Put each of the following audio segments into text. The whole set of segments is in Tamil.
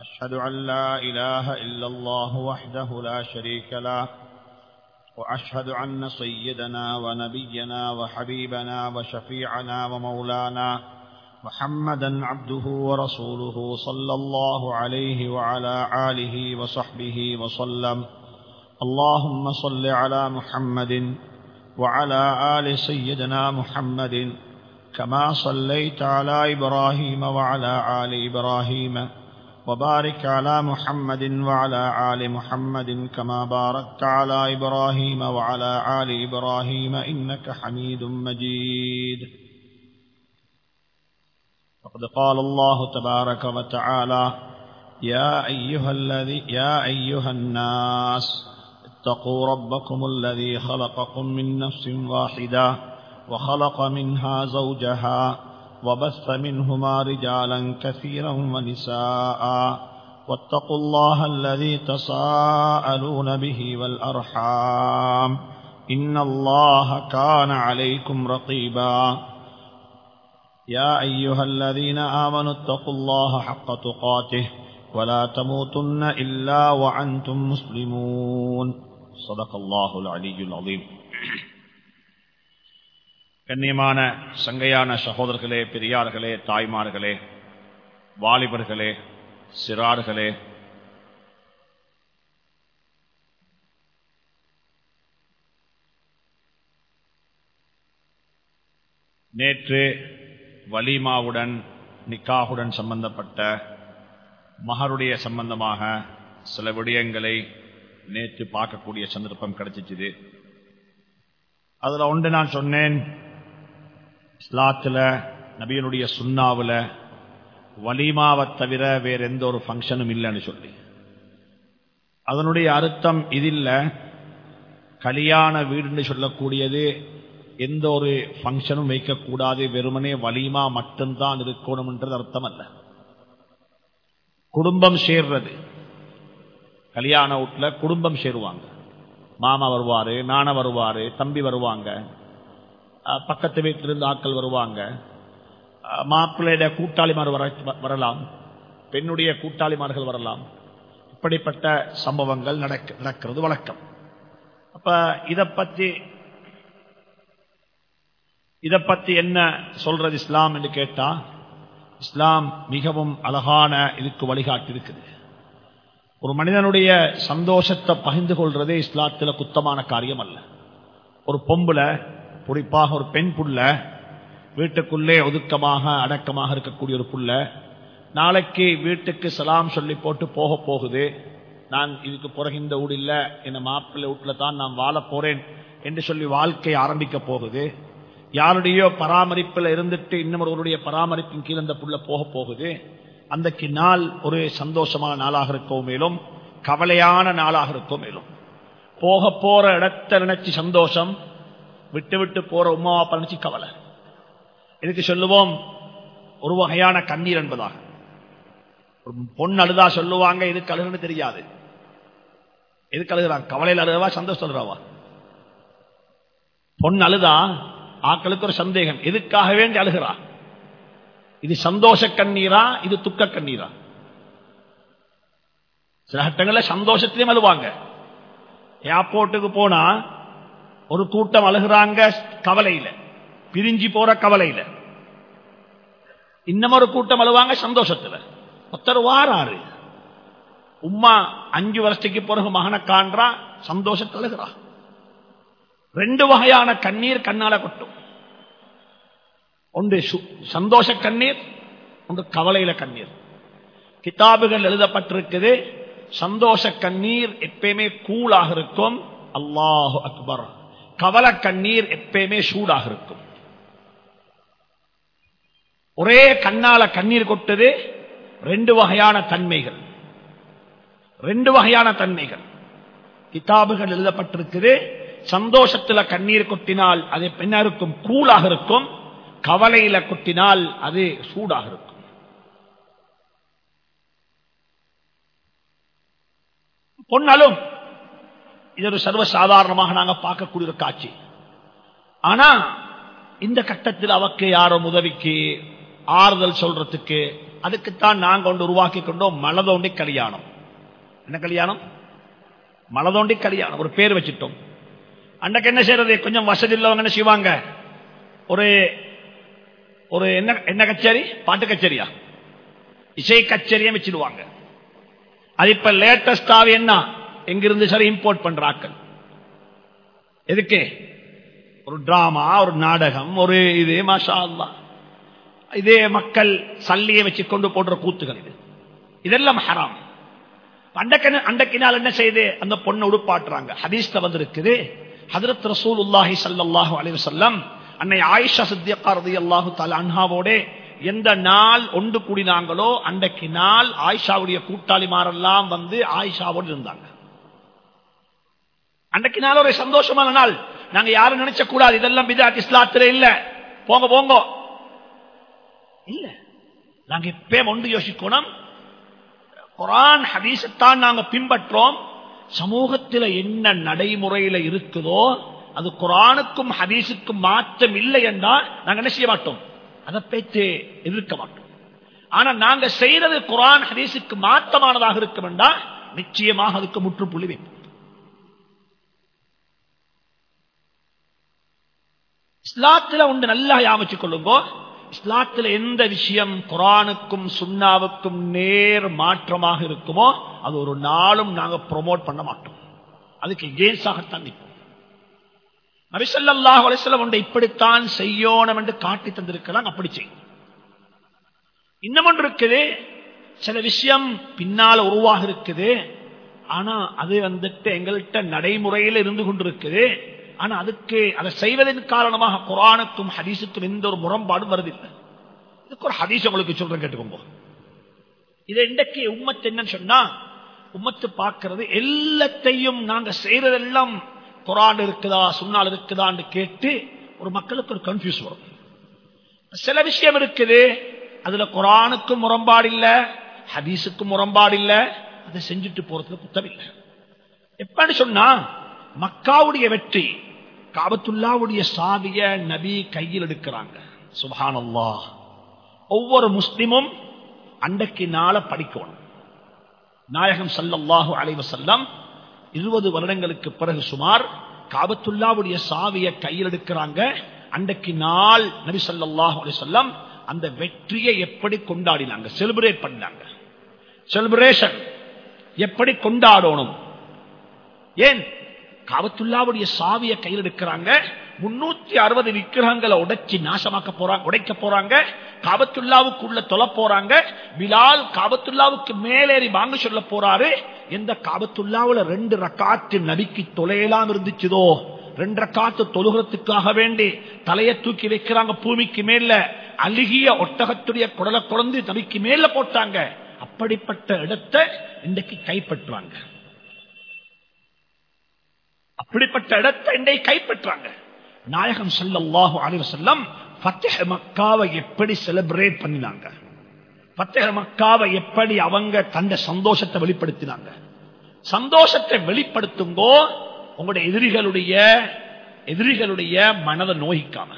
أشهد أن لا إله إلا الله وحده لا شريك له وأشهد أن سيدنا ونبينا وحبيبنا وشفيعنا ومولانا محمدا عبده ورسوله صلى الله عليه وعلى آله وصحبه وسلم. اللهم صل على محمد وعلى آل سيدنا محمد كما صليت على إبراهيم وعلى آل إبراهيم. وبارك على محمد وعلى آل محمد كما باركت على إبراهيم وعلى آل إبراهيم إنك حميد مجيد. فقد قال الله تبارك وتعالى يا أيها, الذي يا أيها الناس اتقوا ربكم الذي خلقكم من نفس واحدة وخلق منها زوجها وبث منهما رجالا كثيرا ونساء. واتقوا الله الذي تساءلون به والأرحام. إن الله كان عليكم رقيبا. يا أيها الذين آمنوا اتقوا الله حق تقاته ولا تموتن إلا وأنتم مسلمون. صدق الله العلي العظيم. கண்ணியமான சங்கையான சகோதரர்களே பெரியார்களே தாய்மார்களே வாலிபர்களே சிறார்களே நேற்று வலிமாவுடன் நிக்காகுடன் சம்பந்தப்பட்ட மகருடைய சம்பந்தமாக சில விடயங்களை நேற்று பார்க்கக்கூடிய சந்தர்ப்பம் கிடைச்சிச்சுது அதில் ஒன்று நான் சொன்னேன். இஸ்லாத்தில் நபியனுடைய சுண்ணாவில் வலிமாவை தவிர வேற எந்த ஒரு ஃபங்க்ஷனும் இல்லைன்னு சொல்லி. அதனுடைய அர்த்தம் இதில் கல்யாண வீடுன்னு சொல்லக்கூடியது எந்த ஒரு ஃபங்க்ஷனும் வைக்கக்கூடாது. வெறுமனே வலிமா மட்டும்தான் இருக்கணும்ன்றது அர்த்தம் அல்ல குடும்பம் சேர்றது. கல்யாண வீட்டில் குடும்பம் சேருவாங்க. மாமா வருவாரு நான வருவாரு தம்பி வருவாங்க. பக்கத்து வீட்டிலிருந்து ஆட்கள் வருவாங்க. மாப்பிள்ளையுடைய கூட்டாளிமார் வர வரலாம். பெண்ணுடைய கூட்டாளிமார்கள் வரலாம். இப்படிப்பட்ட சம்பவங்கள் நடக்க நடக்கிறது வழக்கம். அப்ப இதை பத்தி இதை பத்தி என்ன சொல்றது இஸ்லாம் என்று கேட்டா இஸ்லாம் மிகவும் அழகான இதுக்கு வழிகாட்டி இருக்குது ஒரு மனிதனுடைய சந்தோஷத்தை பகிர்ந்து கொள்றதே இஸ்லாத்தில் குத்தமான காரியம் அல்ல ஒரு பொம்புல குறிப்பாக ஒரு பெண் புள்ள வீட்டுக்குள்ளே ஒதுக்கமாக அடக்கமாக இருக்கக்கூடிய ஒரு புள்ள நாளைக்கு வீட்டுக்கு சலாம் சொல்லி போட்டு போக போகுது. நான் இதுக்கு பிறகு இந்த வீடு இல்லை என் மாப்பிள்ளை வீட்டில் தான் நான் வாழ போறேன் என்று சொல்லி வாழ்க்கை ஆரம்பிக்க போகுது. யாருடையோ பராமரிப்பில் இருந்துட்டு இன்னொருவருடைய பராமரிப்பின் கீழ் அந்த புள்ள போக போகுது. அன்றைக்கு நாள் ஒரு சந்தோஷமான நாளாக இருக்கவும் மேலும் கவலையான நாளாக இருக்கும் மேலும். போக போற இடத்த நினைச்சு சந்தோஷம் விட்டு விட்டு போற உமாவா நினைச்சு கவலை. இதுக்கு சொல்லுவோம்? ஒரு வகையான கண்ணீர் என்பதாக. பொண்ணு அழுதா சொல்லுவாங்க எதுக்கு அழுகுன்னு தெரியாது. எதுக்கு அழுகுறாங்க கவலையில் அழுகவா சந்தோஷம் சொல்றவா பொண்ணு அழுதா ஆக்களுக்கு ஒரு சந்தேகம். எதுக்காக வேண்டி அழுகிறா? இது சந்தோஷ கண்ணீரா? இது துக்க கண்ணீரா? சில கட்டங்களில் சந்தோஷத்திலையும் அழுவாங்க. ஏர்போர்ட்டுக்கு போனா ஒரு கூட்டம் அழுகிறாங்க கவலையில. பிரிஞ்சு போற கவலையில. இன்னும் ஒரு கூட்டம் அழுவாங்க சந்தோஷத்துல. ஒருத்தர் வாராரு உம்மா அஞ்சு வருஷத்துக்கு பிறகு மகனை காண்றா சந்தோஷத்தில் அழுகிறா. ரெண்டு வகையான கண்ணீர் கண்ணால கொட்டும். ஒன்று சந்தோஷ கண்ணீர் ஒன்று கவலையில கண்ணீர். கிதாபுகள் எழுதப்பட்டிருக்குது சந்தோஷ கண்ணீர் எப்பயுமே கூலாக இருக்கும். அல்லாஹு அக்பர். கவல கண்ணீர் எப்பயுமே சூடாக இருக்கும். ஒரே கண்ணால கண்ணீர் கொட்டது ரெண்டு வகையான தன்மைகள். ரெண்டு வகையான தன்மைகள். கிதாபுகள் எழுதப்பட்டிருக்குது. சந்தோஷத்துல கண்ணீர் கொட்டினால் அது என்ன இருக்கும்? கூலாக இருக்கும். கவலையில கொட்டினால் அது சூடாக இருக்கும். பொன்னாலும் இது ஒரு சர்வசாதாரணமாக நாங்கள் பார்க்கக்கூடிய ஒரு காட்சி. ஆனா இந்த கட்டத்தில் அவக்கு யாரும் உதவிக்கு ஆறுதல் சொல்றதுக்கு அதுக்குத்தான் நாங்கள் ஒன்று உருவாக்கி கொண்டோம் மலதோண்டி கல்யாணம். என்ன கல்யாணம்? மலதோண்டி கல்யாணம் ஒரு பேர் வச்சுட்டோம். அன்றைக்கு என்ன செய்யறது? கொஞ்சம் வசதி இல்லவங்க என்ன செய்வாங்க? ஒரு ஒரு என்ன என்ன கச்சேரி? பாட்டு கச்சேரியா? இசை கச்சேரியை வச்சிருவாங்க அது இப்ப லேட்டஸ்டாவே என்ன? எங்கிருந்து சரி இம்போர்ட் பண்றாக்கள்? எதுக்கு? ஒரு டிராமா ஒரு நாடகம் ஒரு இது மாஷா அல்லா இதே மக்கள் சல்லியை வச்சு கொண்டு போடுற கூத்துகள் இது. இதெல்லாம் ஹராம் அண்டக்கு அண்டக்கினால் என்ன செய்து? அந்த பொண்ணை உடுப்பாட்டுறாங்க. ஹதீஸ்ல வந்திருக்குது. ஹதரத் ரசூல் உல்லாஹி சல்லாஹூ அலி வசல்லம் அன்னை ஆயிஷா சித்தியக்காரதி அல்லாஹு தால அன்ஹாவோட எந்த நாள் ஒன்று கூடினாங்களோ அன்றைக்கு நாள் ஆயிஷாவுடைய கூட்டாளிமாரெல்லாம் வந்து ஆயிஷாவோடு இருந்தாங்க. அன்றைக்கு நாள் ஒரு சந்தோஷமான நாள். நாங்க யாரும் நினைச்ச கூடாது இதெல்லாம் பிதாத் இஸ்லாத்தில இல்ல. போங்க போங்க. இல்ல. நாங்க இப்பே ஒன்று யோசிக்கணும். குரான் ஹதீசத்தான் நாங்க பின்பற்றோம். சமூகத்தில் என்ன நடைமுறையில இருக்குதோ அது குரானுக்கும் ஹதீஸுக்கும் மாற்றம் இல்லை என்றால் நாங்க என்ன செய்ய மாட்டோம்? அதை பேச்சு எதிர்க்க மாட்டோம். ஆனா நாங்க செய்யறது குரான் ஹதீஸுக்கு மாற்றமானதாக இருக்கும் என்றால் நிச்சயமாக அதுக்கு முற்றுப்புள்ளி வைப்போம். இஸ்லாத்துல ஒன்று நல்லா யாமிச்சு கொள்ளுங்கோ. இஸ்லாத்துல எந்த விஷயம் குரானுக்கும் சுண்ணாவுக்கும் நேர் மாற்றமாக இருக்குமோ அது ஒரு நாளும் நாங்க ப்ரொமோட் பண்ண மாட்டோம். அதுக்கு கேன்ஸாகத்தான் நிற்போம். நபிசல்லாஹ் அலிஸ்லம் ஒன்றை இப்படித்தான் செய்யணும் என்று காட்டி தந்திருக்கலாம் அப்படி செய்யும். இன்னும் ஒன்று இருக்குது சில விஷயம் பின்னால உருவாக இருக்குது ஆனா அது வந்துட்டு எங்கள்கிட்ட நடைமுறையில் இருந்து கொண்டிருக்குது. ஆனா அதுக்கு அதை செய்வதன் காரணமாக குரானுக்கும் ஹதீஸுக்கும் எந்த ஒரு முரண்பாடும் வருதில்லை. இதுக்கு ஒரு ஹதீஸ் உங்களுக்கு சொல்றேன் கேட்டுக்கோங்க. இது இன்றைக்கு உம்மத்து என்னன்னு சொன்னா உம்மத்து பார்க்கிறது எல்லாத்தையும் நாங்க செய்யறதெல்லாம் குரான் இருக்குதா சுண்ணால் இருக்குதான்னு கேட்டு ஒரு மக்களுக்கு ஒரு கன்ஃபியூஸ் வரும். சில விஷயம் இருக்குது அதுல குரானுக்கும் முரண்பாடு இல்ல ஹதீஸுக்கும் முரண்பாடு இல்ல அதை செஞ்சுட்டு போறதுக்கு குத்தம் இல்லை எப்பன்னு சொன்னா மக்காவுடைய வெற்றி காபத்துல்லாவுடைய சாவிய நபி கையில் எடுக்கிறாங்க. சுபானல்லா ஒவ்வொரு முஸ்லிமும் அண்டைக்கு நாள படிக்கணும். நாயகம் சல்லல்லாஹு அலைவசல்லம் இருபது வருடங்களுக்கு பிறகு சுமார் காபத்துல்லாவுடைய சாவிய கையில் எடுக்கிறாங்க. அன்றைக்கு நாள் நபி சல்லாஹு அலிசல்லம் அந்த வெற்றியை எப்படி கொண்டாடினாங்க. செலிபிரேட் பண்ணாங்க. செலிபிரேஷன் எப்படி கொண்டாடணும்? ஏன் காபத்துல்லாவுடைய சாவிய கையில் எடுக்கிறாங்க முன்னூத்தி அறுபது விக்கிரகங்களை உடைச்சி நாசமாக்க போறாங்க உடைக்க போறாங்க. காபத்துல்லாவுக்குள்ள தொலை போறாங்க. பிலால் காபத்துல்லாவுக்கு மேலேறி வாங்க சொல்ல போறாரு. எந்த காபத்துல்லாவுல ரெண்டு ரக்காத்து நபிக்கு தொலையெல்லாம் இருந்துச்சுதோ? ரெண்டு ரக்காத்து தொழுகிறதுக்காக வேண்டி தலையை தூக்கி வைக்கிறாங்க பூமிக்கு மேல. அழுகிய ஒட்டகத்துடைய குடலை குழந்து நபிக்கு மேல போட்டாங்க. அப்படிப்பட்ட இடத்தை இன்றைக்கு கைப்பற்றுவாங்க. அப்படிப்பட்ட இடத்தை என்னை கைப்பற்றாங்க. நாயகம் சல்லாஹூ அலிவ செல்லம் பத்தேக மக்காவை எப்படி செலிப்ரேட் பண்ணினாங்க? பத்தேக மக்காவை எப்படி அவங்க தந்த சந்தோஷத்தை வெளிப்படுத்தினாங்க? சந்தோஷத்தை வெளிப்படுத்துங்கோ உங்களுடைய எதிரிகளுடைய எதிரிகளுடைய மனதை நோய்க்காம.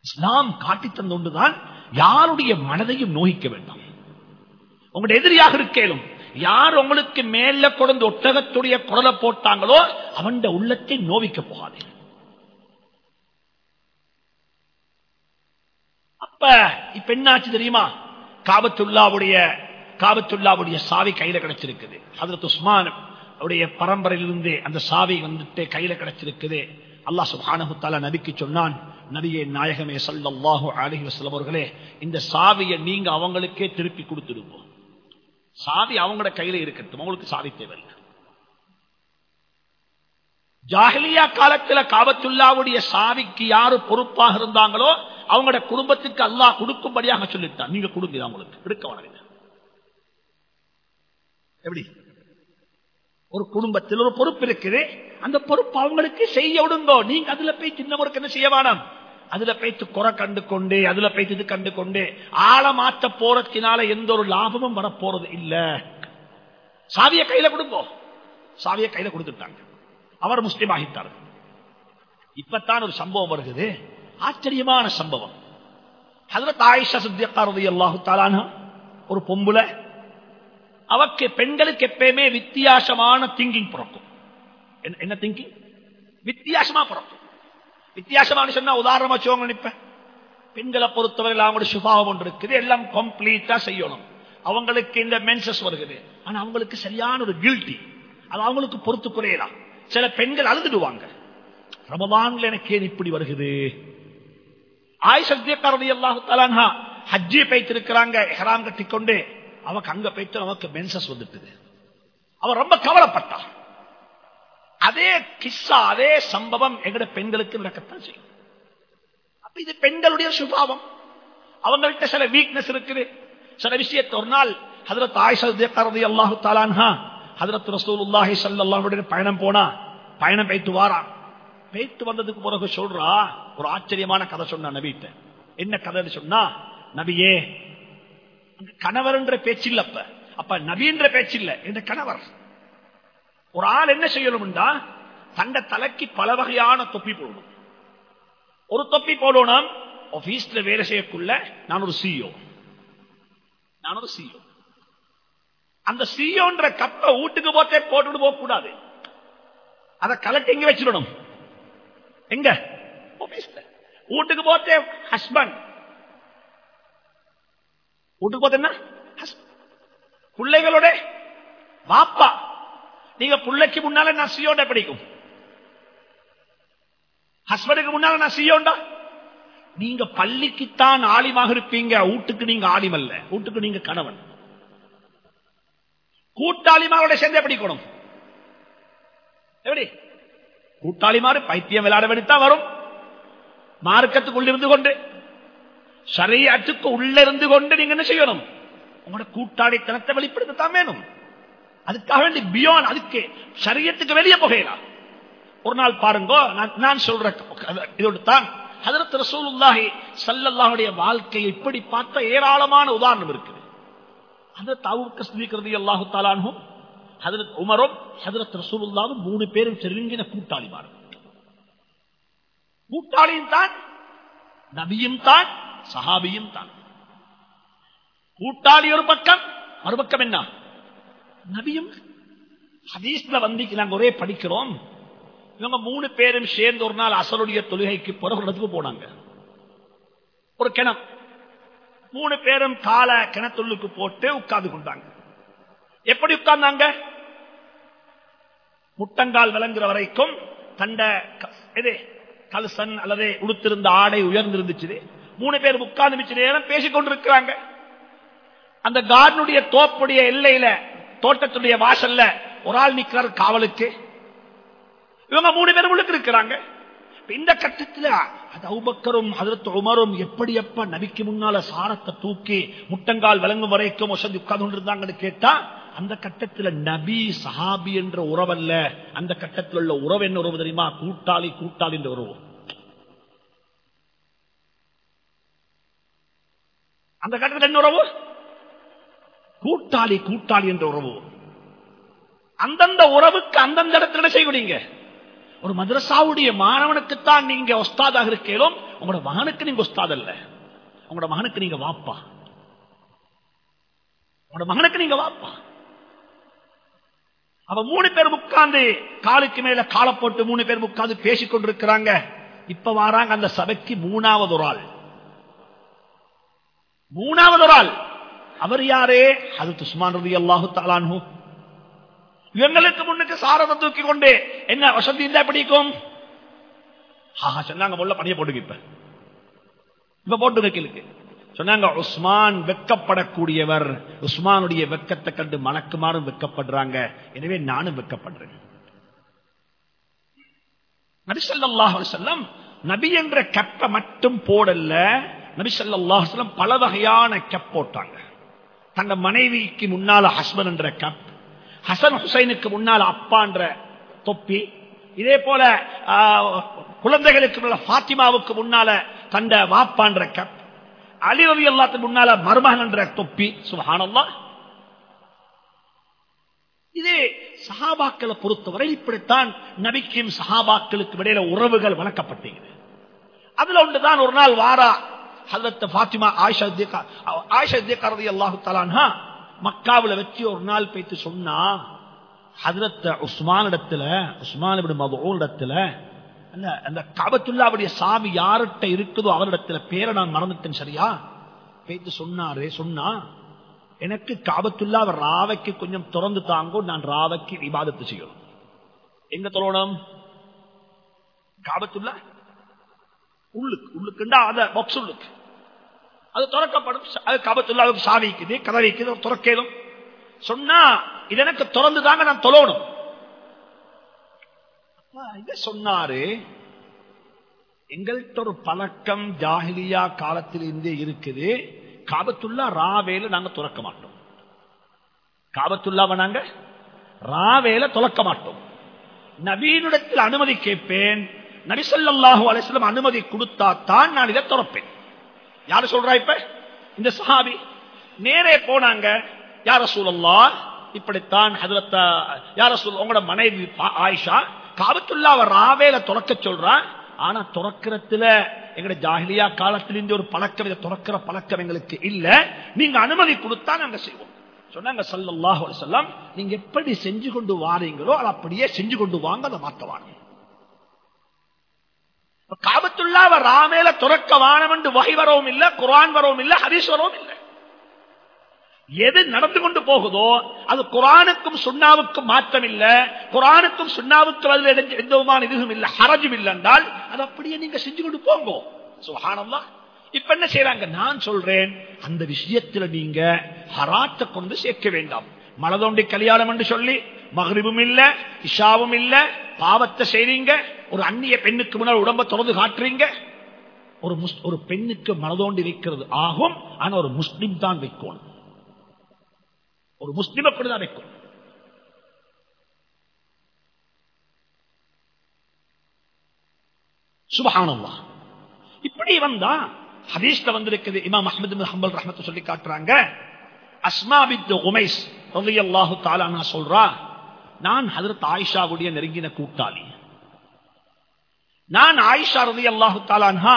இஸ்லாம் காட்டி தந்தொண்டுதான் யாருடைய மனதையும் நோகிக்க வேண்டாம். உங்களுடைய எதிரியாக இருக்கேனும் யார் உங்களுக்கு மேல கொண்டு ஒட்டகத்துடைய குரலை போட்டாங்களோ அவன் உள்ளத்தை நோவிக்க போகாது. அப்ப இப்ப என்னாச்சு தெரியுமா? காபத்துல்லாவுடைய காபத்துல்லாவுடைய சாவி கையில கிடைச்சிருக்குது. அதற்கு உஸ்மான் அவருடைய பரம்பரையிலிருந்து அந்த சாவி வந்துட்டு கையில கிடைச்சிருக்குது. அல்லாஹ் சுபானகுத்தால நபிக்கு சொன்னான் நபியே நாயகமே சல்லாஹூ அலஹி வசலம் அவர்களே இந்த சாவியை நீங்க அவங்களுக்கே திருப்பி கொடுத்துருப்போம் சாதி அவங்களோட கையில இருக்கட்டும். அவங்களுக்கு சாதி தேவையில்லை. ஜாகிலியா காலத்துல காபத்துல்லாவுடைய சாவிக்கு யாரு பொறுப்பாக இருந்தாங்களோ அவங்களோட குடும்பத்துக்கு அல்லாஹ் கொடுக்கும்படியாக சொல்லிட்டான். நீங்க கொடுங்க அவங்களுக்கு எடுக்க வளருங்க எப்படி? ஒரு குடும்பத்தில் ஒரு பொறுப்பு இருக்குது. அந்த பொறுப்பு அவங்களுக்கு செய்ய விடுங்கோ. நீங்க அதுல போய் சின்னவருக்கு என்ன செய்ய வேணாம்? அதுல போய்த்து குறை கண்டு கொண்டு அதுல போய்த்து இது கண்டு கொண்டு ஆழமாற்ற போறதுனால எந்த ஒரு லாபமும் வரப்போறது இல்ல. சாவிய கையில கொடுப்போம் சாவிய கையில கொடுத்துட்டாங்க. அவர் முஸ்லீம் ஆகிட்டார். இப்பத்தான் ஒரு சம்பவம் வருகிறது. ஆச்சரியமான சம்பவம். ஒரு பொம்புல அவக்கு பெண்களுக்கு எப்பயுமே வித்தியாசமான திங்கிங் பிறக்கும். என்ன- என்ன திங்கிங்? வித்தியாசமா பிறக்கும். வித்தியாசமான சொன்னா உதாரணமா வச்சுக்கோங்க நினைப்பேன் பெண்களை பொறுத்தவரையில் அவங்களோட சுபாவம் ஒன்று இருக்குது. எல்லாம் கம்ப்ளீட்டா செய்யணும். அவங்களுக்கு இந்த மென்சஸ் வருகிறது. ஆனா அவங்களுக்கு சரியான ஒரு கில்ட்டி அது அவங்களுக்கு பொறுத்து குறையலாம் சில பெண்கள் அழுதுடுவாங்க. ரமதான்ல எனக்கு ஏன் இப்படி வருகிறது? ஆயுஷத்தியக்காரதி அல்லாஹு தலான்ஹா ஹஜ்ஜி பைத்திருக்கிறாங்க ஹெராம் கட்டிக்கொண்டு. அவக்கு அங்க போயிட்டு நமக்கு மென்சஸ் வந்துட்டுது. அவன் ரொம்ப கவலைப்பட்டான் அதே கிஸ்ஸா அதே சம்பவம் எங்கட பெண்களுக்கு நடக்கத்தான் செய்யும். அப்ப இது பெண்களுடைய சுபாவம். அவங்கள்ட்ட சில வீக்னஸ் இருக்குது. சில விஷயத்தை ஒரு நாள் ஹதரத் ஆயிஷதி அல்லாஹு தாலான்ஹா ஹதரத் ரசூலுல்லாஹி சல்லாஹுடைய பயணம் போனா பயணம் போயிட்டு வாரான். போயிட்டு வந்ததுக்கு பிறகு சொல்றா ஒரு ஆச்சரியமான கதை சொன்ன நபிட்ட. என்ன கதைன்னு சொன்னா நபியே கணவர் என்ற பேச்சு அப்ப. அப்ப நபின்ற பேச்சு என்ற கணவர். ஒரு ஆள் என்ன செய்யணும்டா? தண்ட தலைக்கு பல வகையான தொப்பி போடணும். ஒரு தொப்பி போடணும். ஆபீஸ்ல வேலை செய்யக்குள்ள நான் ஒரு சிஓ நான் ஒரு சிஓ அந்த சிஓன்ற கப்ப வீட்டுக்கு போத்தே போட்டுட்டு போக கூடாது அதை கலட்டி எங்க வச்சிடணும். எங்க? ஆபீஸ்ல வீட்டுக்கு போத்தே ஹஸ்பண்ட் வீட்டுக்கு போத்தேன்னா என்ன பிள்ளைகளோட வாப்பா. நீங்க பிள்ளைக்கு முன்னால நான் சியோண்ட பிடிக்கும். ஹஸ்பண்டுக்கு முன்னால நான் சியோண்டா நீங்க பள்ளிக்குத்தான் ஆலிமாக இருப்பீங்க. வீட்டுக்கு நீங்க ஆலிமல்ல வீட்டுக்கு நீங்க கணவன். கூட்டாளிமாரோட சேர்ந்து எப்படி இருக்கணும் எப்படி? கூட்டாளிமாறு பைத்தியம் விளையாட வேண்டித்தான் வரும். மார்க்கத்துக்குள்ள இருந்து கொண்டு சரியத்துக்கு உள்ள இருந்து கொண்டு நீங்க என்ன செய்யணும்? உங்களோட கூட்டாளித்தனத்தை வெளிப்படுத்தத்தான் வேணும். அதுக்காக வேண்டி பியான் அதுக்கு சரியத்துக்கு வெளியே போகலாம். ஒரு நாள் பாருங்க நான் நான் சொல்றேன் இதோடு தான் ஹதரத் ரசூலுல்லாஹி சல்லல்லாஹுடைய வாழ்க்கையை இப்படி பார்த்த ஏராளமான உதாரணம் இருக்குது. ஹதரத் அபூபக்கர் சித்திக் அல்லாஹு தாலானும் ஹதரத் உமரும் ஹதரத் ரசூலுல்லாவும் மூணு பேரும் செருங்கின கூட்டாளிமார் கூட்டாளியும் தான் நபியும் தான் சஹாபியும் தான். கூட்டாளி ஒரு பக்கம் மறுபக்கம் என்ன? நபியும் ஹதீஸ்ல வந்து நாங்க ஒரே படிக்கிறோம். இவங்க மூணு பேரும் சேர்ந்து ஒரு நாள் அசலுடைய தொழுகைக்கு பிறகு இடத்துக்கு போனாங்க. ஒரு கிணம். மூணு பேரும் கால கிணத்துள்ளுக்கு போட்டு உட்கார்ந்து கொண்டாங்க. எப்படி உட்கார்ந்தாங்க? முட்டங்கால் விளங்குற வரைக்கும் தண்ட க- கல்சன் அல்லது உடுத்திருந்த ஆடை உயர்ந்திருந்துச்சு. மூணு பேர் உட்கார்ந்து மிச்ச நேரம் பேசிக் அந்த கார்டனுடைய தோப்புடைய எல்லையில தோட்டத்துடைய வாசல்ல ஒரு ஆள் நிக்கிறார் காவலுக்கு. இவங்க மூணு பேரும் உள்ளுக்கு இருக்கிறாங்க. இந்த கட்டத்துல அது அவுபக்கரும் அதற்கு உமரும் எப்படி எப்ப நபிக்கு முன்னால சாரத்தை தூக்கி முட்டங்கால் விளங்கும் வரைக்கும் வசதி உட்கார்ந்து கொண்டிருந்தாங்கன்னு கேட்டா அந்த கட்டத்துல நபி சஹாபி என்ற உறவல்ல. அந்த கட்டத்தில் உள்ள உறவு என்ன உறவு தெரியுமா? கூட்டாளி கூட்டாளி என்ற உறவு. அந்த கட்டத்தில் என்ன உறவு? கூட்டாளி கூட்டாளி என்ற உறவு. அந்தந்த உறவுக்கு அந்தந்த இடத்துல என்ன செய்வீங்க? ஒரு மதரசாவுடைய மாணவனுக்குத்தான் நீங்க ஒஸ்தாதாக இருக்கேலும் உங்களோட மகனுக்கு நீங்க ஒஸ்தாத் அல்ல. உங்களோட மகனுக்கு நீங்க வாப்பா. உங்களோட மகனுக்கு நீங்க வாப்பா. அவ மூணு பேர் உட்கார்ந்து காலுக்கு மேல காலை போட்டு மூணு பேர் உட்கார்ந்து பேசிக் கொண்டிருக்கிறாங்க. இப்ப வாராங்க அந்த சபைக்கு மூணாவது ஒரு ஆள். மூணாவது ஒரு ஆள். அவர் யாரே? அது துஸ்மான் ரவி அல்லாஹு தாலானு இவங்களுக்கு முன்னுக்கு சாரத்தை தூக்கி கொண்டு என்ன வசதி இருந்தா பிடிக்கும் ஆஹா சொன்னாங்க முள்ள பணியை போட்டுக்க இப்ப. இப்ப போட்டு வைக்கலுக்கு சொன்னாங்க உஸ்மான் வெக்கப்படக்கூடியவர். உஸ்மானுடைய வெக்கத்தை கண்டு மணக்குமாறும் வெக்கப்படுறாங்க. எனவே நானும் வெக்கப்படுறேன். நபிசல்லாஹ் செல்லம் நபி என்ற கப்பை மட்டும் போடல. நபி பல வகையான கப் போட்டாங்க. தங்க மனைவிக்கு முன்னால ஹஸ்பண்ட் என்ற கப் ஹசன் ஹுசைனுக்கு முன்னால அப்பான்ற தொப்பி இதே போல குழந்தைகளுக்கு முன்னால ஃபாத்திமாவுக்கு முன்னால தந்த வாப்பான்ற கப் அலி ரவி அல்லாத்துக்கு முன்னால மருமகன் என்ற தொப்பி சுபஹானல்லாஹ் இது சஹாபாக்களை பொறுத்தவரை இப்படித்தான் நபிக்கும் சஹாபாக்களுக்கு இடையில உறவுகள் வளர்க்கப்பட்டது அதுல ஒன்றுதான் ஒரு நாள் வாரா ஹதரத் ஃபாத்திமா ஆயிஷா தேக்கா ஆயிஷா திகா அல்லாஹு தலான்ஹா மக்காவில் வச்சு ஒரு நாள் போயிட்டு சொன்னா ஹதரத் உஸ்மான் இடத்துல உஸ்மான் இப்னு மதுஊன் இடத்துல அந்த அந்த காபத்துல்லாவுடைய சாவி யார்கிட்ட இருக்குதோ அவரிடத்துல பேரை நான் மறந்துட்டேன் சரியா? பேத்து சொன்னாரு சொன்னா எனக்கு காபத்துல்லா ராவைக்கு கொஞ்சம் திறந்து தாங்கோ நான் ராவைக்கு விவாதத்தை செய்யணும். எங்க தொழணும்? காபத்துல்லா? உள்ளுக்கு உள்ளுக்குண்டா அத பாக்ஸ் உள்ளுக்கு. அது திறக்கப்படும். அது கபத்துள்ளாவுக்கு சாவிக்குது கதவிக்குது துறக்கேதும். சொன்னா இது எனக்கு திறந்து தாங்க நான் தொழணும். இத சொன்னாரு? எங்கள்கிட்ட ஒரு பழக்கம் ஜாஹிலியா காலத்திலிருந்தே இருக்குது. காபத்துள்ளா ராவேல நாங்க துறக்க மாட்டோம். காபத்துல்லாவை நாங்க ராவேல துறக்க மாட்டோம். நவீனிடத்தில் அனுமதி கேட்பேன். நபிசல்லாஹு அலிஸ்லம் அனுமதி கொடுத்தா தான் நான் இதை துறப்பேன். யாரு சொல்றா இப்ப? இந்த சஹாபி. நேரே போனாங்க. யார சூழல்லா இப்படித்தான் ஹதரத்த யார சொல் உங்களோட மனைவி பா- ஆயிஷா காபத்துள்ளாவ ராவேல துறக்க சொல்றா. ஆனா துறக்கிறதுல எங்கட ஜாகிலியா காலத்திலிருந்து ஒரு பழக்கம் இதை துறக்கிற பழக்கம் எங்களுக்கு இல்ல. நீங்க அனுமதி கொடுத்தா நாங்க செய்வோம். சொன்னாங்க சல்லல்லாஹு அலைஹி நீங்க எப்படி செஞ்சு கொண்டு வாரீங்களோ அதை அப்படியே செஞ்சு கொண்டு வாங்க அதை மாத்த வாங்க. காபத்துள்ளாவ ராமேல துறக்க வானம் என்று வகை வரவும் இல்ல குரான் வரவும் இல்ல ஹரிஸ் வரவும் இல்ல. எது நடந்து கொண்டு போகுதோ அது குரானுக்கும் சுண்ணாவுக்கும் மாற்றம் இல்ல. குரானுக்கும் சுண்ணாவுக்கு அதுல எந்த- விதமான இதுவும் இல்ல ஹரஜும் இல்லை என்றால் அது அப்படியே நீங்க செஞ்சு கொண்டு போங்க. சுஹானல்லா இப்ப என்ன செய்யறாங்க நான் சொல்றேன் அந்த விஷயத்துல நீங்க ஹராத்தை கொண்டு சேர்க்க வேண்டாம். மலதோண்டி கல்யாணம் என்று சொல்லி மகரிபும் இல்ல இஷாவும் இல்ல பாவத்தை செய்றீங்க ஒரு அந்நிய பெண்ணுக்கு முன்னால் உடம்ப தொடர்ந்து காட்டுறீங்க. ஒரு முஸ்- ஒரு பெண்ணுக்கு மனதோண்டி வைக்கிறது ஆகும் ஆனா ஒரு முஸ்லிம் தான் வைக்கணும் ஒரு முஸ்லிம் அப்படிதான் வைக்கும் சுபஹானல்லா இப்படி வந்தா ஹதீஸ்ல வந்திருக்குது இமாம் அஹமது ஹம்பல் ரஹ்மத்து சொல்லி காட்டுறாங்க அஸ்மா பித் உமைஸ் ரலியல்லாஹு நான் சொல்றா நான் ஹஜரத் ஆயிஷாவுடைய நெருங்கின கூட்டாளி நான் ஆயிஷா ரலியல்லாஹு தஆலான்ஹா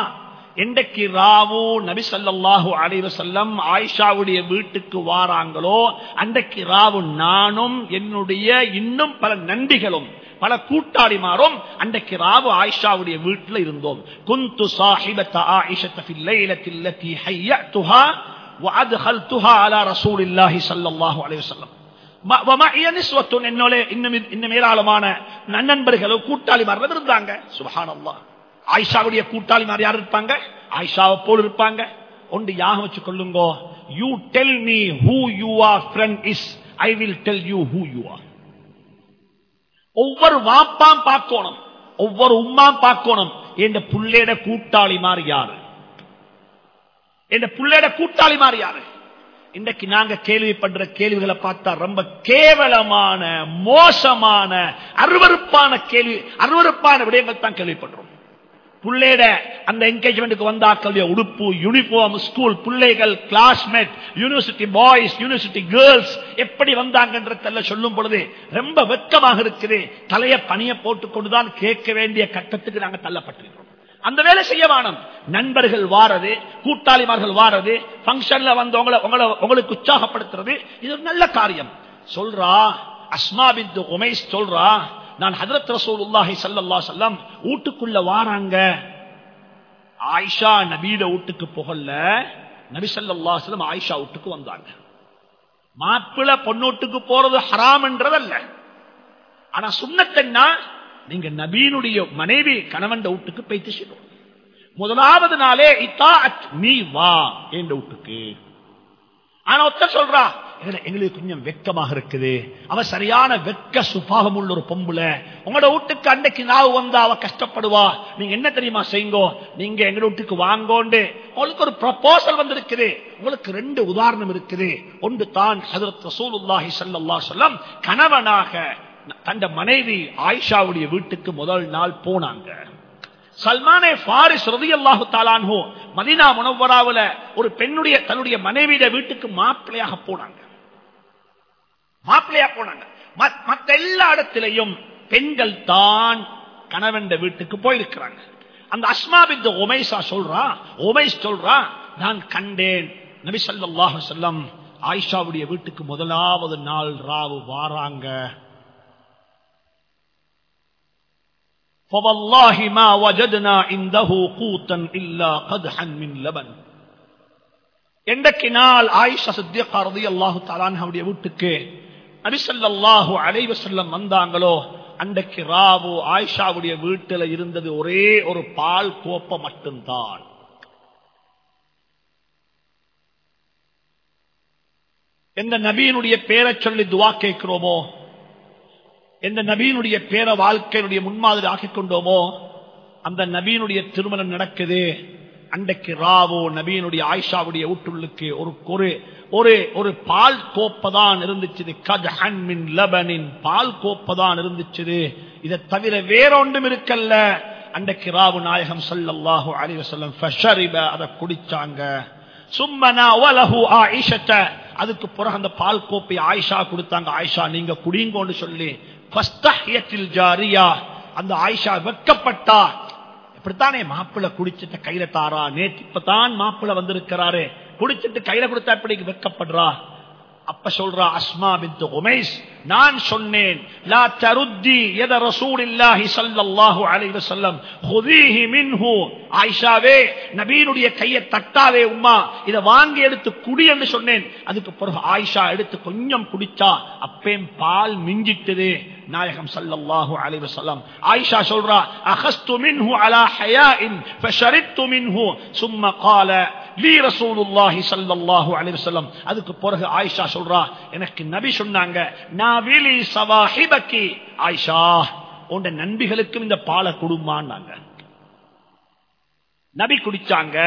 என்றைக்கு ராவு நபி ஸல்லல்லாஹு அலைஹி வஸல்லம் ஆயிஷாவுடைய வீட்டுக்கு வாராங்களோ அன்றைக்கு ராவு நானும் என்னுடைய இன்னும் பல நண்டிகளும் பல கூட்டாளிமாரும் அன்றைக்கு ராவு ஆயிஷாவுடைய வீட்டில் இருந்தோம் குந்து சாஹிபத்த ஆயிஷத்த ஃபில் லைலத்தில் லத்தி ஹய்யத்துஹா وادخلتها على رسول الله صلى الله عليه وسلم ம- ومعي نسوة என்னோட இன்னும் இன்னும் ஏராளமான நண்பர்களும் கூட்டாளிமார்கள் இருந்தாங்க. சுபஹானல்லாஹ். ஆயிஷாவுடைய கூட்டாளிமார் யார் இருப்பாங்க? ஆயிஷாவை போல் இருப்பாங்க. ஒன்று யாகம் வச்சு கொள்ளுங்கோ. You tell me who you are friend is I will tell you who you are ஒவ்வொரு வாப்பாம் பார்க்கணும். ஒவ்வொரு உம்மாம் பார்க்கணும். என் புள்ளேட கூட்டாளி கூட்டாளிமார் யாரு? என் புள்ளேட கூட்டாளி கூட்டாளிமார் யாரு? இன்றைக்கு நாங்க கேள்விப்படுற கேள்விகளை பார்த்தா ரொம்ப கேவலமான மோசமான அருவருப்பான கேள்வி அருவருப்பான விடயங்கள் தான் கேள்விப்படுறோம். பிள்ளையிட அந்த என்கேஜ்மெண்ட்டுக்கு வந்தாக்களுடைய உடுப்பு யூனிஃபார்ம் ஸ்கூல் பிள்ளைகள் classmate university boys university girls எப்படி வந்தாங்கன்றதெல்லாம் சொல்லும் பொழுது ரொம்ப வெட்கமாக இருக்குது. தலையை பணியை போட்டுக்கொண்டுதான் கேட்க வேண்டிய கட்டத்துக்கு நாங்க தள்ளப்பட்டிருக்கிறோம். அந்த வேலை செய்ய வேணும். நண்பர்கள் வாரது கூட்டாளிமார்கள் வாரது பங்கன்ல வந்து உங்களை உங்களை உங்களுக்கு உற்சாகப்படுத்துறது இது ஒரு நல்ல காரியம். சொல்றா அஸ்மா பிந்து உமேஷ் சொல்றா நான் ஹதரத் ரசூல் உல்லாஹி சல்லா சொல்லம் வீட்டுக்குள்ள வாராங்க. ஆயிஷா நபீட வீட்டுக்கு புகழ்ல நபி சல்லா சொல்லம் ஆயிஷா வீட்டுக்கு வந்தாங்க. மாப்பிள பொண்ணூட்டுக்கு போறது ஹராம்ன்றதல்ல. ஆனா சுண்ணத்தன்னா நீங்க நபீனுடைய மனைவி கணவன் வீட்டுக்கு பைத்து செய்யணும். முதலாவது நாளே இத்தா நீ வா என்ற வீட்டுக்கு ஆனா ஒத்த சொல்றா எங்களுக்கு கொஞ்சம் வெட்கமாக இருக்குது. அவ சரியான வெக்க சுபாகம் உள்ள ஒரு பொம்புல. உங்களோட வீட்டுக்கு அன்னைக்கு நாவு வந்தா அவ கஷ்டப்படுவா. நீங்க என்ன தெரியுமா செய்யுங்கோ? நீங்க எங்க வீட்டுக்கு வாங்கோண்டு உங்களுக்கு ஒரு ப்ரப்போசல் வந்திருக்குது. உங்களுக்கு ரெண்டு உதாரணம் இருக்குது. ஒன்று தான் ஹதரத் ரசூலுல்லாஹி ஸல்லல்லாஹு அலைஹி வஸல்லம் கணவனாக தந்த மனைவி ஆயிஷாவுடைய வீட்டுக்கு முதல் நாள் போனாங்க. சல்மானே ஃபாரிஸ் ரதியல்லாஹு தாலான்ஹோ மதீனா முனவராவில் ஒரு பெண்ணுடைய தன்னுடைய மனைவியிட வீட்டுக்கு மாப்பிள்ளையாக போனாங்க. மாப்பிள்ளையா போனாங்க. மத்- மத்த எல்லா இடத்திலையும் பெண்கள் தான் கணவன் வீட்டுக்கு போயிருக்கிறாங்க. அந்த அஸ்மாபித் உமைசா சொல்றா உமைஸ் சொல்றா நான் கண்டேன். நபி ஸல்லல்லாஹு ஆயிஷாவுடைய வீட்டுக்கு முதலாவது நாள் ராவு வாராங்க. فوالله ما وجدنا عنده قوتا إلا قدحا من لبن என்றைக்கு நாள் ஆயிஷா சித்தியக்கா ரலியல்லாஹு தஆலா அன்ஹாவுடைய வீட்டுக்கு நபி ஸல்லல்லாஹு அலைஹி வஸல்லம் வந்தாங்களோ அன்றைக்கு ராவு ஆயிஷாவுடைய வீட்டில் இருந்தது ஒரே ஒரு பால் கோப்ப மட்டும்தான் எந்த நபியினுடைய பேரை சொல்லி துவா கேட்கிறோமோ எந்த நபியினுடைய பேர வாழ்க்கையினுடைய முன்மாதிரி ஆக்கிக் கொண்டோமோ அந்த நபியினுடைய திருமணம் நடக்குது. அன்றைக்கு ராவோ நபியினுடைய ஆயிஷாவுடைய ஊட்டுள்ளுக்கு ஒரு ஒரு ஒரு ஒரு பால் கோப்பதான் இருந்துச்சு கஜஹன் மின் லபனின் பால் கோப்பதான் இருந்துச்சு இதை தவிர வேறொன்றும் இருக்கல்ல. அன்றைக்கு ராவு நாயகம் சல்லாஹூ அலிவசல்லம் அதை குடிச்சாங்க. சும்மனா வலஹு ஆயிஷத. அதுக்கு பிறகு அந்த பால் கோப்பை ஆயிஷா கொடுத்தாங்க. ஆயிஷா நீங்க குடிங்கோன்னு சொல்லி ஜாரியா. அந்த ஆயிஷா வெட்கப்பட்டா. இப்படித்தானே மாப்பிள்ள குடிச்சிட்டு கையில தாரா? நேற்று இப்பதான் மாப்பிள்ள வந்திருக்கிறாரு. குடிச்சிட்டு கையில கொடுத்தா இப்படி வெட்கப்படுறா? அப்ப சொல்றா அஸ்மா பின் உமைஸ் நான் சொன்னேன் லா தருத்தி எத ரசூலில்லாஹி ஸல்லல்லாஹு அலைஹி வஸல்லம் ஹுதீஹி மின்ஹு ஆயிஷாவே நபியினுடைய கையை தட்டாதே உம்மா இத வாங்கி எடுத்து குடி என்று சொன்னேன் அதுக்கு பிறகு ஆயிஷா எடுத்து கொஞ்சம் குடிச்சா அப்பேம் பால் மிஞ்சிட்டது நாயகம் ஸல்லல்லாஹு அலைஹி வஸல்லம் ஆயிஷா சொல்றா அகஸ்து மின்ஹு அலா ஹயாஇன் ஃபஷரித்து மின்ஹு ثم قال லீ ரசூலுல்லாஹி ஸல்லல்லாஹு அலைஹி வஸல்லம். அதுக்கு பிறகு ஆயிஷா சொல்றா எனக்கு நபி சொன்னாங்க நாவிலி சவாஹிபக்கி ஆயிஷா உண்ட நண்பிகளுக்கும் இந்த பாலை குடும்பான்னாங்க நபி குடிச்சாங்க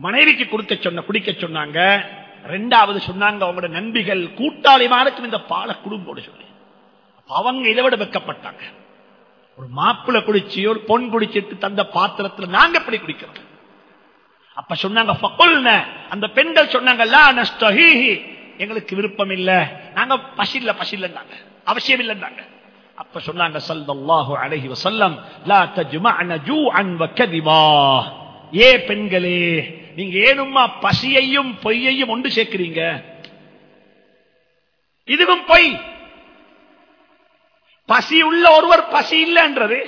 மனைவிக்கு கொடுக்க சொன்ன குடிக்க சொன்னாங்க. ரெண்டாவது சொன்னாங்க அவங்களோட நண்பிகள் கூட்டாளிமாருக்கும் இந்த பாலை குடும்போடு சொல்லி. அவங்க இதை விட வெக்கப்பட்டாங்க. ஒரு மாப்பிள்ளை குடிச்சு ஒரு பொன் குடிச்சிட்டு தந்த பாத்திரத்துல நாங்க எப்படி குடிக்கிறோம் அப்ப சொன்னாங்க அந்த பெண்கள் சொன்னாங்க லா எங்களுக்கு விருப்பம் இல்ல நாங்க பசில்ல பசில்லன்னாங்க. அவசியம் இல்லைன்னாங்க அப்ப சொன்னாங்க ஸல்லல்லாஹு அலைஹி வசல்லம் லா ஏ பெண்களே நீங்க ஏனும்மா பசியையும் பொய்யையும் ஒன்று சேர்க்கிறீங்க? இதுவும் பொய். பசி உள்ள ஒருவர் பசி இல்லைன்றது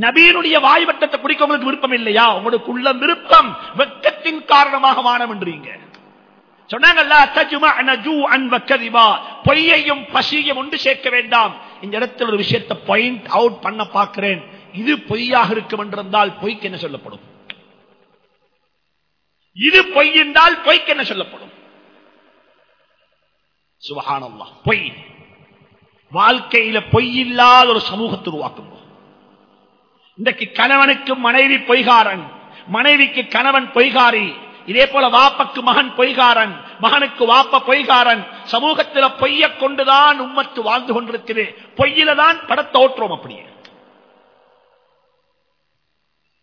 நபீனுடைய வாய் வட்டத்தை குடிக்க உங்களுக்கு விருப்பம் இல்லையா? உங்களுக்கு உள்ள விருப்பம். வெக்கத்தின் காரணமாக வானம்ன்றீங்க சொன்னாங்கல்ல பொய்யையும் பசியையும் ஒன்று சேர்க்க வேண்டாம். இந்த இடத்துல ஒரு விஷயத்தை பாயிண்ட் அவுட் பண்ண பார்க்கிறேன். இது பொய்யாக இருக்கும் என்றிருந்தால் பொய்க்கு என்ன சொல்லப்படும்? இது பொய் என்றால் பொய்க்கு என்ன சொல்லப்படும்? சுபஹானல்லாஹ் பொய். வாழ்க்கையில பொய் இல்லாத ஒரு சமூகத்தை உருவாக்கும் இன்றைக்கு கணவனுக்கு மனைவி பொய்காரன். மனைவிக்கு கணவன் பொய்காரி. இதே போல வாப்பக்கு மகன் பொய்காரன். மகனுக்கு வாப்ப பொய்காரன். சமூகத்தில் பொய்ய கொண்டுதான் உம்மத்து வாழ்ந்து கொண்டிருக்கிறது பொய்யில தான் படத்தை ஓட்டுறோம் அப்படியே.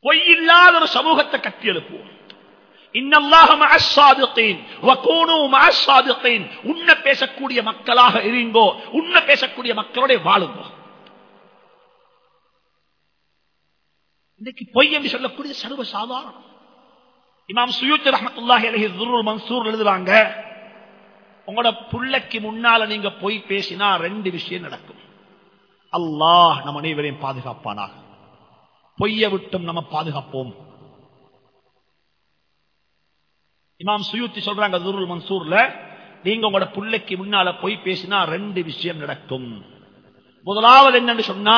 பொய் இல்லாத ஒரு சமூகத்தை கட்டி எழுப்புவோம். உன்ன பேசக்கூடிய மக்களாக இருங்கோ. உன்ன பேசக்கூடிய மக்களோட வாழுங்கோ. இன்னைக்கு பொய் என்று சொல்லக்கூடிய சர்வ சாதாரணம் இமாம் சுயூத் ரஹமத்துல்லாஹி அலஹி துருல் மன்சூர் எழுதுறாங்க உங்களோட புள்ளைக்கு முன்னால நீங்க பொய் பேசினா ரெண்டு விஷயம் நடக்கும். அல்லாஹ் நம் அனைவரையும் பாதுகாப்பானாக. பொய்ய விட்டும் நம்ம பாதுகாப்போம். இமாம் சுயூத்தி சொல்றாங்க துருல் மன்சூர்ல நீங்க உங்களோட புள்ளைக்கு முன்னால பொய் பேசினா ரெண்டு விஷயம் நடக்கும். முதலாவது என்னன்னு சொன்னா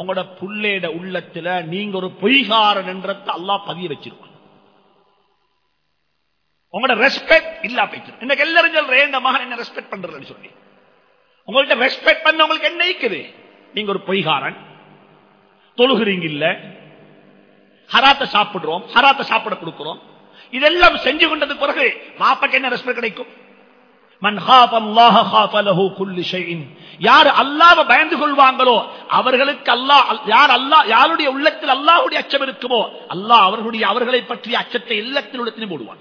உங்களோட புள்ளேட உள்ளத்துல நீங்க ஒரு பொய்காரன் என்றத்தை அல்லாஹ் பதிய வச்சிருக்கோம் உங்களோட ரெஸ்பெக்ட் இல்லா போயிட்டு இன்னைக்கு எல்லாரும் சொல்றேன் இந்த மகன் என்ன ரெஸ்பெக்ட் பண்றதுன்னு சொல்லி. உங்கள்கிட்ட ரெஸ்பெக்ட் பண்ண உங்களுக்கு என்ன இருக்குது? நீங்க ஒரு பொய்காரன். தொழுகிறீங்க இல்ல ஹராத்த சாப்பிடுறோம். ஹராத்த சாப்பிட கொடுக்கிறோம். இதெல்லாம் செஞ்சு கொண்டது பிறகு மாப்பாக்கு என்ன ரெஸ்பெக்ட் கிடைக்கும்? யார் அல்லாஹ்வை பயந்து கொள்வாங்களோ அவர்களுக்கு அல்லாஹ் யார் அல்லாஹ் யாருடைய உள்ளத்தில் அல்லாஹுடைய அச்சம் இருக்குமோ அல்லாஹ் அவர்களுடைய அவர்களை பற்றிய அச்சத்தை எல்லாத்தில் உள்ளத்திலும் போடுவான்.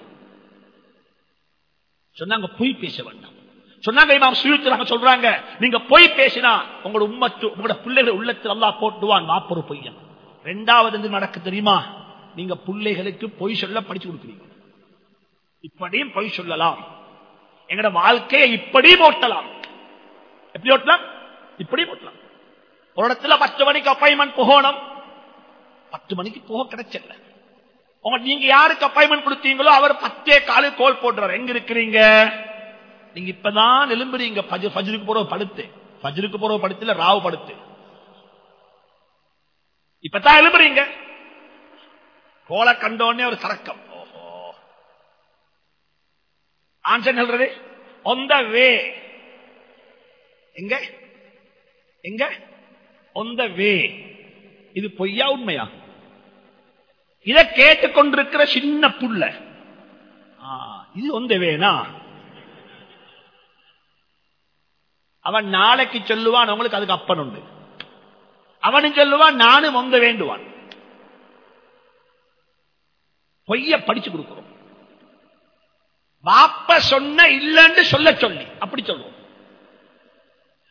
சொன்னாங்க பொய் பேச வேண்டாம். சொன்னாங்க இமாம் சுயூத்தாக சொல்றாங்க நீங்க பொய் பேசினா உங்களோட உம்மத்து உங்களோட பிள்ளைகள் உள்ளத்தில் அல்லாஹ் போட்டுவான் மாப்பொரு பொய்யன். ரெண்டாவது நடக்க தெரியுமா? நீங்க பிள்ளைகளுக்கு பொய் சொல்ல படிச்சு கொடுக்குறீங்க. இப்படியும் பொய் சொல்லலாம். எங்கட வாழ்க்கையை இப்படி ஓட்டலாம். எப்படி ஓட்டலாம்? இப்படியும் ஓட்டலாம். ஒரு இடத்துல பத்து மணிக்கு அப்பாயின்மெண்ட் போகணும். பத்து மணிக்கு போக கிடைச்சல. உங்க நீங்க யாருக்கு அப்பாயின்மெண்ட் கொடுத்தீங்களோ அவர் பத்தே காலு கோல் போடுறார். எங்க இருக்கிறீங்க? நீங்க இப்பதான் எலும்புறீங்க ஃபஜ்- ஃபஜ்ருக்கு போற படுத்து. ஃபஜ்ருக்கு போற படுத்துல ராவு படுத்து. இப்பதான் எலும்புறீங்க கோலை கண்டோடனே ஒரு சரக்கம் ஓஹோ ஆன்சர் சொல்றது? ஒந்த வே எங்க? எங்க? ஒந்த வே இது பொய்யா உண்மையா? இத கேட்டுக்கொண்டிருக்கிற சின்ன புள்ள. இது ஒந்த வேணா அவன் நாளைக்கு சொல்லுவான் அவங்களுக்கு அதுக்கு அப்பன் உண்டு. அவனும் சொல்லுவான் நானும் ஒந்த வேண்டுவான் பொய்ய படிச்சு கொடுக்கிறோம். பாப்ப சொன்ன இல்லன்னு சொல்ல சொல்லி. அப்படி சொல்லுவோம்.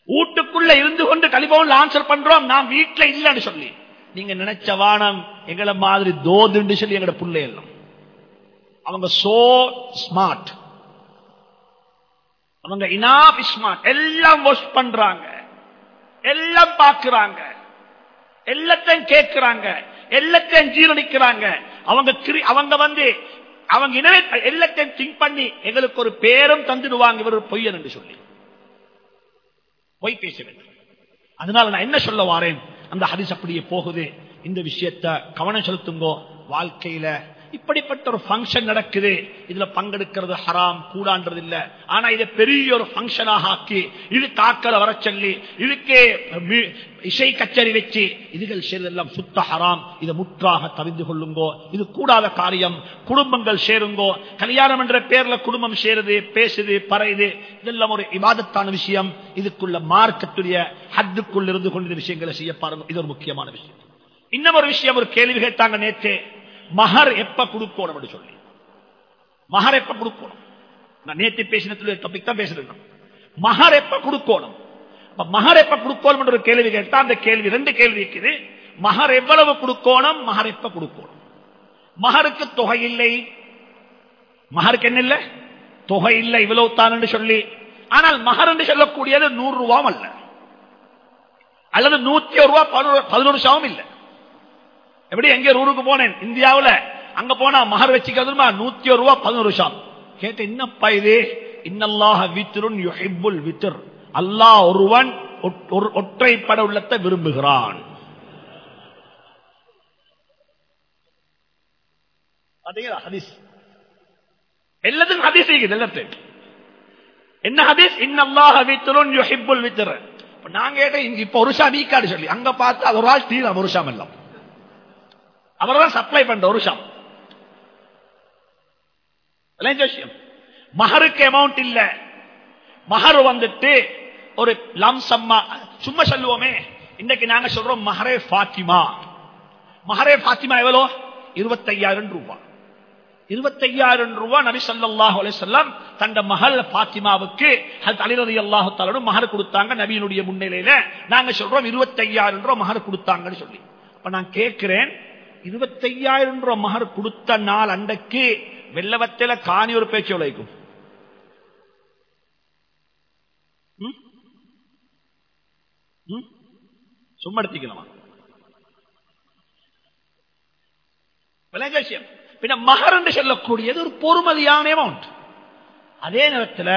வீட்டுக்குள்ள இருந்து கொண்டு கலிபவன்ல ஆன்சர் பண்றோம். நான் வீட்டுல இல்லன்னு சொல்லி. நீங்க நினைச்ச வானம் எங்களை மாதிரி தோதுன்னு சொல்லி எங்களோட புள்ளை எல்லாம். அவங்க சோ ஸ்மார்ட் அவங்க இனாப் ஸ்மார்ட் எல்லாம் வாஷ் பண்றாங்க. எல்லாம் பாக்குறாங்க. எல்லாத்தையும் கேட்கிறாங்க எல்லாத்தையும் ஜீரணிக்கிறாங்க. அவங்க அவங்க வந்து அவங்க இனவே எல்லாத்தையும் திங்க் பண்ணி எங்களுக்கு ஒரு பேரும் தந்துடுவாங்க இவர் ஒரு பொய்யன் என்று சொல்லி. பொய் பேச வேண்டும். அதனால நான் என்ன சொல்ல வாரேன்? அந்த ஹரிஸ் அப்படியே போகுது. இந்த விஷயத்தை கவனம் செலுத்துங்கோ. வாழ்க்கையில இப்படிப்பட்ட ஒரு ஃபங்க்ஷன் நடக்குது. இதுல பங்கெடுக்கிறது ஹராம் கூடான்றது இல்ல. ஆனா இதை பெரிய ஒரு பங்கனாக ஆக்கி இது தாக்கல வர சொல்லி இதுக்கே இசை கச்சேரி வச்சு இதுகள் செய்தெல்லாம் சுத்த ஹராம். இதை முற்றாக தவிந்து கொள்ளுங்கோ. இது கூடாத காரியம். குடும்பங்கள் சேருங்கோ. கல்யாணம் என்ற பேர்ல குடும்பம் சேருது பேசுது பறையுது இதெல்லாம் ஒரு இபாதத்தான விஷயம். இதுக்குள்ள மார்க்கத்துடைய ஹத்துக்குள் இருந்து கொண்டு விஷயங்களை செய்ய பாருங்க. இது ஒரு முக்கியமான விஷயம். இன்னும் ஒரு விஷயம் ஒரு கேள்வி கேட்டாங்க நேற்று மகர் எப்ப கொடுக்கணும் சொல்லி. மகர் எப்ப கொடுக்கணும்? நான் நேற்று பேசினத்துல டாபிக் தான் பேசுறேன் மகர் எப்ப கொடுக்கணும்? மகர் எப்ப கொடுக்கணும் என்ற ஒரு கேள்வி கேட்டா அந்த கேள்வி ரெண்டு கேள்வி இருக்குது. மகர் எவ்வளவு கொடுக்கணும்? மகர் எப்ப கொடுக்கணும்? மகருக்கு தொகை இல்லை. மகருக்கு என்ன இல்லை? தொகை இல்லை இவ்வளவு தான் சொல்லி. ஆனால் மகர் என்று சொல்லக்கூடியது நூறு ரூபாவும் அல்ல. அல்லது நூத்தி ஒரு ரூபாய் பதினோரு பதினோரு சவம் இல்லை. எப்படி எங்க ஊருக்கு போனேன்? இந்தியாவுல. அங்க போனா மகர் வச்சுக்கிறதுமா நூத்தி ஒரு ரூபா பதினோரு ஷாம். கேட்டு என்னப்பா இது? இன்னல்லாக வித்திருன் யுஹிபுல் வித்திர் அல்லாஹ் ஒருவன் ஒட்- ஒரு ஒற்றைப்பட உள்ளத்தை விரும்புகிறான். ஹதீஸ். எல்லாத்துக்கும் ஹதீஸ் இருக்குது எல்லாத்தையும் என்ன ஹதீஸ்? இன்னல்லாக வித்திருன் யுஹிபுல் வித்திர் இப்ப கேட்டேன் இங்க இப்ப ஒருஷா நீக்காடு சொல்லி. அங்க பார்த்து அது ஒரு ஆள் தீரம் ஒருஷாம் எல்லாம். எல்லாம் அவர்தான் சப்ளை பண்ற ஒரு ஷாம் விஷயம். மகருக்கு அமௌண்ட் இல்ல. மகர் வந்துட்டு ஒரு லம்சம்மா சும்மா சொல்லுவோமே. இன்னைக்கு நாங்க சொல்றோம் மஹரே பாத்திமா மஹரே பாத்திமா எவ்வளோ? இருபத்தையாயிரம் ரூபாய் இருபத்தையாயிரம் ரூபாய் நபி ஸல்லல்லாஹு அலிசல்லாம் தந்த மகள் பாத்திமாவுக்கு அலிரதி அல்லாஹு ரலியல்லாஹு மகர் கொடுத்தாங்க நபியினுடைய முன்னிலையில. நாங்க சொல்றோம் இருபத்தையாயிரம் ரூபாய் மகர் கொடுத்தாங்கன்னு சொல்லி. அப்ப நான் கேட்கிறேன் இருபத்தையாயிரம் ரூபாய் மகர் கொடுத்த நாள் அன்றைக்கு வெள்ளவத்தில காணி ஒரு பேச்சு உழைக்கும் சும்மா எடுத்துக்கலாமா? பின்ன மகர் என்று சொல்லக்கூடியது ஒரு பொறுமதியான அமௌண்ட் அதே நேரத்தில்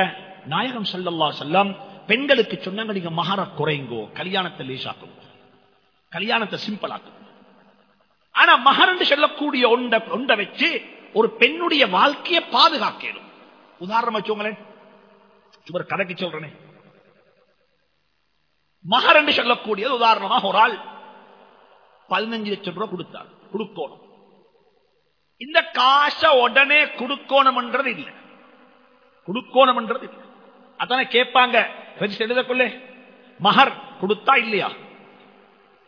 நாயகம் சல்லல்லா செல்லம் பெண்களுக்கு சொன்னாங்க நீங்க மகர குறைங்கோ கல்யாணத்தை லேசாக்குங்க. கல்யாணத்தை சிம்பிள் ஆக்குங்க. ஆனா மகரண்டு சொல்லக்கூடிய ஒன்றை ஒன்றை வச்சு ஒரு பெண்ணுடைய வாழ்க்கையை பாதுகாக்கணும். உதாரணம் வச்சுங்களேன் சும்மா ஒரு கதைக்கு சொல்றேனே. மகரண்டு சொல்லக்கூடியது உதாரணமாக ஒரு ஆள் பதினஞ்சு லட்சம் ரூபாய் கொடுத்தார். கொடுக்கணும். இந்த காசை உடனே கொடுக்கணும்ன்றது இல்லை. கொடுக்கணும்ன்றது இல்லை. அதானே கேட்பாங்க. எழுதக்குள்ளே. மகர் கொடுத்தா இல்லையா?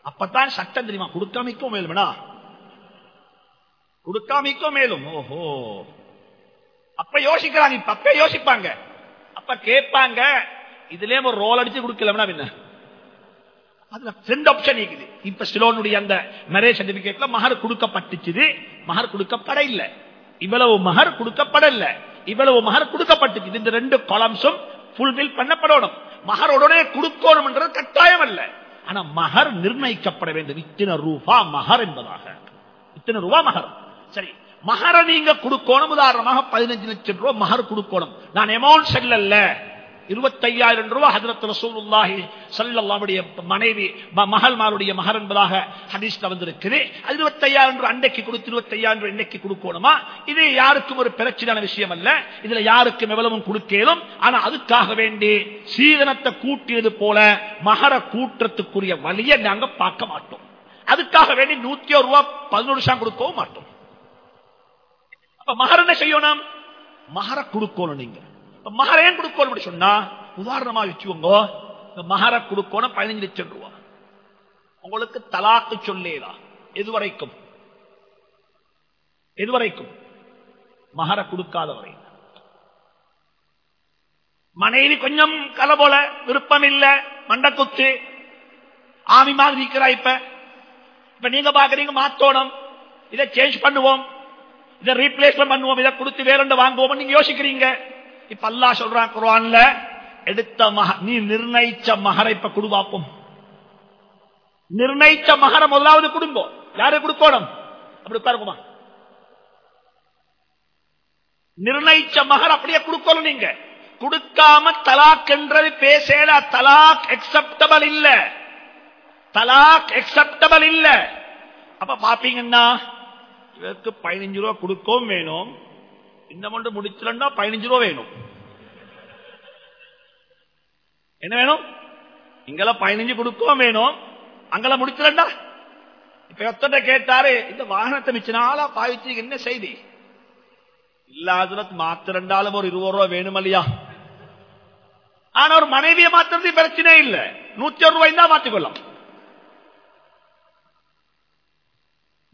அப்பதான் சட்டம் தெரியுமா? கொடுக்காமிக்கும் மேலும்னா கொடுக்காமிக்கும் மேலும். ஓஹோ. அப்ப யோசிக்கிறாங்க இப்ப அப்ப யோசிப்பாங்க. அப்ப கேட்பாங்க இதுலயே ஒரு ரோல் அடிச்சு கொடுக்கலன்னா என்ன அதுல ரெண்டு ஆப்ஷன் இருக்குது. இப்ப சிலோனுடைய அந்த மேரேஜ் சர்டிபிகேட்ல மகர் கொடுக்கப்பட்டுச்சுது. மகர் கொடுக்கப்பட இல்ல இவ்வளவு மகர் கொடுக்கப்படல. இவ்வளவு மகர் கொடுக்கப்பட்டுச்சு இந்த ரெண்டு காலம்ஸும் ஃபுல்பில் பண்ணப்படணும். மகர் உடனே கொடுக்கணும்ன்றது கட்டாயம் அல்ல. ஆனா மகர் நிர்ணயிக்கப்பட வேண்டும். இத்தனை ரூபா மகர் என்பதாக. இத்தனை ரூபா மகர். சரி மகர நீங்க கொடுக்கணும். உதாரணமாக பதினஞ்சு லட்சம் ரூபாய் மகர் கொடுக்கணும். நான் அமௌண்ட் செல்லல்ல இருபத்தையாயிரம் ரூபாய் ஹதரத் ரசூலுல்லாஹி சல்லல்லாஹுடைய மனைவி மகள்மாருடைய மகர் என்பதாக ஹதீஸ்ல வந்திருக்குது. இருபத்தையாயிரம் ரூபாய் அன்றைக்கு கொடுத்து இருபத்தையாயிரம் ரூபாய் இன்னைக்கு கொடுக்கணுமா? இது யாருக்கும் ஒரு பிரச்சனையான விஷயம் அல்ல. இதுல யாருக்கும் எவ்வளவும் கொடுக்கலும். ஆனா அதுக்காக வேண்டி சீதனத்தை கூட்டியது போல மகர கூட்டத்துக்குரிய வழியை நாங்க பார்க்க மாட்டோம். அதுக்காக வேண்டி நூத்தி ஒரு ரூபாய் பதினோரு கொடுக்கவும் மாட்டோம். அப்ப மகர் என்ன செய்யணும் மகர கொடுக்கணும் நீங்க. மகர ஏன் கொடுக்கணும் சொன்னா உதாரணமா வச்சுக்கோங்க. மகர கொடுக்கணும் பதினஞ்சு லட்சம் ரூபா. உங்களுக்கு தலாக்கு சொல்லேதா? எதுவரைக்கும் எதுவரைக்கும் மகர கொடுக்காத வரை மனைவி கொஞ்சம் கலை போல விருப்பம் இல்ல மண்டக்குத்து. ஆமி மாதிரி இருக்கிறா இப்ப. இப்ப நீங்க பாக்குறீங்க மாத்தோணும். இதை சேஞ்ச் பண்ணுவோம். இதை ரீப்ளேஸ்மெண்ட் பண்ணுவோம் இதை கொடுத்து வேறண்ட வாங்குவோம் நீங்க யோசிக்கிறீங்க. இப்ப அல்லா சொல்றான் குருவான்ல எடுத்த மக நீ நிர்ணயிச்ச மகரை இப்ப குடுவாப்போம் நிர்ணயிச்ச மகர முதலாவது குடும்பம். யாரு கொடுக்கணும்? அப்படி உட்காருக்குமா நிர்ணயிச்ச மகர் அப்படியே கொடுக்கணும் நீங்க. கொடுக்காம தலாக் என்றது பேசல தலாக் அக்செப்டபிள் இல்ல. தலாக் அக்செப்டபிள் இல்ல. அப்ப பாப்பீங்கன்னா இவருக்கு பதினஞ்சு ரூபா கொடுக்கவும் வேணும். இந்த மட்டும் முடிச்சலன்னா பதினஞ்சு ரூபா வேணும். என்ன வேணும்? இங்கெல்லாம் பதினஞ்சு கொடுக்கவும் வேணும். அங்கெல்லாம் முடிச்சலண்டா இப்ப எத்தனை கேட்டாரு? இந்த வாகனத்தை மிச்ச நாளா பாவிச்சு என்ன செய்தி? இல்லாத மாத்த ரெண்டாலும் ஒரு இருபது ரூபா வேணும் இல்லையா? ஆனா ஒரு மனைவியை மாத்துறது பிரச்சனை இல்லை. நூத்தி ஒரு ரூபாய் தான் மாத்திக்கொள்ளலாம்.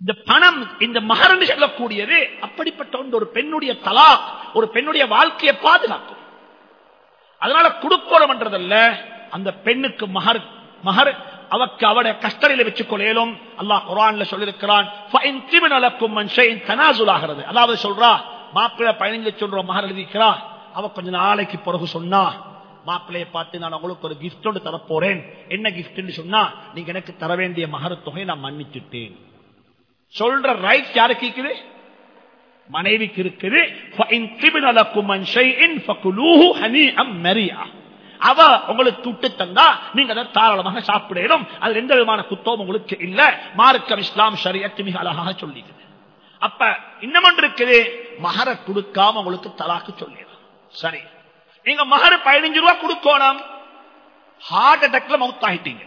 இந்த பணம் இந்த மகரண்டு சொல்லக்கூடியது அப்படிப்பட்ட ஒரு பெண்ணுடைய தலா ஒரு பெண்ணுடைய வாழ்க்கையை பாதுகாக்கும். அதனால கொடுக்கணும் என்றதல்ல அந்த பெண்ணுக்கு மகர் மகர் அவக்கு அவட கஷ்டரையில வச்சுக் கொள்ளையிலும் அல்லாஹ் குரான்ல சொல்லிருக்கிறான் தனாசுலாகிறது. அதாவது சொல்றா மாப்பிள்ளை பதினஞ்சு லட்சம் ரூபாய் மகர் எழுதிக்கிறா. அவ கொஞ்ச நாளைக்கு பிறகு சொன்னா மாப்பிள்ளையை பார்த்து நான் உங்களுக்கு ஒரு கிஃப்ட் ஒன்று தரப்போறேன். என்ன கிஃப்ட் சொன்னா நீங்க எனக்கு தர வேண்டிய மகர தொகையை நான் மன்னிச்சுட்டேன். சொல்ற ரைட் யாருக்கு இருக்குது? மனைவிக்கு இருக்குது. அவ உங்களுக்கு துட்டு தந்தா நீங்க அதை தாராளமாக சாப்பிடணும். அது எந்த விதமான குத்தம் உங்களுக்கு இல்ல. மார்க்கம் இஸ்லாம் சரியத்து மிக அழகாக சொல்லிக்குது. அப்ப இன்னும் இருக்குது. மகர கொடுக்காம உங்களுக்கு தலாக்கு சொல்லிடும் சரி. நீங்க மகர பதினஞ்சு ரூபா கொடுக்கணும். ஹார்ட் அட்டாக்ல மவுத் ஆகிட்டீங்க.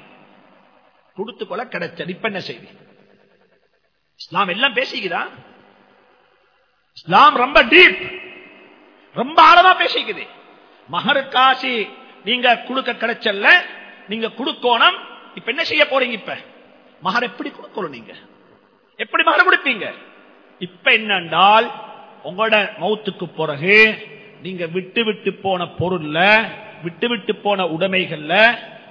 கொடுத்து கொள்ள கிடைச்சது இப்ப என்ன செய்தி இஸ்லாம் எல்லாம் பேசிக்குதா? இஸ்லாம் ரொம்ப டீப் ரொம்ப ஆழமா பேசிக்குது. மகரு காசி நீங்க கொடுக்க கிடைச்சல்ல நீங்க கொடுக்கணும் இப்ப என்ன செய்ய போறீங்க இப்ப? மகர் எப்படி கொடுக்கணும் நீங்க? எப்படி மகர் கொடுப்பீங்க? இப்ப என்னண்டால் உங்களோட மௌத்துக்கு பிறகு நீங்க விட்டு விட்டு போன பொருள்ல விட்டு விட்டு போன உடைமைகள்ல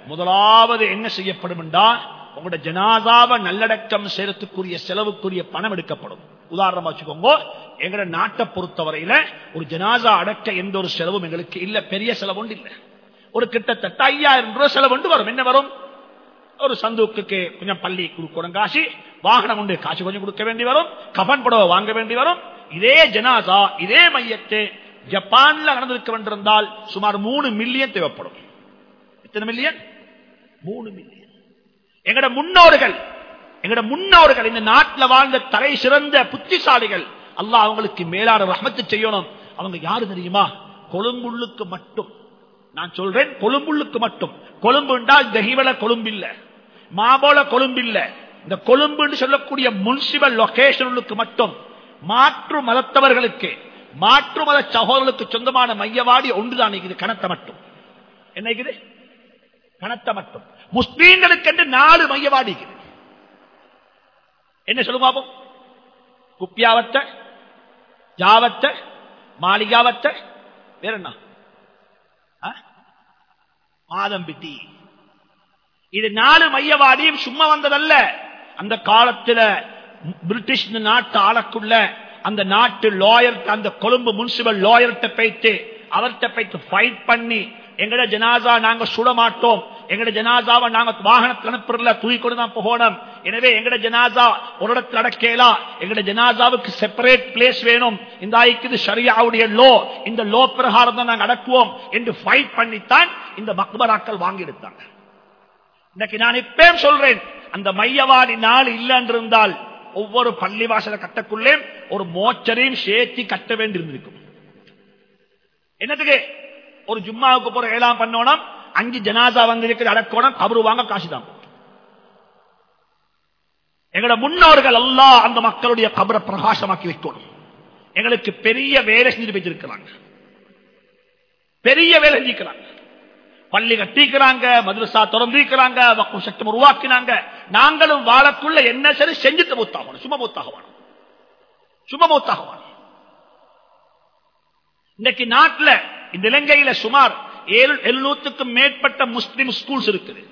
முதலாவது என்ன செய்யப்படும் என்றால் உங்களோட ஜனாதாவை நல்லடக்கம் செய்யறதுக்குரிய செலவுக்குரிய பணம் எடுக்கப்படும். உதாரணமா வச்சுக்கோங்க எங்களோட நாட்டை பொறுத்தவரையில ஒரு ஜனாதா அடக்க எந்த ஒரு செலவும் எங்களுக்கு இல்ல. பெரிய செலவு ஒன்று இல்ல. ஒரு கிட்டத்தட்ட ஐயாயிரம் ரூபாய் செலவு ஒன்று வரும். என்ன வரும்? ஒரு சந்தூக்கு கொஞ்சம் பள்ளி கொடுக்கணும் காசு வாகனம் உண்டு காசு கொஞ்சம் கொடுக்க வேண்டி வரும் கபன் புடவை வாங்க வேண்டி வரும். இதே ஜனாதா இதே மையத்தை ஜப்பான்ல நடந்திருக்க வேண்டியிருந்தால் சுமார் மூணு மில்லியன் தேவைப்படும். எத்தனை மில்லியன் மூணு மில்லியன் எங்கட முன்னோர்கள் எங்கட முன்னோர்கள் இந்த நாட்டில் வாழ்ந்த தலை சிறந்த புத்திசாலிகள். அல்லாஹ் அவங்களுக்கு மேலான ரஹமத்து செய்யணும். அவங்க யாரு தெரியுமா? கொழும்புள்ளுக்கு மட்டும். நான் சொல்றேன் கொழும்புள்ளுக்கு மட்டும். கொழும்பு என்றால் தெஹிவல கொழும்பு இல்ல. மாபோல கொழும்பு இல்ல. இந்த கொழும்புன்னு சொல்லக்கூடிய முன்சிபல் லொகேஷனுக்கு மட்டும். மாற்று மதத்தவர்களுக்கு மாற்று மத சகோதரர்களுக்கு சொந்தமான மையவாடி ஒன்றுதான். இது மட்டும். என்ன இருக்குது மட்டும். முஸ்லீம்களுக்கு என்று நாலு மையவாடி என்ன சொல்லுங்க பாப்போம்? குப்பியாவத்த ஜாவத்த மாளிகாவத்த வேற என்ன? ஆ? மாதம்பிட்டி. இது நாலு மையவாடியும் சும்மா வந்ததல்ல. அந்த காலத்துல பிரிட்டிஷ் நாட்டு ஆளக்குள்ள அந்த நாட்டு லாயர் அந்த கொழும்பு முனிசிபல் லாயர்கிட்ட போயிட்டு அவர்கிட்ட போயிட்டு ஃபைட் பண்ணி எங்கட ஜனாசா நாங்க சுட மாட்டோம். எங்கட ஜனாசாவை நாங்க வாகனத்தில் அனுப்புறல தூக்கிக்கொண்டு தான் போகணும். எனவே எங்கட ஜனாசா ஒரு இடத்துல அடக்கலாம் எங்கட ஜனாசாவுக்கு செப்பரேட் பிளேஸ் வேணும். இந்த ஆய்க்குது ஷரியாவுடைய லோ இந்த லோ பிரகாரம் தான் நாங்க அடக்குவோம் என்று ஃபைட் பண்ணித்தான் இந்த மக்பராக்கள் வாங்கி எடுத்தாங்க. இன்னைக்கு நான் இப்பயும் சொல்றேன் அந்த மையவாடி நாள் இல்லைன்னு இருந்தால் ஒவ்வொரு பள்ளிவாசல கட்டக்குள்ளே ஒரு மோச்சரையும் சேர்த்து கட்ட வேண்டி இருந்திருக்கும் என்னத்துக்கு ஒரு ஜும்மாவுக்கு போற ஏழாம் பண்ணோனா அஞ்சு ஜனாசா வந்திருக்கிற அடக்கோணம் அவரு வாங்க காசுதான். எங்களோட முன்னோர்கள் எல்லாம் அந்த மக்களுடைய கபரை பிரகாசமாக்கி வைக்கணும் எங்களுக்கு பெரிய வேலை செஞ்சு வச்சிருக்கிறாங்க பெரிய வேலை செஞ்சிருக்கிறாங்க. பள்ளி கட்டிக்கிறாங்க மதுரசா திறந்திருக்கிறாங்க வக்கு சட்டம் உருவாக்கினாங்க. நாங்களும் வாழக்குள்ள என்ன சரி செஞ்சுட்டு மூத்தாகணும். சும மூத்தாகவானும் சும மூத்தாகவானும் இன்னைக்கு நாட்டில் இந்த இலங்கையில சுமார் எழுநூத்துக்கும் மேற்பட்ட முஸ்லிம் ஸ்கூல்ஸ் இருக்குது.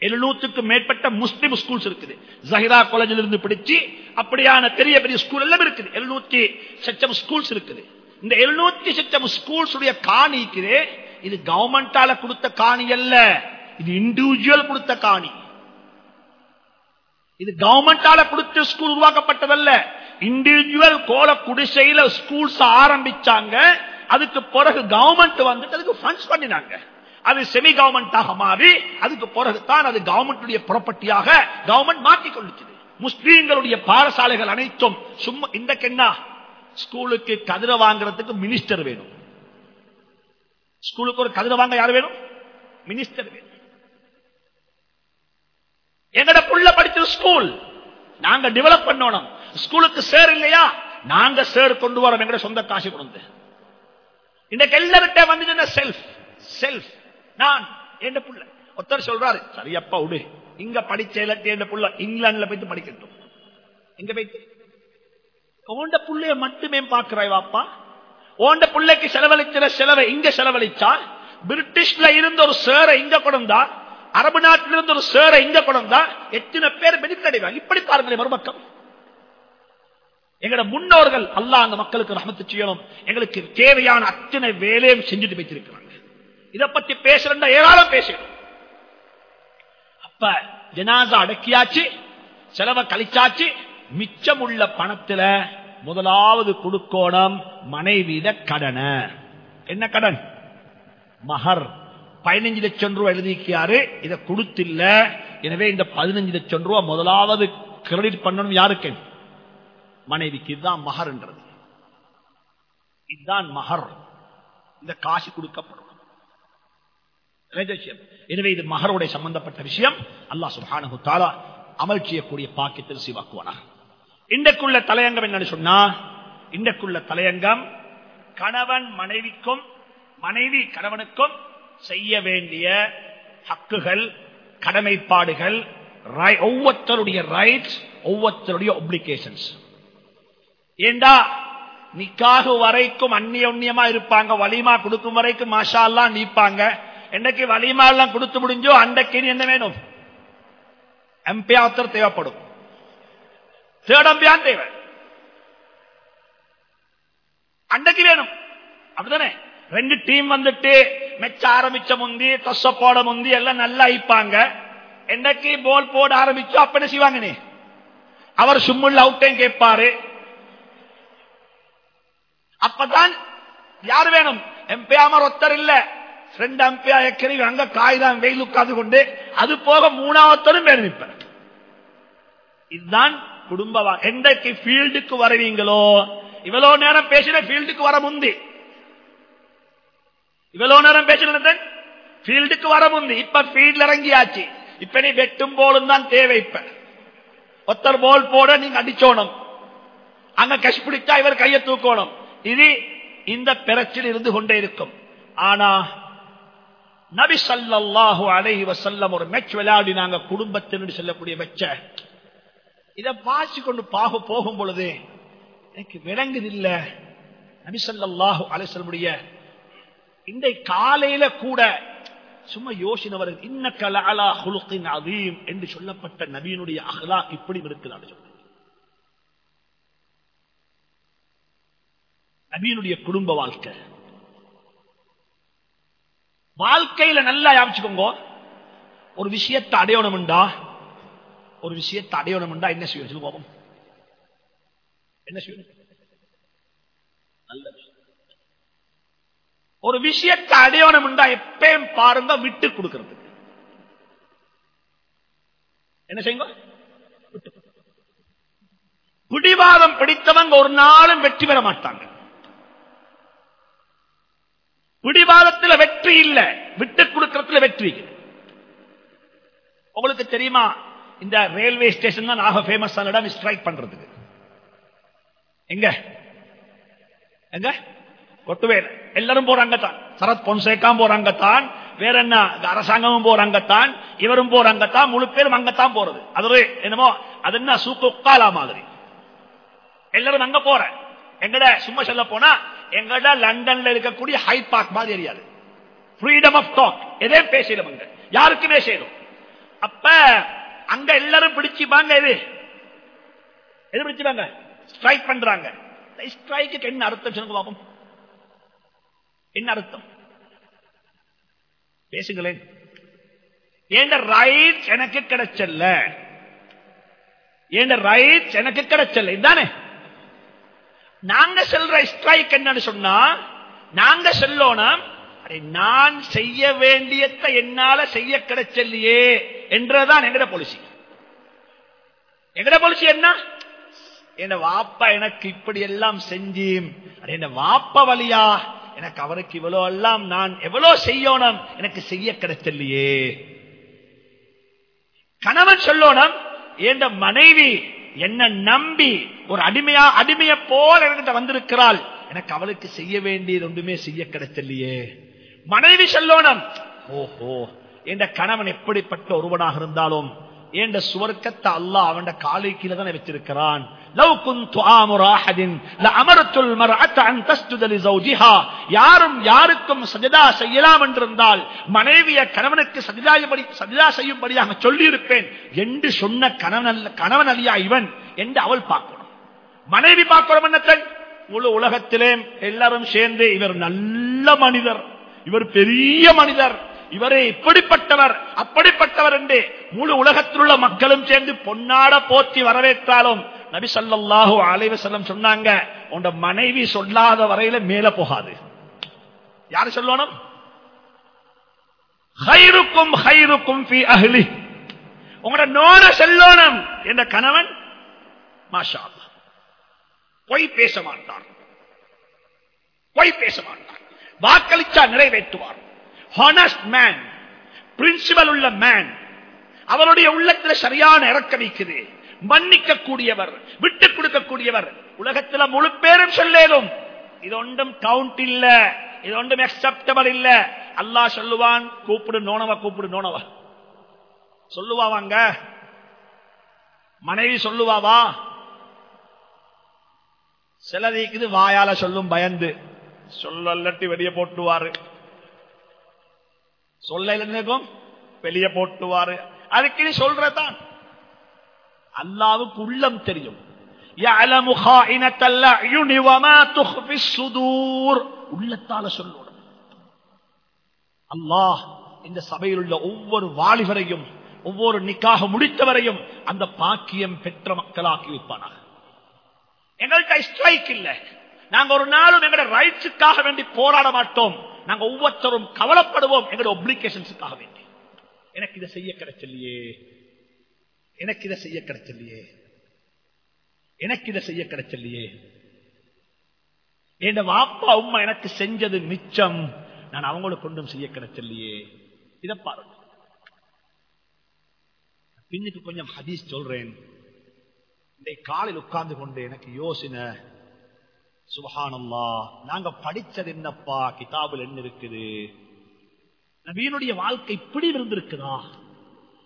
எழுநூத்துக்கும் மேற்பட்ட முஸ்லிம் ஸ்கூல்ஸ் இருக்குது. ஜஹிரா காலேஜில் இருந்து பிடிச்சு அப்படியான பெரிய பெரிய ஸ்கூல் எல்லாம் இருக்குது. எழுநூத்தி சச்சம் ஸ்கூல்ஸ் இருக்குது. இந்த எழுநூத்தி சச்சம் ஸ்கூல்ஸ் உடைய காணி இருக்குது இது கவர்மெண்டால கொடுத்த காணி அல்ல. இது இண்டிவிஜுவல் கொடுத்த காணி. இது கவர்மெண்டால கொடுத்த ஸ்கூல் உருவாக்கப்பட்டதல்ல. இண்டிவிஜுவல் கோல குடிசையில ஸ்கூல்ஸ் ஆரம்பிச்சாங்க. அதுக்கு பிறகு கவர்மெண்ட் வந்துட்டு அதுக்கு ஃபண்ட்ஸ் பண்ணினாங்க. அது செமி கவர்மெண்டாக மாறி அதுக்கு பிறகுதான் அது கவர்மெண்டுடைய ப்ராப்பர்ட்டியாக கவர்மெண்ட் மாற்றிக் கொள்ளுச்சு. முஸ்லீம்களுடைய பாடசாலைகள் அனைத்தும் சும்மா இந்த கென்னா ஸ்கூலுக்கு கதிர வாங்குறதுக்கு மினிஸ்டர் வேணும். ஸ்கூலுக்கு ஒரு கதிர வாங்க யார் வேணும்? மினிஸ்டர் வேணும். எங்கட புள்ள படிச்ச ஸ்கூல் நாங்க டெவலப் பண்ணணும். ஸ்கூலுக்கு சேர் இல்லையா? நாங்க சேர் கொண்டு வரோம் எங்கட சொந்த காசு கொடுத்து. இன்றைக்கு எல்லார்கிட்ட வந்து செல்ஃப் செல்ஃப் நான் என் புள்ள. ஒருத்தர் சொல்றாரு சரியப்பா விடு. இங்க படிச்ச இல்லாட்டி புள்ள இங்கிலாந்துல போயிட்டு படிக்கட்டும். எங்க போயிட்டு? ஓண்ட புள்ளைய மட்டுமே பாக்குறாய் வாப்பா. ஓண்ட பிள்ளைக்கு செலவழிக்கிற செலவை இங்க செலவழிச்சா பிரிட்டிஷ்ல இருந்த ஒரு சேரை இங்க கொடுந்தா அரபு நாட்டிலிருந்து ஒரு சேரை இங்க கொடுந்தா எத்தனை பேர் பெனிஃபிட் அடைவாங்க? இப்படி பாருங்களேன் மறுபக்கம் எங்களோட முன்னோர்கள் அல்லா அந்த மக்களுக்கு ரஹமத்து செய்யணும். எங்களுக்கு தேவையான அத்தனை வேலையும் செஞ்சுட்டு வைத்திருக்கிறாங்க இதை பத்தி பேசுறா ஏராளம் பேசணும் அப்ப ஜனாசா அடக்கியாச்சு செலவை கழிச்சாச்சு மிச்சம் உள்ள பணத்துல முதலாவது கொடுக்கோணம் மனைவியிட கடனை. என்ன கடன்? மகர் பதினஞ்சு லட்சம் ரூபாய் எழுதிக்கிறாரு இதை கொடுத்தில்ல எனவே இந்த பதினஞ்சு லட்சம் ரூபாய் முதலாவது கிரெடிட் பண்ணணும் யாருக்கு? மனைவிக்கு இதுதான் மகர்ன்றது. இதுதான் மகர். இந்த காசு கொடுக்கப்படும். எனவே இது மகருடைய சம்பந்தப்பட்ட விஷயம். அல்லா சுஹானு தாலா அமல் செய்யக்கூடிய பாக்கியத்தில் சிவாக்குவானா இன்றைக்குள்ள தலையங்கம் என்னன்னு சொன்னா இன்றைக்குள்ள தலையங்கம் கணவன் மனைவிக்கும் மனைவி கணவனுக்கும் செய்ய வேண்டிய ஹக்குகள் கடமைப்பாடுகள் ஒவ்வொருத்தருடைய ரைட்ஸ் ஒவ்வொருத்தருடைய ஒப்ளிகேஷன்ஸ் ஏண்டா? நிக்காக வரைக்கும் அந்நியமா இருப்பாங்க வலிமா கொடுக்கும் வரைக்கும் மாஷா எல்லாம் நீப்பாங்க. என்னைக்கு வலிமா எல்லாம் கொடுத்து முடிஞ்சோ அன்றைக்கு என்ன வேணும்? எம்பியாத்தர் தேவைப்படும். தேர்ட் தேவை? அன்றைக்கு வேணும். அப்படிதானே ரெண்டு டீம் வந்துட்டு மெச்ச ஆரம்பிச்ச முந்தி தொச போட முந்தி எல்லாம் நல்லா ஐப்பாங்க என்னைக்கு போல் போட ஆரம்பிச்சோ அப்ப என்ன செய்வாங்கனே அவர் சும்முள்ள அவுட்டையும் கேட்பாரு. அப்பதான் யார் வேணும்? எம்பியாமர் ஒத்தர் இல்ல. ரெண்டு அம்பியா எக்கரி அங்க காய்தான் வெயில் உட்கார்ந்து கொண்டு அது போக மூணாவத்தரும் வேணும் இப்ப. இதுதான் குடும்ப எந்தக்கு ஃபீல்டுக்கு வருவீங்களோ? இவ்வளவு நேரம் பேசின ஃபீல்டுக்கு வர முந்தி. இவ்வளவு நேரம் பேசினது ஃபீல்டுக்கு வர முந்தி. இப்ப ஃபீல்ட்ல இறங்கியாச்சு. இப்ப நீ வெட்டும் போலும் தான் தேவை இப்ப. ஒத்தர் போல் போட நீங்க அடிச்சோணும். அங்க கஷ் பிடிச்சா இவர் கையை தூக்கணும். இது இந்த பிரச்சனை இருந்து கொண்டே இருக்கும். ஆனா நபி ஸல்லல்லாஹு அலஹி வசல்லம் ஒரு விளையாடி நாங்கள் குடும்பத்தினர் சொல்லக்கூடிய மெச்ச இதை வாசி கொண்டு பாக போகும் பொழுது எனக்கு விளங்குதில்ல நபி ஸல்லல்லாஹு அலைஹி வஸல்லமுடைய இந்த காலையில கூட சும்மா யோசனை வருது இன்னக்க லஅலா ஹுலுகின் அதீம் என்று சொல்லப்பட்ட நபியினுடைய அகலா இப்படி இருக்கிறார் நபியினுடைய குடும்ப வாழ்க்கை. வாழ்க்கையில நல்லா யாமிச்சுக்கோங்க. ஒரு விஷயத்தை அடையணும்டா. ஒரு விஷயத்தை அடையணும்டா. என்ன செய்யும்? கோபம் என்ன செய்யணும் நல்ல ஒரு விஷயத்தை அடையணும்டா எப்பயும் பாருங்க விட்டு கொடுக்கிறது என்ன செய்யுங்க? பிடிவாதம் பிடித்தவங்க ஒரு நாளும் வெற்றி பெற மாட்டாங்க. பிடிவாதத்தில் வெற்றி இல்ல. விட்டு கொடுக்கறதுல வெற்றி. உங்களுக்கு தெரியுமா இந்த ரயில்வே ஸ்டேஷன் தான் ஆக ஃபேமஸ் இடம் ஸ்ட்ரைக் பண்றதுக்கு. எங்க? எங்க? கொட்டுவேல். எல்லாரும் போறாங்க தான் சரத் பொன்சேகாம் போறாங்க தான் வேற என்ன? இந்த அரசாங்கமும் போறாங்கத்தான். இவரும் போறாங்கத்தான். முழு பேரும் அங்கத்தான் போறது. அது என்னமோ அது என்ன சூக்கா மாதிரி. எல்லாரும் அங்க போற. எங்கட? சும்மா சொல்ல போனா எங்கட லண்டன்ல இருக்கக்கூடிய ஹை பார்க் மாதிரி தெரியாது ஃப்ரீடம் ஆஃப் டாக் எதே பேசிடும் அங்க. யாருக்குமே செய்யணும் அப்ப அங்க எல்லாரும் பிடிச்சுப்பாங்க இது. எது பிடிச்சுப்பாங்க ஸ்ட்ரைக் பண்றாங்க. ஸ்ட்ரைக்கு என்ன அர்த்தம் சொல்லுங்க பாப்போம். என்ன அர்த்தம்? பேசுங்களேன். ஏண்ட ரைட் எனக்கு கிடைச்சல்ல. ஏண்ட ரைட் எனக்கு கிடைச்சல்ல. இதுதானே நாங்க செல்ற ஸ்ட்ரைக் என்னன்னு சொன்னா நாங்க செல்லோனா நான் செய்ய வேண்டியத்தை என்னால செய்ய கிடைச்சல்லையே என்றதான் எங்கட பாலிசி எங்கட பாலிசி என்ன? என் வாப்பா எனக்கு இப்படி எல்லாம் செஞ்சு என் வாப்பா வழியா? எனக்கு அவருக்கு இவ்வளவு எல்லாம் நான் எவ்வளவு செய்யணும்? எனக்கு செய்ய கிடைச்சல்லையே. கணவன் சொல்லணும் என் மனைவி என்ன நம்பி ஒரு அடிமையா அடிமைய போல என்கிட்ட வந்திருக்கிறாள். எனக்கு அவளுக்கு செய்ய வேண்டியது ஒன்றுமே செய்ய கிடைச்சலையே மனைவி சொல்லணும் ஓஹோ என்ற கணவன் எப்படிப்பட்ட ஒருவனாக இருந்தாலும் ஏண்ட சுவர்க்கத்தை அல்லாஹ் அவன் காலை கீழே தானே வச்சிருக்கிறான். லவ் குந்து ஆமுர் ஆஹதின் அமரத்துல் மர்அத அன் தஸ்ஜுத லிஸௌஜிஹா யாரும் யாருக்கும் சஜதா செய்யலாம் என்றிருந்தால் மனைவிய கணவனுக்கு சஜிதாயபடி சஜிதா செய்யும்படியாக சொல்லி இருப்பேன் என்று சொன்ன கணவன் அல்ல கணவன் அல்லியா இவன்? என்று அவள் பார்க்கணும். மனைவி பார்க்கணும் என்னத்தை? முழு உலகத்திலே எல்லாரும் சேர்ந்து இவர் நல்ல மனிதர். இவர் பெரிய மனிதர். இவரே இப்படிப்பட்டவர் அப்படிப்பட்டவர் என்று முழு உலகத்தில் உள்ள மக்களும் சேர்ந்து பொன்னாட போத்தி வரவேற்றாலும் நபி சொல்லாஹு அலைவசல்லம் சொன்னாங்க உண்ட மனைவி சொல்லாத வரையில மேல போகாது. யாரு சொல்லணும்? ஹைருக்கும் ஹைருக்கும் அஹ்லி. உங்களோட நோன செல்லோனம் என்ற கணவன் மாஷா பொய் பேச மாட்டார் பொய் பேச மாட்டார் வாக்களிச்சா நிறைவேற்றுவார். ஹானஸ்ட் மேன் பிரின்சிபல் உள்ள மேன் அவருடைய உள்ளத்தில் சரியான இறக்க வைக்குது. மன்னிக்க கூடியவர் விட்டுக் கொடுக்கக்கூடியவர். உலகத்தில் முழு பேரும் சொல்லேதும் இது ஒன்றும் கவுண்ட் இல்ல இது ஒன்றும் அக்செப்டபிள் இல்ல. அல்லாஹ் சொல்லுவான் கூப்பிடு நோனவ கூப்பிடு நோனவ. சொல்லுவாவாங்க மனைவி சொல்லுவாவா சிலதிக்குது வாயால சொல்லும் பயந்து சொல்லல்லட்டி வெளியே போட்டுவாரு. சொல்ல இருக்கும்? வெளியே போட்டுவாரு. அதுக்கு நீ சொல்றதான் அல்லாவுக்கு உள்ளம் தெரியும். உள்ளத்தால சொல்லணும். அல்லாஹ் இந்த சபையில் உள்ள ஒவ்வொரு வாலிபரையும் ஒவ்வொரு நிக்காக முடித்தவரையும் அந்த பாக்கியம் பெற்ற மக்களாக்கி வைப்பானாக. எங்கள்கிட்ட ஸ்ட்ரைக் இல்லை. நாங்க ஒரு நாளும் எங்களோட ரைட்ஸுக்காக வேண்டி போராட மாட்டோம். நாங்க ஒவ்வொருத்தரும் கவலைப்படுவோம் எங்களோட ஒப்ளிகேஷன்ஸுக்காக வேண்டி. எனக்கு இதை செய்ய கிடைச்சலையே எனக்கு இதை செய்ய கிடைச்சலையே எனக்கு இதை செய்ய கிடைச்சலையே என் வாப்பா உம்மா எனக்கு செஞ்சது மிச்சம். நான் அவங்களுக்கு கொண்டும் செய்ய கிடைச்சலையே இதை பாருங்க. பின்னுக்கு கொஞ்சம் ஹதீஸ் சொல்றேன். இன்றைக்கு காலையில் உட்கார்ந்து கொண்டு எனக்கு யோசனை சுபஹானல்லா நாங்க படிச்சது என்னப்பா? கிதாபில் என்ன இருக்குது? நபியினுடைய வாழ்க்கை இப்படி இருந்திருக்குதா?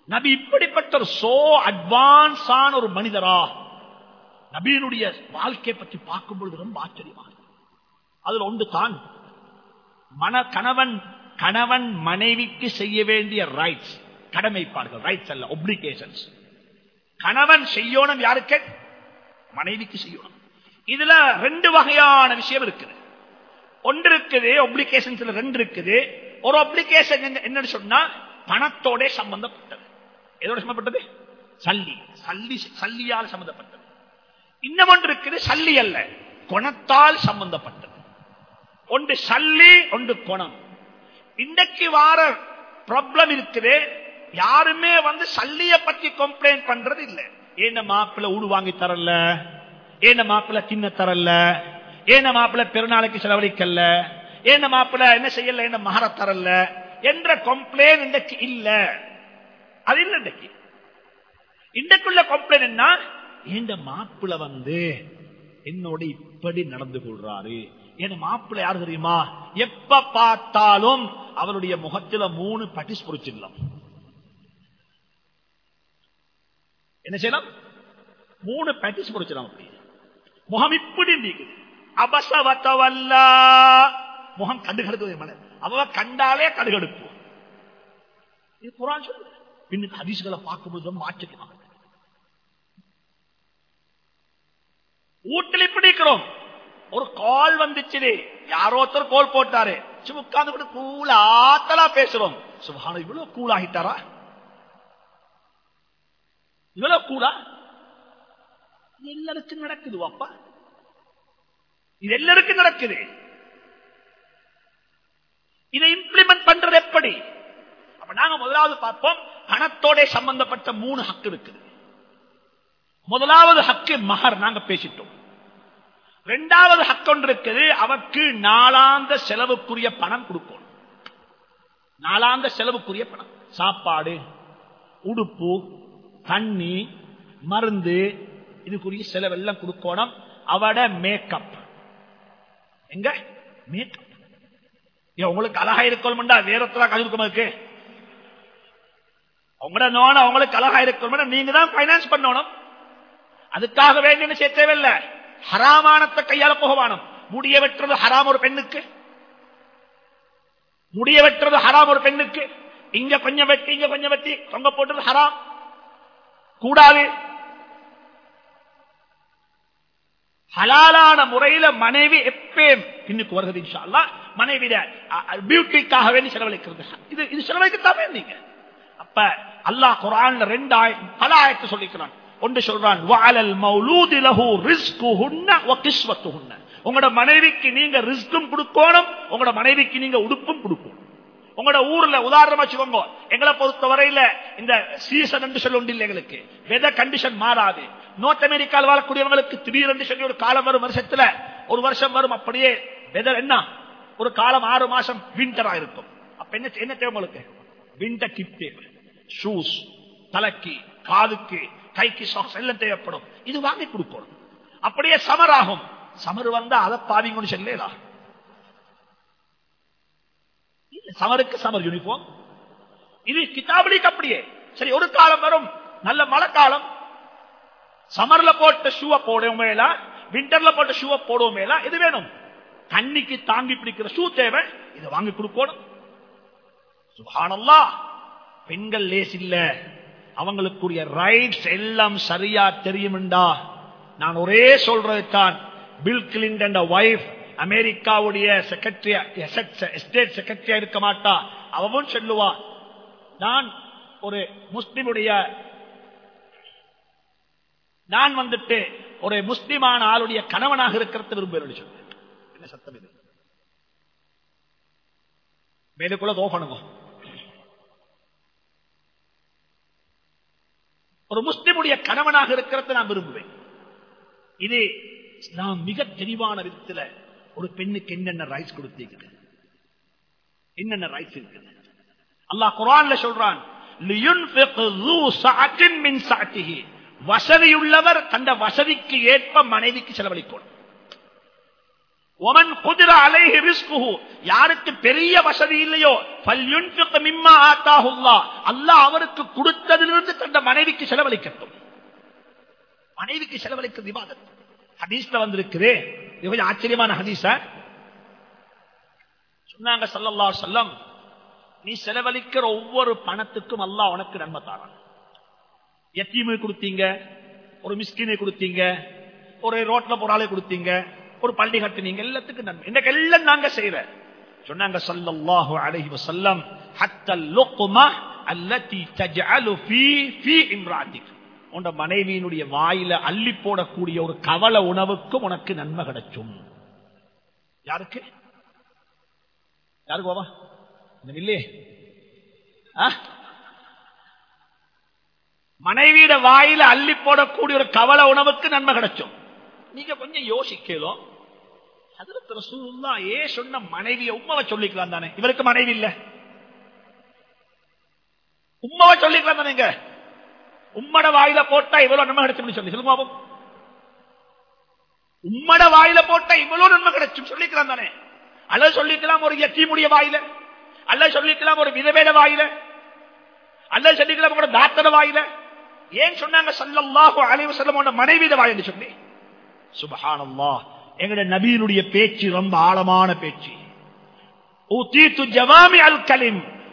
நபி இப்படிப்பட்ட ஒரு சோ அட்வான்ஸான ஒரு மனிதரா? நபியினுடைய வாழ்க்கையை பற்றி பார்க்கும் பொழுது ரொம்ப ஆச்சரியமா அதுல ஒன்று தான் மன கணவன் கணவன் மனைவிக்கு செய்ய வேண்டிய ரைட்ஸ் கடமைப்பாடுகள் ரைட்ஸ் அல்ல ஒப்ளிகேஷன்ஸ் கணவன் செய்யணும் யாருக்கு? மனைவிக்கு செய்யணும். இதுல ரெண்டு வகையான விஷயம் இருக்குது. ஒன்று இருக்குது ஒப்ளிகேஷன்ஸ்ல ரெண்டு இருக்குது. ஒரு அப்ளிகேஷன் என்னன்னு சொன்னா பணத்தோட சம்பந்தப்பட்டது. எதோட சம்பந்தப்பட்டது? சல்லி. சல்லி சல்லியால் சம்பந்தப்பட்டது. இன்னும் ஒன்று இருக்குது சல்லி அல்ல குணத்தால் சம்பந்தப்பட்டது. ஒன்று சல்லி ஒன்று குணம். இன்றைக்கு வார ப்ராப்ளம் இருக்குது யாருமே வந்து சல்லிய பத்தி கம்ப்ளைண்ட் பண்றது இல்லை என்ன மாப்பிள்ள ஊடு வாங்கி தரல. ஏன மாப்பிள்ள சின்ன தரல? ஏன மாப்பிள்ள பெருநாளைக்கு செலவழிக்கல? ஏன மாப்பிள்ள என்ன செய்யல? என்ன மகர தரல? என்ற கம்ப்ளைண்ட் இன்றைக்கு இல்ல. அது இல்ல இன்றைக்கு. இன்றைக்குள்ள கம்ப்ளைண்ட் என்ன? இந்த மாப்பிள்ள வந்து என்னோட இப்படி நடந்து கொள்றாரு? என் மாப்பிள்ள யாரு தெரியுமா? எப்ப பார்த்தாலும் அவருடைய முகத்துல மூணு பட்டிஸ் பொறிச்சிடலாம் என்ன செய்யலாம்? மூணு பட்டிஸ் பொறிச்சிடலாம் அப்படி முகம் இப்படி நீக்குது. அபசவத்தவல்ல முகம் கண்டுகடுக்குது அவ கண்டாலே கடுகடுப்பு. இது குரான் சொல்லுது. பின்னுக்கு ஹதீஸ்களை பார்க்கும்போது ரொம்ப ஆச்சரியமாக வீட்டில் இப்படி இருக்கிறோம். ஒரு கால் வந்துச்சு யாரோ ஒருத்தர் கோல் போட்டாரு. சும்மா உட்கார்ந்து கூட கூல ஆத்தலா பேசுறோம். சுபான இவ்வளவு கூலாகிட்டாரா? இவ்வளவு கூலா? எல்லாருக்கும் நடக்குது அப்பா இது எல்லாருக்கும் நடக்குது. இதை இம்ப்ளிமெண்ட் பண்றது எப்படி? அப்ப நாங்க முதலாவது பார்ப்போம் பணத்தோட சம்பந்தப்பட்ட மூணு ஹக்கு இருக்குது. முதலாவது ஹக்கு மகர் நாங்க பேசிட்டோம். இரண்டாவது ஹக்கு ஒன்று இருக்குது அவருக்கு நாளாந்த செலவுக்குரிய பணம் கொடுக்கணும். நாளாந்த செலவுக்குரிய பணம். சாப்பாடு உடுப்பு தண்ணி மருந்து இதுக்குரிய செலவெல்லாம் கொடுக்கணும் அவட மேக்கப் எங்க? மேக்கப் உங்களுக்கு அழகா இருக்கணும்டா வேறத்துல கழிவுக்கும் இருக்கு. உங்களோட நோன அவங்களுக்கு அழகா இருக்கணும் நீங்க தான் பைனான்ஸ் பண்ணணும். அதுக்காக வேண்டிய செய்ய தேவையில்லை. ஹராமானத்தை கையால போகவானம். முடிய வெட்டுறது ஹராம் ஒரு பெண்ணுக்கு. முடிய வெட்டுறது ஹராம் ஒரு பெண்ணுக்கு. இங்க கொஞ்சம் வெட்டி இங்க கொஞ்சம் வெட்டி தொங்க போட்டது ஹராம். கூடாது. ஹலாலான முறையில மனைவி எப்பயும் பின்னுக்கு வருகிறது இன்ஷா மனைவிட பியூட்டிக்காக வேண்டி செலவழிக்கிறது. இது இது செலவழிக்கத்தாமே நீங்க? அப்ப அல்லாஹ் குரான் ரெண்டு ஆயிரம் பல ஆயிரத்து சொல்லிக்கிறான். ஒன்று சொல்றான் வாழல் மௌலூதி லஹு ரிஸ்குஹுன்ன வ உங்களோட மனைவிக்கு நீங்க ரிஸ்கும் கொடுக்கணும் உங்களோட மனைவிக்கு நீங்க உடுப்பும் கொடுக்கணும் உங்களோட ஊர்ல உதாரணமா வச்சுக்கோங்க. எங்களை பொறுத்தவரையில இந்த சீசன் என்று சொல்ல உண்டு இல்லை எங்களுக்கு. வெதர் கண்டிஷன் மாறாது. நோர்த் அமெரிக்காவில் வாழக்கூடியவங்களுக்கு திடீரென்று சொல்லி ஒரு காலம் வரும் வருஷத்துல ஒரு வருஷம் வரும் அப்படியே வெதர் என்ன? ஒரு காலம் ஆறு மாசம் விண்டரா இருக்கும். அப்ப என்ன என்ன தேவை உங்களுக்கு? விண்டர் கிட் தேவை ஷூஸ் தலைக்கு காதுக்கு கைக்கு சாக்ஸ் எல்லாம் தேவைப்படும். இது வாங்கி கொடுக்கணும். அப்படியே சமர் ஆகும். சமர் வந்தா அதை பாவிங்கன்னு சொல்லலாம் சமருக்கு சமர் யூனிஃபார்ம் இது கிதாபலிக்கு அப்படியே. சரி ஒரு காலம் வரும். நல்ல மழை காலம். சமர்ல போட்ட ஷூவை போடுவோம் விண்டர்ல போட்ட ஷூவை போடுவோம் இது வேணும்? தண்ணிக்கு தாங்கி பிடிக்கிற ஷூ தேவை. இதை வாங்கி கொடுக்கணும். சுகானல்லா பெண்கள் லேஸ் இல்ல. அவங்களுக்குரிய ரைட்ஸ் எல்லாம் சரியா தெரியும்டா நான் ஒரே சொல்றதுதான். பில் கிளின்டன் ஒய்ஃப் அமெரிக்காவுடைய செக்ரட்டரி ஸ்டேட் செக்ரட்டரியா இருக்க மாட்டா. அவவும் சொல்லுவா நான் ஒரு முஸ்லிமுடைய நான் வந்துட்டு ஒரு முஸ்லிமான ஆளுடைய கணவனாக இருக்கிறது விரும்புகிறேன் சொன்னேன். என்ன சத்தம் இது? மேலுக்குள்ள தோகணுங்க ஒரு முஸ்லிமுடைய கணவனாக இருக்கிறத நான் விரும்புவேன். இது நான் மிக தெளிவான விதத்தில் ஒரு பெண்ணுக்கு என்னென்ன ரைஸ் கொடுத்தீங்க என்னென்ன ரைஸ் இருக்குது? அல்லாஹ் குரான்ல சொல்றான் வசதியுள்ளவர் தந்த வசதிக்கு ஏற்ப மனைவிக்கு செலவழிக்கணும் ஒமன் குதிர அலைஹி ரிஸ்குஹு. யாருக்கு பெரிய வசதி இல்லையோ ஃபல்யுன்ஃபிக் மிம்மா ஆத்தாஹுல்லாஹ் அல்லாஹ் அவருக்கு கொடுத்ததிலிருந்து தந்த மனைவிக்கு செலவழிக்கட்டும். மனைவிக்கு செலவழிக்கிறது இபாதத் ஹதீஸ்ல வந்திருக்கிறேன் இது கொஞ்சம் ஆச்சரியமான ஹதீஸ சொன்னாங்க சல்லல்லா அலைஹி நீ செலவழிக்கிற ஒவ்வொரு பணத்துக்கும் அல்லாஹ் உனக்கு நன்மை தாரான். எத்தீமை கொடுத்தீங்க ஒரு மிஸ்கினை கொடுத்தீங்க ஒரு ரோட்ல போறாலே கொடுத்தீங்க ஒரு பள்ளி கட்டுனீங்க எல்லாத்துக்கும் நன்மை. இன்னைக்கு எல்லாம் நாங்க செய்யற. சொன்னாங்க சல்லல்லாஹு அலைஹி வஸல்லம் ஹத்த லுக்மா அல்லதி தஜஅலு ஃபீ ஃபீ இம்ராத்திக். உன் மனைவியினுடைய வாயில அள்ளி போடக்கூடிய ஒரு கவல உணவுக்கும் உனக்கு நன்மை கிடைச்சும். யாருக்கு? யாருக்கு பாபா? இல்லையே மனைவியிட வாயில அள்ளி போடக்கூடிய ஒரு கவல உணவுக்கு நன்மை கிடைச்சும். நீங்க கொஞ்சம் யோசிக்கலாம் அதுல ரசூலுல்லா ஏ சொன்ன மனைவிய உண்மவை சொல்லிக்கலாம் தானே இவருக்கு மனைவி இல்ல. உமாவை சொல்லிக்கலாம் தானேங்க உம்மட வாயில போட்டா இவ்வளவு நன்மை கிடைச்சும் சொல்லி சொல்லுங்க உம்மட வாயில போட்டா இவ்வளவு நன்மை கிடைச்சும் சொல்லிக்கலாம் தானே. அல்ல சொல்லிக்கலாம் ஒரு எத்தீமுடைய வாயில அல்ல சொல்லிக்கலாம் ஒரு விதவேட வாயில அல்ல சொல்லிக்கலாம் ஒரு தாத்தர வாயில. ஏன் சொன்னாங்க? சல்லல்லாஹு அலைஹி செல்லம் மனைவித வாயில் சொல்லி. சுபஹானல்லாஹ் எங்களுடைய நபியினுடைய பேச்சு ரொம்ப ஆழமான பேச்சு. ஜவாமி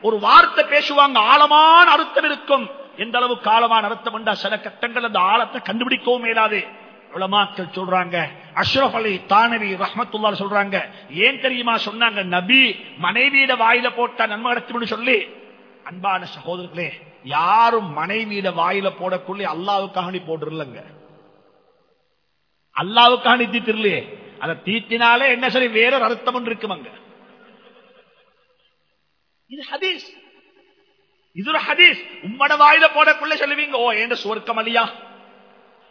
ஒரு வார்த்தை பேசுவாங்க ஆழமான அர்த்தம் இருக்கும். எந்த அளவு காலமா அர்த்தம் வேண்டாம் சில கட்டங்கள் அந்த ஆழத்தை கண்டுபிடிக்கவும் மேலாது உலமாக்கள் சொல்றாங்க அஷ்ரப் அலி தானவி ரஹமத்துல்லா சொல்றாங்க ஏன் தெரியுமா சொன்னாங்க நபி மனைவியிட வாயில போட்டா நன்மை நடத்தும்னு சொல்லி. அன்பான சகோதரர்களே யாரும் மனைவியிட வாயில போடக்குள்ளே அல்லாவுக்காக நீ போட்டுருலங்க அல்லாவுக்காக நீ தீத்திரலையே அதை தீத்தினாலே என்ன சரி வேற ஒரு அர்த்தம் இருக்குமாங்க. இது ஹதீஸ். இது ஒரு ஹதீஸ் உம்மட வாயில போடக்குள்ள சொல்லுவீங்க ஓ என்ற சுவர்க்கம் அலியா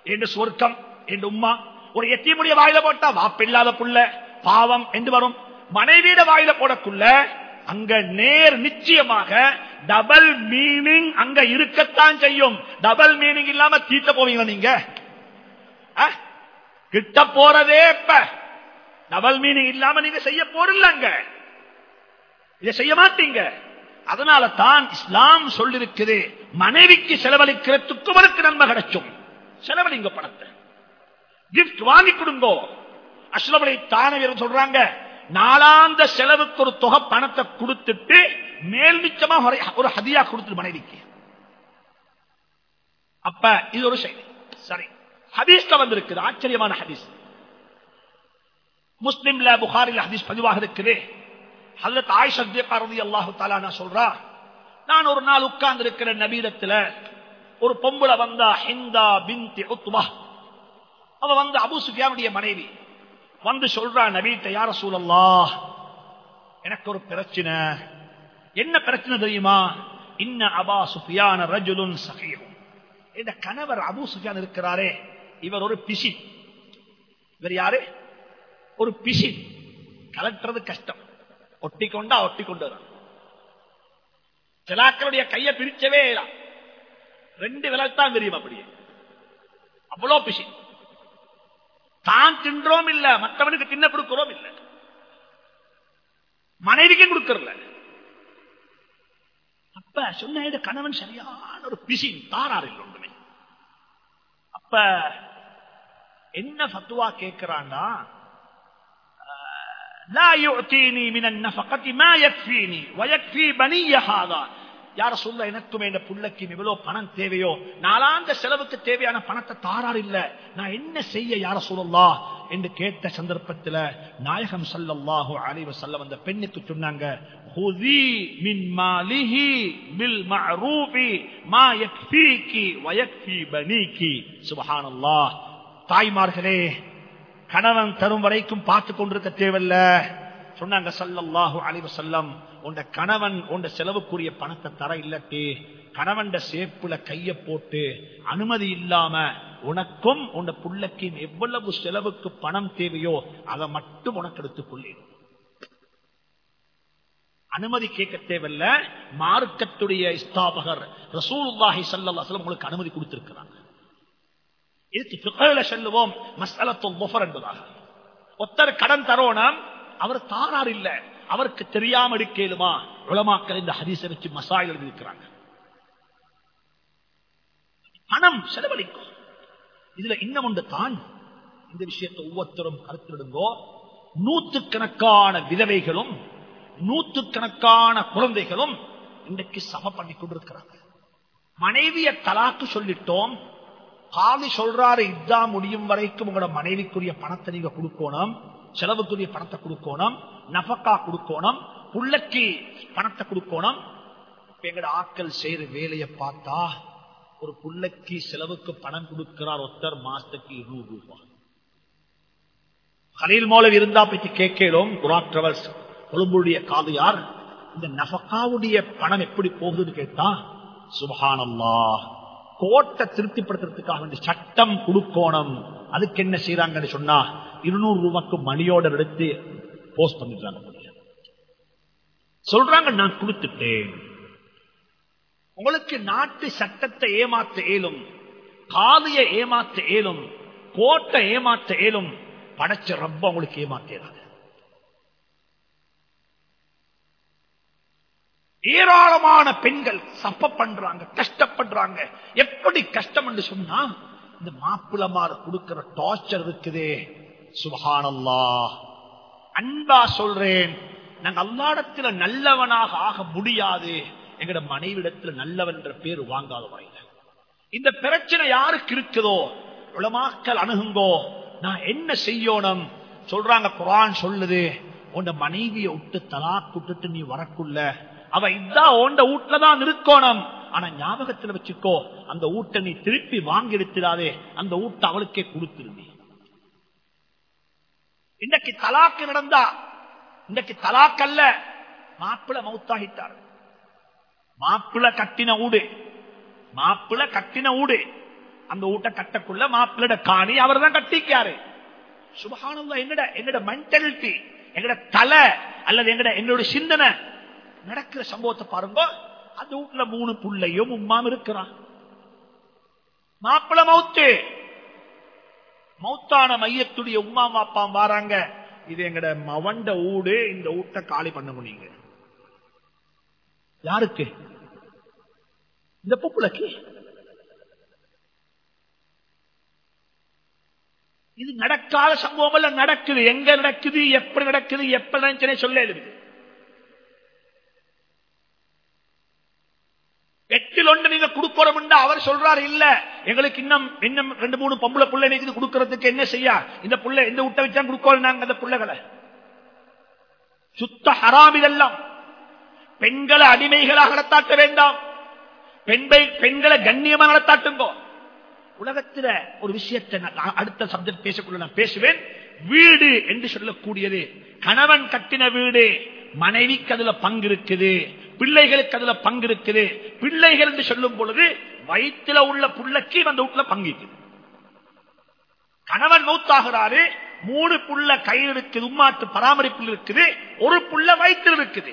என்ற சுவர்க்கம் என்ற உம்மா ஒரு எத்தியமுடைய வாயில போட்டா வாப்பில்லாத புள்ள பாவம் என்று வரும் மனைவியிட வாயில போடக்குள்ள அங்க நேர் நிச்சயமாக டபுள் மீனிங் அங்க இருக்கத்தான் செய்யும் டபுள் மீனிங் இல்லாம தீட்ட போவீங்க நீங்க கிட்ட போறதே இப்ப டபுள் மீனிங் இல்லாம நீங்க செய்ய போறில்லங்க இதை செய்ய மாட்டீங்க அதனால தான் இஸ்லாம் சொல்லிருக்குது மனைவிக்கு செலவழிக்கிறதுக்கும் அவருக்கு நன்மை கிடைச்சும். செலவழிங்க பணத்தை. கிப்ட் வாங்கி கொடுங்கோ. அஸ்லவலை தானவீரன் சொல்றாங்க நாளாந்த செலவுக்கு ஒரு தொகை பணத்தை கொடுத்துட்டு மேல் மிச்சமா ஒரு ஹதியா கொடுத்துரு மனைவிக்கு. அப்ப இது ஒரு செய்தி. சரி. ஹதீஸ்ல வந்திருக்குது ஆச்சரியமான ஹதீஸ். முஸ்லிம்ல புகாரில் ஹதீஸ் பதிவாக இருக்குது. ஹல்லத் ஆயிஷா ரதி அல்லாஹு தாலா சொல்றா நான் ஒரு நாள் உட்கார்ந்து இருக்கிற நபீரத்துல ஒரு பொம்பளை வந்தா ஹிந்தா பிந்தி உத்மா. அவ வந்து அபு சுஃபியாவுடைய மனைவி. வந்து சொல்றா நபீட்ட யார சூழல்லா எனக்கு ஒரு பிரச்சனை. என்ன பிரச்சனை தெரியுமா? இன்ன அபா சுஃபியான ரஜுலுன் சகியும் இந்த கணவர் அபு சுஃபியான் இருக்கிறாரே இவர் ஒரு பிசி. இவர் யாரு? ஒரு பிசி. கலட்டுறது கஷ்டம். ஒட்டி கொண்டா ஒட்டி கொண்டு சிலாக்களுடைய கையை பிரிச்சவே ரெண்டு விலத்தான் தெரியும் அப்படியே. அவ்வளோ பிசி. தான் தின்றோம் இல்ல மற்றவனுக்கு தின்ன கொடுக்கிறோம் இல்ல. மனைவிக்கும் கொடுக்கறல. அப்ப சொன்ன கணவன் சரியான ஒரு பிசி தாராறு இல்லை ஒன்றுமே. அப்ப என்ன பத்துவா கேட்கிறான்னா لا يعطيني من النفقة ما يكفيني ويكفي بني هذا யார சொல்ல எனக்கும் இந்த புள்ளக்கு எவ்வளவு பணம் தேவையோ நாளாந்த செலவுக்கு தேவையான பணத்தை தாரார் இல்ல நான் என்ன செய்ய யார சொல்லலா என்று கேட்ட சந்தர்ப்பத்தில் நாயகம் சல்லல்லாஹு அலைவ செல்ல வந்த பெண்ணுக்கு சொன்னாங்க தாய்மார்களே கணவன் தரும் வரைக்கும் பார்த்து கொண்டிருக்க தேவையில்ல. சொன்னாங்க சல்லல்லாஹு அலைவ செல்லம் உண்ட கணவன் உண்ட செலவுக்குரிய பணத்தை தர இல்லட்டி கணவன் சேப்புல கைய போட்டு அனுமதி இல்லாம உனக்கும் உன் புள்ளக்கும் எவ்வளவு செலவுக்கு பணம் தேவையோ அதை மட்டும் உனக்கு எடுத்துக் கொள்ளிடும் அனுமதி கேட்க தேவையில்ல. மார்க்கத்துடைய ஸ்தாபகர் ரசூலுல்லாஹி ஸல்லல்லாஹு உங்களுக்கு அனுமதி கொடுத்திருக்கிறாங்க. இதுக்கு செல்லுவோம் சொல்லுவோம் மஸ்அலத்துல் முஃபர் என்பதாக. ஒத்தர் கடன் தரோனம் அவர் தாரார் இல்ல. அவருக்கு தெரியாம எடுக்கலுமா? உலமாக்கள் இந்த ஹதீஸை வச்சு மசாயில் எழுதியிருக்கிறாங்க. பணம் செலவழிக்கும். இதுல இன்னும் ஒன்று தான். இந்த விஷயத்தை ஒவ்வொருத்தரும் கருத்திடுங்கோ நூத்துக்கணக்கான விதவைகளும் நூத்துக்கணக்கான குழந்தைகளும் இன்றைக்கு சம பண்ணி கொண்டிருக்கிறாங்க. மனைவிய தலாக்கு சொல்லிட்டோம் காலி சொல்றாரு இதா முடியும் வரைக்கும் உங்களோட மனைவிக்குரிய பணத்தை நீங்க கொடுக்கணும் செலவுக்குரிய பணத்தை கொடுக்கணும் நபக்கா கொடுக்கணும் புள்ளக்கு பணத்தை கொடுக்கணும். எங்கட ஆட்கள் செய்யற வேலையை பார்த்தா ஒரு புள்ளக்கு செலவுக்கு பணம் கொடுக்கிறார் ஒருத்தர் மாசத்துக்கு இருநூறு ரூபாய். கலையில் மூலம் இருந்தா பற்றி கேட்கிறோம் குராக் டிராவல்ஸ் கொழும்புடைய காதையார் இந்த நபக்காவுடைய பணம் எப்படி போகுதுன்னு கேட்டா சுபகானம்மா கோட்டை திருப்திப்படுத்துறதுக்காக வேண்டிய சட்டம் கொடுக்கணும். அதுக்கு என்ன செய்யறாங்கன்னு சொன்னா இருநூறு ரூபாய்க்கு மணியோட எடுத்து போஸ்ட் பண்ணிடுறாங்க சொல்றாங்க நான் கொடுத்துட்டேன். உங்களுக்கு நாட்டு சட்டத்தை ஏமாத்த ஏலும் காவிய ஏமாத்த ஏலும் கோட்டை ஏமாத்த ஏலும் படைச்ச ரப்ப உங்களுக்கு ஏமாற்றாங்க ஏராளமான பெண்கள் சப்ப பண்றாங்க கஷ்டப்படுறாங்க. எப்படி கஷ்டம் என்று சொன்னா இந்த மாப்பிளமார கொடுக்கிற டார்ச்சர் இருக்குதே. சுபஹானல்லா அன்பா சொல்றேன் நாங்க அல்லாடத்துல நல்லவனாக ஆக முடியாது. எங்கட மனைவிடத்துல நல்லவன் பேர் வாங்காத வரையில. இந்த பிரச்சனை யாருக்கு இருக்குதோ உளமாக்கல் அணுகுங்கோ நான் என்ன செய்யணும்? சொல்றாங்க குரான் சொல்லுது. உன் மனைவியை விட்டு தலா விட்டுட்டு நீ வரக்குள்ள. அவ இதான் ஓண்ட வீட்டுலதான் இருக்கணும் ஆனா ஞாபகத்துல வச்சுக்கோ அந்த ஊட்ட நீ திருப்பி வாங்கி எடுத்துடாதே அந்த ஊட்ட அவளுக்கே கொடுத்துருந்தி இன்னைக்கு தலாக்கு நடந்தா இன்னைக்கு தலாக்கல்ல மாப்பிள மௌத்தாகிட்டார் மாப்பிள கட்டின ஊடு மாப்பிள கட்டின ஊடு. அந்த ஊட்ட கட்டக்குள்ள மாப்பிளட காணி அவர் தான் கட்டிக்காரு. சுபகானந்தா என்னட என்னோட மென்டாலிட்டி எங்கட தலை அல்லது எங்கட என்னோட சிந்தனை நடக்கிற சம்பவத்தை பாருங்க. அந்த வீட்டுல மூணு புள்ளையும் உமாம் இருக்கிறான். மாப்பிள மவுத்து மௌத்தான மையத்துடைய உம்மா மாப்பாம் வாராங்க. இது எங்கட மவண்ட ஊடு. இந்த ஊட்ட காலி பண்ண முடியுங்க யாருக்கு? இந்த பொப்புளைக்கு இது நடக்காத சம்பவம் எல்லாம் நடக்குது. எங்க நடக்குது எப்படி நடக்குது எப்ப நினைச்சனே சொல்ல. எழுது எட்டில் ஒன்று நீங்க கொடுக்கணும் அவர் சொல்றாரு இல்ல. எங்களுக்கு இன்னும் இன்னும் ரெண்டு மூணு பொம்பளை புள்ள நீங்க கொடுக்கறதுக்கு என்ன செய்ய? இந்த புள்ள இந்த விட்ட வச்சா கொடுக்கணும் நாங்க அந்த புள்ளைகளை. சுத்த ஹராம் இதெல்லாம். பெண்களை அடிமைகளாக நடத்தாட்ட வேண்டாம். பெண்பை பெண்களை கண்ணியமா நடத்தாட்டுங்கோ. உலகத்துல ஒரு விஷயத்தை அடுத்த சப்ஜெக்ட் பேசக்குள்ள நான் பேசுவேன். வீடு என்று சொல்லக்கூடியது. கணவன் கட்டின வீடு. மனைவிக்கு அதுல பங்கு இருக்குது. பிள்ளைகளுக்கு அதுல பங்கு இருக்குது. பிள்ளைகள் என்று சொல்லும் பொழுது வயிற்றுல உள்ள புள்ளக்கு அந்த வீட்டுல பங்கு இருக்குது கணவன் மூத்தாகிறாரு மூணு புள்ள கயிறு இருக்குது உம்மாத்து பராமரிப்பில் இருக்குது ஒரு புள்ள வயிற்றில் இருக்குது.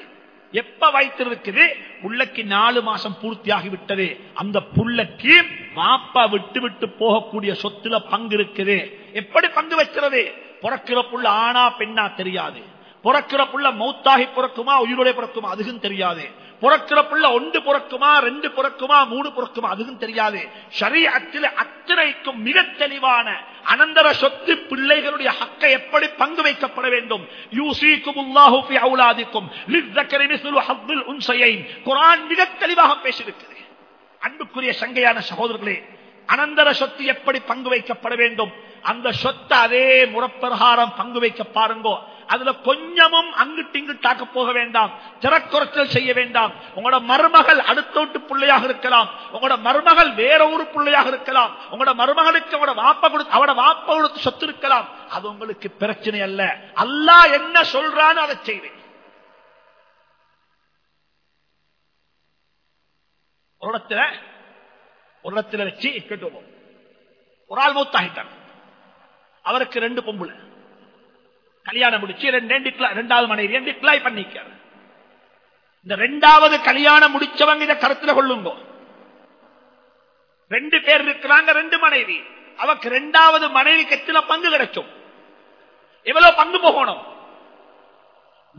எப்ப வயிற்று இருக்குது? புள்ளைக்கு நாலு மாசம் பூர்த்தியாகி விட்டது. அந்த புள்ளக்கு மாப்பா விட்டு விட்டு போகக்கூடிய சொத்துல பங்கு இருக்குது. எப்படி பங்கு வைக்கிறது? பிறக்கிற புள்ள ஆனா பெண்ணா தெரியாது. பிறக்கிற புள்ள மௌத்தாகி பிறக்குமா உயிரோட பிறக்குமா அதுக்கும் தெரியாது. பிறக்கிற புள்ள ஒன்று பிறக்குமா ரெண்டு பிறக்குமா மூணு பிறக்குமா அதுக்கும் தெரியாது. சரீரத்தில் அத்தனைக்கும் மிக தெளிவான அனந்தர சொத்து பிள்ளைகளுடைய ஹக்கை எப்படி பங்கு வைக்கப்பட வேண்டும்? குரான் மிக தெளிவாக பேசியிருக்கிறது. அன்புக்குரிய சங்கையான சகோதரர்களே அனந்தர சொத்து எப்படி பங்கு வைக்கப்பட வேண்டும்? அந்த சொத்து அதே முறப்பிரகாரம் பங்கு வைக்க பாருங்கோ. அதுல கொஞ்சமும் அங்கிட்டு இங்கிட்டாக்க போக வேண்டாம். திறக்குறைச்சல் செய்ய வேண்டாம். உங்களோட மருமகள் அடுத்த வீட்டு பிள்ளையாக இருக்கலாம். உங்களோட மருமகள் வேற ஒரு பிள்ளையாக இருக்கலாம். உங்களோட மருமகளுக்கு அவட வாப்ப கொடுத்து அவட வாப்ப கொடுத்து சொத்து இருக்கலாம். அது உங்களுக்கு பிரச்சனை அல்ல. அல்லா என்ன சொல்றான்னு அதை செய்வேன். ஒரு இடத்துல ஒரு இடத்துல வச்சு கேட்டுவோம் ஒரு ஆள் மூத்தாகிட்டார் அவருக்கு ரெண்டு பொம்புல கல்யாணம் முடிச்சு ரெண்டு ரெண்டு ரெண்டாவது மனைவி ரெண்டு கிளாய் பண்ணிக்காரு இந்த ரெண்டாவது கல்யாணம் முடிச்சவங்க இதை கருத்துல கொள்ளுங்க. ரெண்டு பேர் இருக்கிறாங்க ரெண்டு மனைவி. அவக்கு ரெண்டாவது மனைவிக்கு எத்தனை பங்கு கிடைக்கும்? எவ்வளவு பங்கு போகணும்?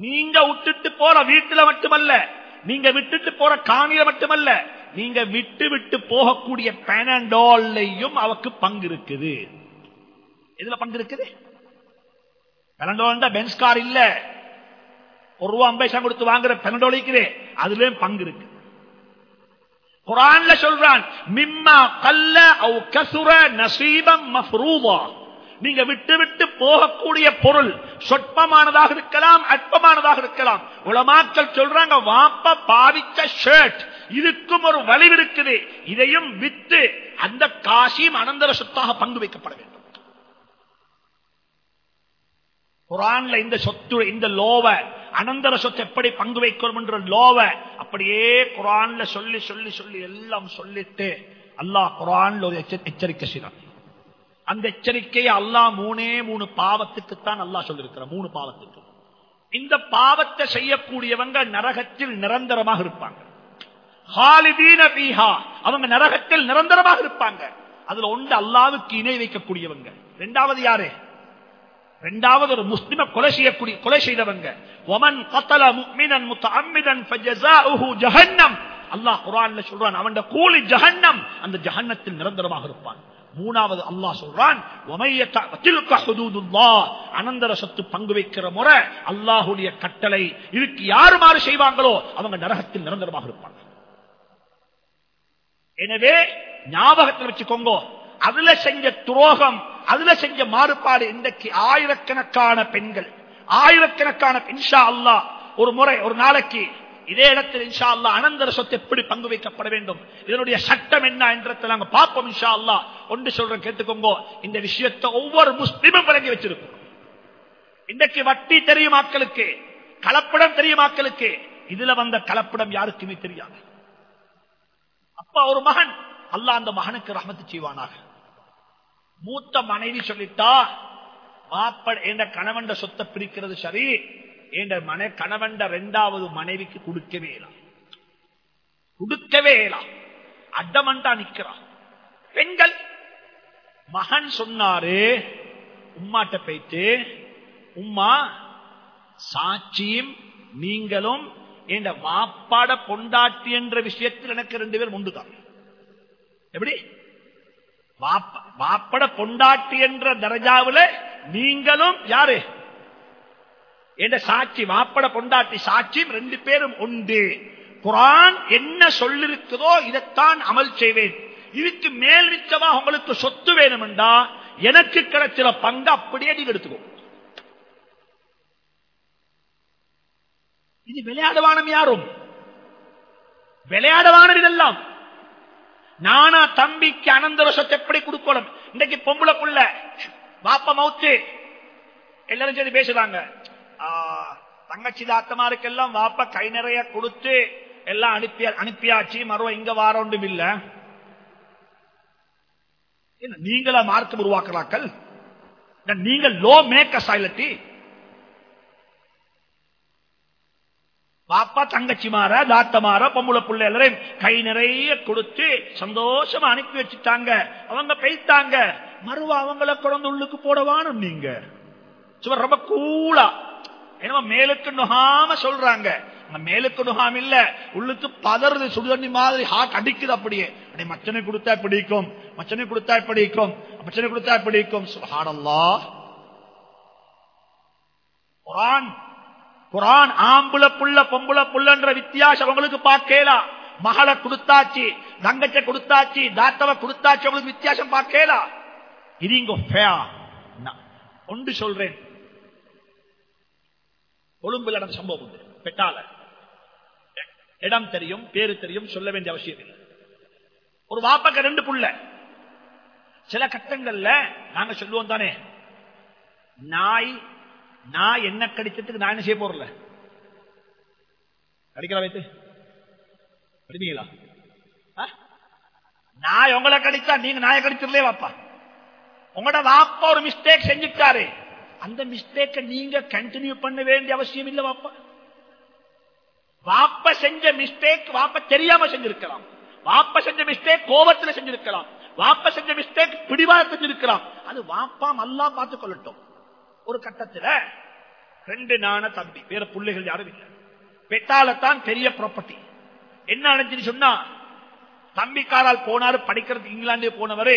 நீங்க விட்டுட்டு போற வீட்டுல மட்டுமல்ல நீங்க விட்டுட்டு போற காணியில மட்டுமல்ல நீங்க விட்டு விட்டு போகக்கூடிய பெனண்டோல்லையும் அவக்கு பங்கு இருக்குது. எதுல பங்கு இருக்குது? பெனண்டோல் பென்ஸ் கார் இல்ல. ஒரு ரூபா ஐம்பது கொடுத்து வாங்குற பெனண்டோல் அதுலயும் பங்கு இருக்கு. குரான்ல சொல்றான் மிம்மா கல்ல அவ் கசுர நசீபம் மஃப்ரூவா நீங்க விட்டு விட்டு போகக்கூடிய பொருள் சொற்பமானதாக இருக்கலாம் அற்பமானதாக இருக்கலாம். உலமாக்கள் சொல்றாங்க வாப்ப பாவிச்ச ஷர்ட் இதுக்கும் ஒரு வலிவு இருக்குது. இதையும் வித்து அந்த காசியும் அனந்தர சொத்தாக பங்கு வைக்கப்பட வேண்டும். குரான்ல இந்த சொத்து இந்த லோவ அனந்தர சொத்து எப்படி பங்கு வைக்கணும் என்ற லோவ அப்படியே குரான்ல சொல்லி சொல்லி சொல்லி எல்லாம் சொல்லிட்டு அல்லாஹ் குரான்ல ஒரு எச்சரிக்கை செய்யறான் அந்த எச்சரிக்கையை அல்லாஹ் மூணே மூணு பாவத்துக்குத்தான் அல்லாஹ் சொல்லியிருக்கிற மூணு பாவத்துக்கு. இந்த பாவத்தை செய்யக்கூடியவங்க நரகத்தில் நிரந்தரமாக இருப்பாங்க. அவங்க நரகத்தில் நிரந்தரமாக இருப்பாங்க. அதுல ஒன்று அல்லாவுக்கு இணை வைக்கக்கூடியவங்க. ரெண்டாவது யாரு? ரெண்டாவது ஒரு முஸ்லிம கொலை செய்யக்கூடிய கொலை செய்தவங்க. ஒமன் கத்தல முக்மினன் முத்த அம்மிதன் ஜஹன்னம். அல்லாஹ் குர்ஆன்ல சொல்றான் அவன் கூலி ஜஹன்னம். அந்த ஜஹன்னத்தில் நிரந்தரமாக இருப்பான். மூணாவது அல்லாஹ் சொல்றான் அனந்தர சொத்து பங்கு வைக்கிற முறை அல்லாஹுடைய கட்டளை. இதுக்கு யாரு மாறு செய்வாங்களோ அவங்க நரகத்தில் நிரந்தரமாக இருப்பாங்க. எனவே ஞாபகத்தில் வச்சுக்கோங்க. அதுல செஞ்ச துரோகம் அதுல செஞ்ச மாறுபாடு இன்றைக்கு ஆயிரக்கணக்கான பெண்கள் ஆயிரக்கணக்கான இன்ஷா அல்லா ஒரு முறை ஒரு நாளைக்கு இதே இடத்தில் இன்ஷா அல்லா அனந்தர சொத்து எப்படி பங்கு வைக்கப்பட வேண்டும்? இதனுடைய சட்டம் என்ன என்றதை நாங்க பார்ப்போம் இன்ஷா அல்லா ஒன்று சொல்றேன் கேட்டுக்கோங்க. இந்த விஷயத்தை ஒவ்வொரு முஸ்லிமும் விளங்கி வச்சிருக்கோம். இன்றைக்கு வட்டி தெரியும் மக்களுக்கு கலப்படம் தெரியும் மக்களுக்கு இதுல வந்த கலப்படம் யாருக்குமே தெரியாது. அப்பா ஒரு மகன். அல்லாஹ் அந்த மகனுக்கு ரஹமத்து செய்வானாக. மூத்த மனைவி சொல்லிட்டா மாப்ப என்ற கணவன் சொத்தை பிரிக்கிறது சரி என்ற மனை கணவன் ரெண்டாவது மனைவிக்கு கொடுக்கவே இயலாம் கொடுக்கவே இயலாம் அட்டமண்டா நிக்கிறான் பெண்கள் மகன் சொன்னாரு உம்மாட்ட போயிட்டு உம்மா சாட்சியும் நீங்களும் என்ற மாப்பாட பொண்டாட்டி என்ற விஷயத்தில் எனக்கு ரெண்டு பேர் உண்டுதான். எப்படி? வாப்பட பொண்டாட்டி என்ற தரஜாவில் நீங்களும் யாரு? என்ற சாட்சி மாப்பட பொண்டாட்டி சாட்சியும் ரெண்டு பேரும் உண்டு. குரான் என்ன சொல்லிருக்குதோ இதைத்தான் அமல் செய்வேன். இதுக்கு மேல் நிச்சயமா உங்களுக்கு சொத்து வேணும்டா எனக்கு கிடைச்சிற பங்கு அப்படியே நீங்க எடுத்துக்கோ. இது விளையாடுவானம் யாரும்? விளையாடுவானது இதெல்லாம். நானா தம்பிக்கு அனந்த ரசத்தை எப்படி கொடுக்கணும்? இன்னைக்கு பொம்பளை புள்ள பாப்ப மவுத்து. எல்லாரும் சேர்ந்து பேசுறாங்க தங்கச்சி தாத்தமாருக்கெல்லாம் வாப்ப கை நிறைய கொடுத்து எல்லாம் அனுப்பியா அனுப்பியாச்சு மறுவ இங்க வார ஒன்றும் இல்ல நீங்களா மார்க்கம் உருவாக்குறாக்கள்? நீங்கள் லோ மேக்க சைலட்டி பாப்பா தங்கச்சி மாற தாத்த மாற பொம்பளை புள்ள எல்லாரையும் கை நிறைய கொடுத்து சந்தோஷமா அனுப்பி வச்சுட்டாங்க. அவங்க பெய்த்தாங்க. மறுவா அவங்கள குழந்தை உள்ளுக்கு போடவானும் நீங்க. சுவர் ரொம்ப கூலா. ஏன்னா மேலுக்கு நுகாம சொல்றாங்க. மேலுக்கு நுகாம இல்ல. உள்ளுக்கு பதறது சுடுதண்ணி மாதிரி ஹார்ட் அடிக்குது அப்படியே. அப்படி மச்சனை கொடுத்தா பிடிக்கும் மச்சனை கொடுத்தா பிடிக்கும் மச்சனை கொடுத்தா பிடிக்கும் சுஹானல்லா குரான் குரான் ஆம்புல புள்ள பொம்புல புள்ளன்ற வித்தியாசம் அவங்களுக்கு பார்க்கலாம் மகளை கொடுத்தாச்சு தங்கச்ச கொடுத்தாச்சு தாத்தவ கொடுத்தாச்சு அவங்களுக்கு வித்தியாசம் பார்க்கலாம் இது இங்க ஒன்று சொல்றேன். கொழும்புல நடந்த சம்பவம் உண்டு. பெட்டால. இடம் தெரியும் பேரு தெரியும் சொல்ல வேண்டிய அவசியம் இல்லை. ஒரு வாப்பக்க ரெண்டு புள்ள. சில கட்டங்கள்ல நாங்க சொல்லுவோம் தானே. நாய் நான் என்ன கடிச்சதுக்கு நான் என்ன செய்ய போறல கடிக்கிற வைத்து? கடிப்பீங்களா? நான் உங்களை கடிச்சா நீங்க நாயை கடிச்சிடலே வாப்பா. உங்களோட வாப்பா ஒரு மிஸ்டேக் செஞ்சுட்டாரு. அந்த மிஸ்டேக்க நீங்க கண்டினியூ பண்ண வேண்டிய அவசியம் இல்லை வாப்பா. வாப்ப செஞ்ச மிஸ்டேக் வாப்ப தெரியாம செஞ்சிருக்கலாம். வாப்ப செஞ்ச மிஸ்டேக் கோபத்துல செஞ்சிருக்கலாம். வாப்ப செஞ்ச மிஸ்டேக் பிடிவாத செஞ்சிருக்கலாம். அது வாப்பா நல்லா பார்த்துக் கொள்ளட்டும் ஒரு கட்டத்துல ரெண்டு நான தம்பி வேற பிள்ளைகள் யாரும் இல்லை. பெட்டாலத்தான் பெரிய ப்ராப்பர்ட்டி என்ன நினைச்சுன்னு சொன்னா தம்பிக்காரால் போனாரு படிக்கிறது இங்கிலாந்து போனவரு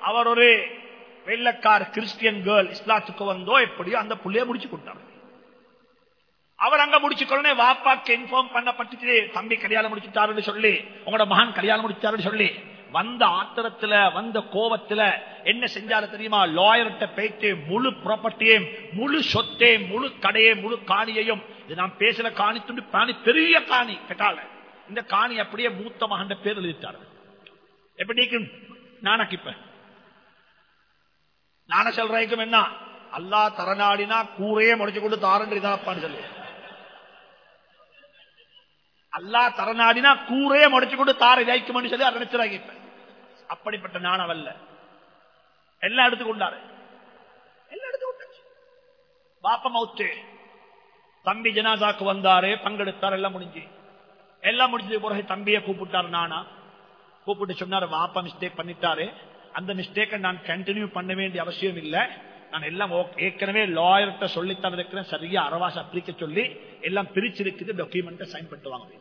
அவர் ஒரு வெள்ளக்கார் கிறிஸ்டியன் கேர்ள் இஸ்லாத்துக்கு வந்தோ எப்படியோ அந்த புள்ளைய முடிச்சு கொடுத்தார். அவர் அங்க முடிச்சுக்கொள்ளனே வாப்பாக்கு இன்ஃபார்ம் பண்ணப்பட்டுச்சு தம்பி கல்யாணம் முடிச்சுட்டாருன்னு சொல்லி உங்களோட மகன் கல்யாணம் முடிச்சாருன்னு சொல்லி வந்த ஆத்திரத்துல வந்த கோபத்துல என்ன செஞ்சாரு தெரியுமா? லாயர்கிட்ட போயிட்டு முழு ப்ராப்பர்ட்டியும் முழு சொத்தையும் முழு கடையே முழு காணியையும் இது நான் பேசுற காணி துண்டு காணி பெரிய காணி கேட்டால. இந்த காணி அப்படியே மூத்த மகன் பேர் எழுதிட்டாரு. எப்படி நானக்கு இப்ப நான சொல்றேக்கும் என்ன? அல்லா தரநாடினா கூரையே முடிச்சு கொண்டு தாரன்று இதாப்பான்னு சொல்லு. அல்லா தரநாடினா கூரையே முடிச்சு கொண்டு தார இதாய்க்கும்னு சொல்லி அதை நினைச்சுறாங்க இப்ப. அப்படிப்பட்ட நாணம் அல்ல. எல்லாம் எடுத்துக்கொண்டாரு. எல்லாம் எடுத்துக்கொண்டாச்சு. பாப்ப மவுத்து தம்பி ஜனாதாக்கு வந்தாரு பங்கெடுத்தார் எல்லாம் முடிஞ்சு. எல்லாம் முடிஞ்சது பிறகு தம்பியை கூப்பிட்டாரு நானா. கூப்பிட்டு சொன்னாரு வாப்பா மிஸ்டேக் பண்ணிட்டாரு. அந்த மிஸ்டேக்கை நான் கண்டினியூ பண்ண வேண்டிய அவசியம் இல்லை. நான் எல்லாம் ஏற்கனவே லாயர்கிட்ட சொல்லித்தான் இருக்கிறேன் சரியா அரவாச பிரிக்க சொல்லி எல்லாம் பிரிச்சிருக்குது டாக்குமெண்ட்டை சைன் பண்ணிட்டு வாங்க.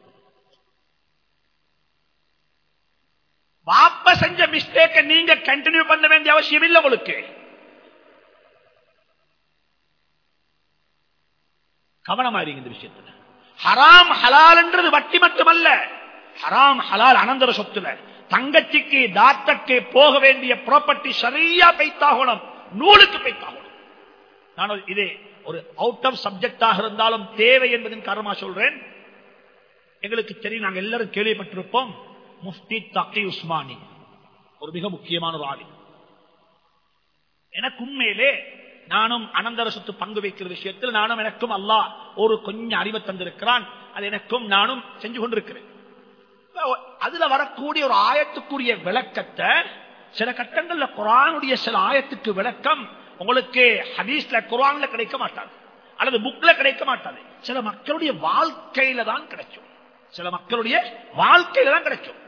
வாப்ப செஞ்ச மிஸ்டேக்கை நீங்க கண்டினியூ பண்ண வேண்டிய அவசியம் இல்லை உங்களுக்கு. கவனமாயிருங்க இந்த விஷயத்துல. ஹராம் ஹலால்ன்றது வட்டி மட்டுமல்ல. ஹராம் ஹலால் அனந்தர சொத்துல. தங்கச்சிக்கு தாத்தக்கு போக வேண்டிய ப்ராப்பர்ட்டி சரியா பைத்தாகணும். நூலுக்கு பைத்தாகணும். நான் இது ஒரு அவுட் ஆஃப் சப்ஜெக்டாக இருந்தாலும் தேவை என்பதன் காரணமா சொல்றேன். எங்களுக்கு தெரியும் நாங்கள் எல்லாரும் கேள்விப்பட்டிருப்போம். முஃப்தி தக்கி உஸ்மானி. ஒரு மிக முக்கியமான ஒரு ஆளி எனக்கு உண்மையிலே நானும் அனந்தர சொத்து பங்கு வைக்கிற விஷயத்தில் நானும் எனக்கும் அல்லாஹ் ஒரு கொஞ்சம் அறிவை தந்திருக்கிறான். அது எனக்கும் நானும் செஞ்சு கொண்டிருக்கிறேன். அதுல வரக்கூடிய ஒரு ஆயத்துக்குரிய விளக்கத்தை சில கட்டங்கள்ல குரானுடைய சில ஆயத்துக்கு விளக்கம் உங்களுக்கு ஹதீஸ்ல குரான்ல கிடைக்க மாட்டாது. அல்லது புக்ல கிடைக்க மாட்டாது. சில மக்களுடைய வாழ்க்கையில தான் கிடைக்கும். சில மக்களுடைய வாழ்க்கையில தான் கிடைக்கும்.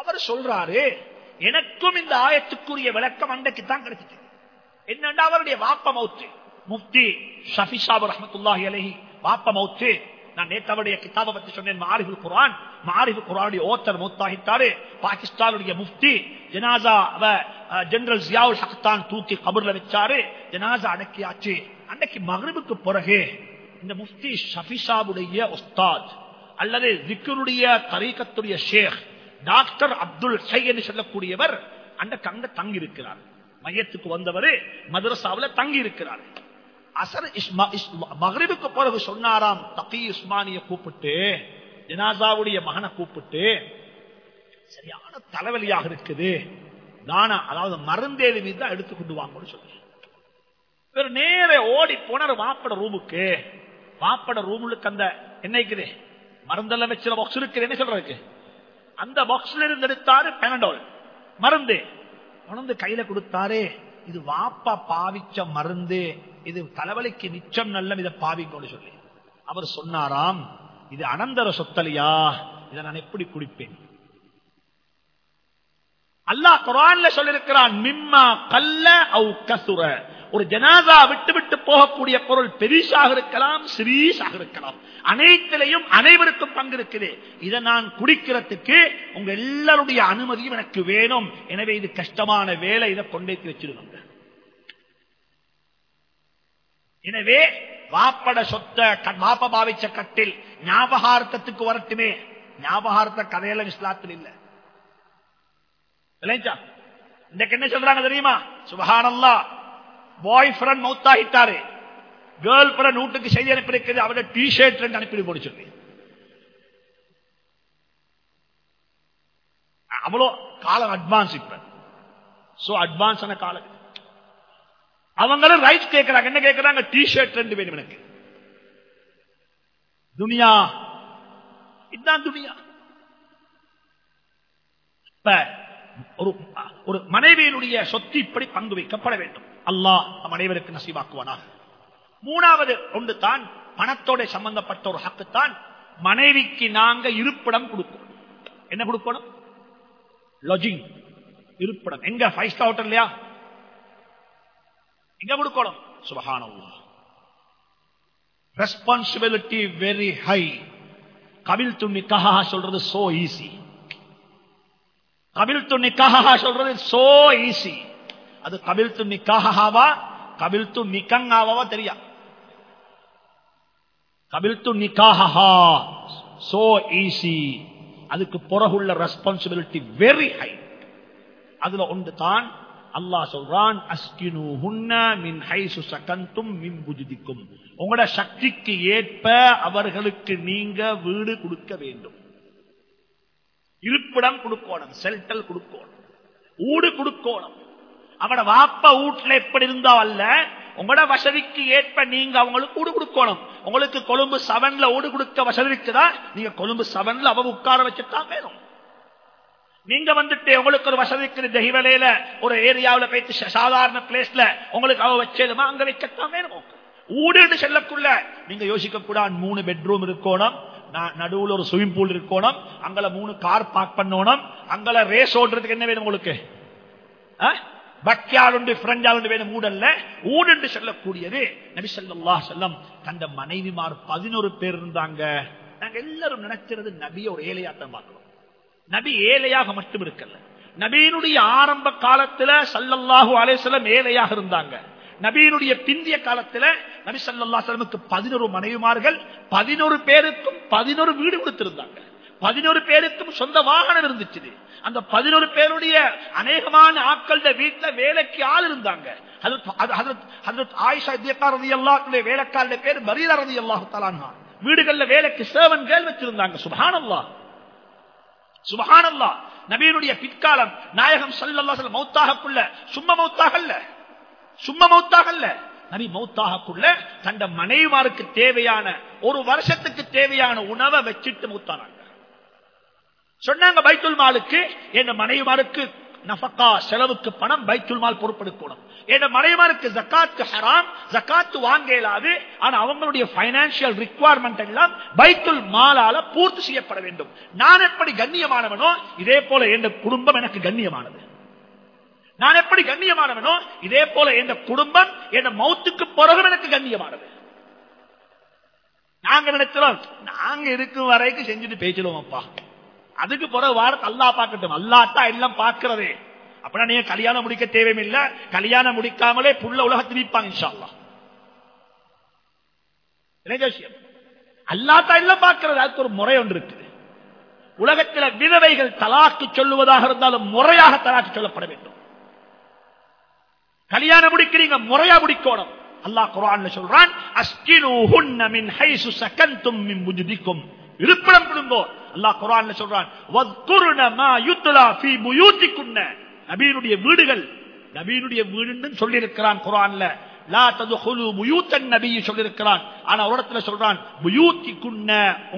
அவர் சொல்றாரு எனக்கும் இந்த ஆயத்துக்குரிய விளக்கம் அன்றைக்கு தான் கிடைச்சிச்சு என்னண்டா அவருடைய வாப்ப மவுத்து? முப்தி ஷபிஷாபு ரஹமத்துல்லாஹி அலஹி வாப்ப மவுத்து. நான் நேத்தவருடைய கிதாபை பத்தி சொன்னேன் மாரிபுல் குரான் மாரிபு குரானுடைய ஓத்தர் மூத்தாகித்தாரு பாகிஸ்தானுடைய முஃப்தி ஜனாசா ஜெனரல் ஜியாவுல் ஹக்தான் தூக்கி கபர்ல வச்சாரு. ஜனாசா அடக்கியாச்சு. அன்னைக்கு மகரிபுக்கு பிறகு இந்த முஃப்தி ஷபிஷாவுடைய உஸ்தாத் அல்லது ஜிக்கருடைய தரீக்கத்துடைய ஷேக் டாக்டர் அப்துல் ஹை என்று சொல்லக்கூடியவர் அந்த அங்க தங்கி இருக்கிறார் மையத்துக்கு வந்தவர் மதரசாவில் தங்கி இருக்கிறார் அசர் மகரிபுக்கு பிறகு சொன்னாராம் தகி உஸ்மானிய கூப்பிட்டு ஜனாசாவுடைய மகனை கூப்பிட்டு சரியான தலைவலியாக இருக்குது. தானா அதாவது மருந்தேது மீது தான் எடுத்துக்கொண்டு வாங்கன்னு சொல்லி. இவர் நேர ஓடி போனார் வாப்பட ரூமுக்கு. வாப்பட ரூமுக்கு அந்த என்ன இருக்குது மருந்தெல்லாம் வச்சுற பாக்ஸ் இருக்குது என்ன சொல்றதுக்கு? அந்த பாக்ஸ்ல இருந்து எடுத்தாரு பெனடோல் மருந்து. உணர்ந்து கையில கொடுத்தாரு இது வாப்பா பாவிச்ச மருந்து. இது தலைவலிக்கு நிச்சம் நல்ல இதை பாவிக்கணும்னு சொல்லி. அவர் சொன்னாராம் இது அனந்தர சொத்தலியா? இதை நான் எப்படி குடிப்பேன்? அல்லாஹ் குரான்ல சொல்லிருக்கிறான் மிம்மா கல்ல அவு கசுர. ஒரு ஜனாதா விட்டு விட்டு போகக்கூடிய பொருள் பெரிசாக இருக்கலாம் சிறீசாக இருக்கலாம். அனைத்திலையும் அனைவருக்கும் பங்கு இருக்குது இதை நான் குடிக்கிறதுக்கு உங்க எல்லாருடைய அனுமதியும் எனக்கு வேணும். எனவே இது கஷ்டமான வேலை இதை கொண்டே வச்சிருவாங்க எனவே வாப்பட சொத்த வாப்ப பாவிச்ச கட்டில் ஞாபகார்த்தத்துக்கு வரட்டுமே. ஞாபகார்த்த கதையில இஸ்லாத்தில் இல்ல. இந்த என்ன சொல்றாங்க தெரியுமா? சுபகானல்லா பாய் ஃப்ரெண்ட் மௌத்தாகிட்டாரு. கேர்ள் ஃப்ரெண்ட் வீட்டுக்கு செய்தி அனுப்பியிருக்கிறது அவட டி ஷர்ட் ரெண்டு அனுப்பி போட சொல்லி. அவ்வளோ காலம் அட்வான்ஸ் இப்ப. சோ அட்வான்ஸ் ஆன காலம். அவங்களும் ரைட் கேட்கிறாங்க என்ன கேட்கிறாங்க டி ஷர்ட் ரெண்டு வேணும் எனக்கு. துனியா. இதுதான் துனியா. இப்ப ஒரு ஒரு மனைவியினுடைய சொத்து இப்படி பங்கு வைக்கப்பட வேண்டும். அல்லாஹ் நம் அனைவருக்கு நசீவாக்குவானாக. மூணாவது ஒன்று தான் பணத்தோட சம்பந்தப்பட்ட ஒரு ஹக்குத்தான் மனைவிக்கு நாங்க இருப்பிடம் கொடுக்கணும். என்ன கொடுக்கணும்? லொஜிங் இருப்பிடம். எங்க? ஃபைவ் ஸ்டார் ஹோட்டல் இல்லையா எங்க கொடுக்கணும்? சுபஹானல்லாஹ் ரெஸ்பான்சிபிலிட்டி வெரி ஹை கபில் துணிக்காக சொல்றது சோ ஈஸி கபில் துணிக்காக சொல்றது சோ ஈஸி அது கபில்து நிக்காகவா கபில்து நிக்கங்காவா தெரியா? கபில்து நிக்காகா சோ ஈஸி அதுக்கு பிறகுள்ள ரெஸ்பான்சிபிலிட்டி வெரி ஹை அதுல ஒன்று தான் அல்லாஹ் சொல்றான் அஸ்கினு ஹுன்ன மின் ஹைசு சகந்தும் மின் புஜிதிக்கும். உங்களோட சக்திக்கு ஏற்ப அவர்களுக்கு நீங்க வீடு கொடுக்க வேண்டும். இருப்பிடம் கொடுக்கணும் செல்டல் கொடுக்கணும் ஊடு கொடுக்கணும். அவட வாப்ப வீட்டுல எப்படி இருந்தா அல்ல உங்களோட வசதிக்கு ஏற்ப நீங்க அவங்களுக்கு ஊடு கொடுக்கணும். உங்களுக்கு கொழும்பு செவன்ல ஊடு கொடுக்க வசதி இருக்குதா? நீங்க கொழும்பு செவன்ல அவ உட்கார வச்சுதான் வேணும். நீங்க வந்துட்டு உங்களுக்கு ஒரு வசதி இருக்குது தெஹிவலையில ஒரு ஏரியாவில் போயிட்டு சாதாரண பிளேஸ்ல உங்களுக்கு அவ வச்சேதுமா அங்க வைக்கத்தான் வேணும். ஊடுன்னு செல்லக்குள்ள நீங்க யோசிக்க கூடாது மூணு பெட்ரூம் இருக்கணும் நடுவுல ஒரு ஸ்விமிங் பூல் இருக்கணும் அங்கல மூணு கார் பார்க் பண்ணணும் அங்கல ரேஸ் ஓடுறதுக்கு என்ன வேணும் உங்களுக்கு? பக்யாளுண்டு பிரெஞ்சாளுண்டு வேணும் ஊடல்ல. ஊடுன்னு சொல்லக்கூடியது நபி சொல்லா செல்லம் தந்த மனைவிமார் பதினோரு பேர் இருந்தாங்க. நாங்க எல்லாரும் நினைக்கிறது நபிய ஒரு ஏழையாட்டம் பார்க்கிறோம் நபி ஏழையாக மட்டும் இருக்கல. நபீனுடைய ஆரம்ப காலத்துல சல்லல்லாஹு அலேசலம் ஏழையாக இருந்தாங்க. நபீனுடைய பிந்திய காலத்துல நபி சல்லா செலமுக்கு பதினோரு மனைவிமார்கள் பதினோரு பேருக்கும் பதினோரு வீடு கொடுத்திருந்தாங்க. பதினோரு பேருக்கும் சொந்த வாகனம் இருந்துச்சு. அந்த பதினோரு பேருடைய அநேகமான ஆட்கள வீட்டுல வேலைக்கு ஆள் இருந்தாங்க. ரதி வேலைக்காரருடைய பேர் மரியதா ரதி அல்லாஹு வீடுகள்ல வேலைக்கு சேவன்கள் வச்சிருந்தாங்க. சுபானல்லா சுபஹானல்லா. நபீனுடைய பிற்காலம் நாயகம் சல்லல்லா மௌத்தாகக்குள்ள. சும்மா மௌத்தாகல்ல. சும்மா மௌத்தாகல்ல. நபி மௌத்தாகக்குள்ள தண்ட மனைவிமாருக்கு தேவையான ஒரு வருஷத்துக்கு தேவையான உணவை வச்சிட்டு மௌத்தானாங்க. சொன்னாங்க பைத்துல் மாலுக்கு என் மனைவிமாருக்கு நஃபக்கா செலவுக்கு பணம் பைத்துல் மால் பொறுப்பெடுக்கணும். என் மனைவிமாருக்கு ஜக்காத்து ஹராம் ஜக்காத்து வாங்க இயலாது ஆனா அவங்களுடைய பைனான்சியல் ரிக்வயர்மெண்ட் எல்லாம் பைத்துல் மாலால பூர்த்தி செய்யப்பட வேண்டும். நான் எப்படி கண்ணியமானவனோ இதே போல என் குடும்பம் எனக்கு கண்ணியமானது. நான் எப்படி கண்ணியமானவனோ இதே போல என் குடும்பம் என் மௌத்துக்கு பிறகு எனக்கு கண்ணியமானது. நாங்க நினைக்கிறோம் நாங்க இருக்கும் வரைக்கும் செஞ்சுட்டு பேசிடுவோம் அப்பா. அதுக்கு பிறகு வாரத்தை அல்லா பார்க்கட்டும். அல்லாட்டா எல்லாம் பார்க்கிறதே. அப்படின்னா நீங்க கல்யாணம் முடிக்க தேவையில்லை. கல்யாணம் முடிக்காமலே புள்ள உலகத்தில் நிற்பாங்க இன்ஷால்லா விஷயம்? அல்லாத்தா எல்லாம் பார்க்கிறது. அதுக்கு ஒரு முறை ஒன்று இருக்குது. உலகத்தில் விதவைகள் தலாக்கு சொல்லுவதாக இருந்தாலும் முறையாக தலாக்கு சொல்லப்பட வேண்டும். கல்யாணம் முடிக்கிறீங்க முறையா முடிக்கணும். அல்லாஹ் குரான் சொல்றான் அஸ்கினுஹுன்ன மின் ஹைசு சகந்தும் மின் புஜுதிக்கும். இருப்பிடம் கொடுங்கோ அல்லாஹ் குரான்ல சொல்றான் நபீனுடைய வீடுகள் நபீனுடைய வீடுன்னு சொல்லியிருக்கிறான் குரான்ல லா ததுகுலு புயூத்தன் நபியை சொல்லியிருக்கிறான். ஆனா ஒரு இடத்துல சொல்றான்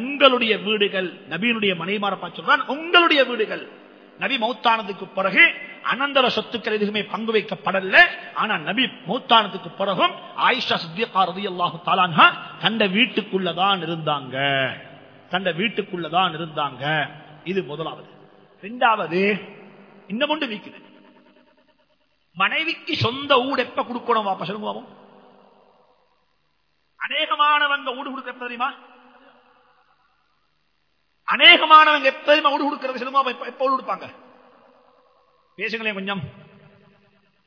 உங்களுடைய வீடுகள். நபீனுடைய மனைமாரப்பா சொல்றான் உங்களுடைய வீடுகள். நபி மௌத்தானதுக்கு பிறகு அனந்தர சொத்துக்கள் எதுவுமே பங்கு வைக்கப்படல. ஆனா நபி மௌத்தானதுக்கு பிறகும் ஆயிஷா சித்தியா ரதி அல்லாஹு தாலான்ஹா தந்த வீட்டுக்குள்ளதான் இருந்தாங்க. தந்த வீட்டுக்குள்ளதான் இருந்தாங்க. இது முதலாவது. இரண்டாவது இன்னும் ஒன்று வீக்குது. மனைவிக்கு சொந்த ஊடு எப்ப கொடுக்கணும் வாப்பா சொல்லுங்க அநேகமானவங்க ஊடு கொடுக்க எப்ப தெரியுமா? அநேகமானவங்க எப்ப தெரியுமா ஊடு கொடுக்கறது சொல்லுமா எப்ப ஊடு கொடுப்பாங்க? பேசுங்களேன் கொஞ்சம்.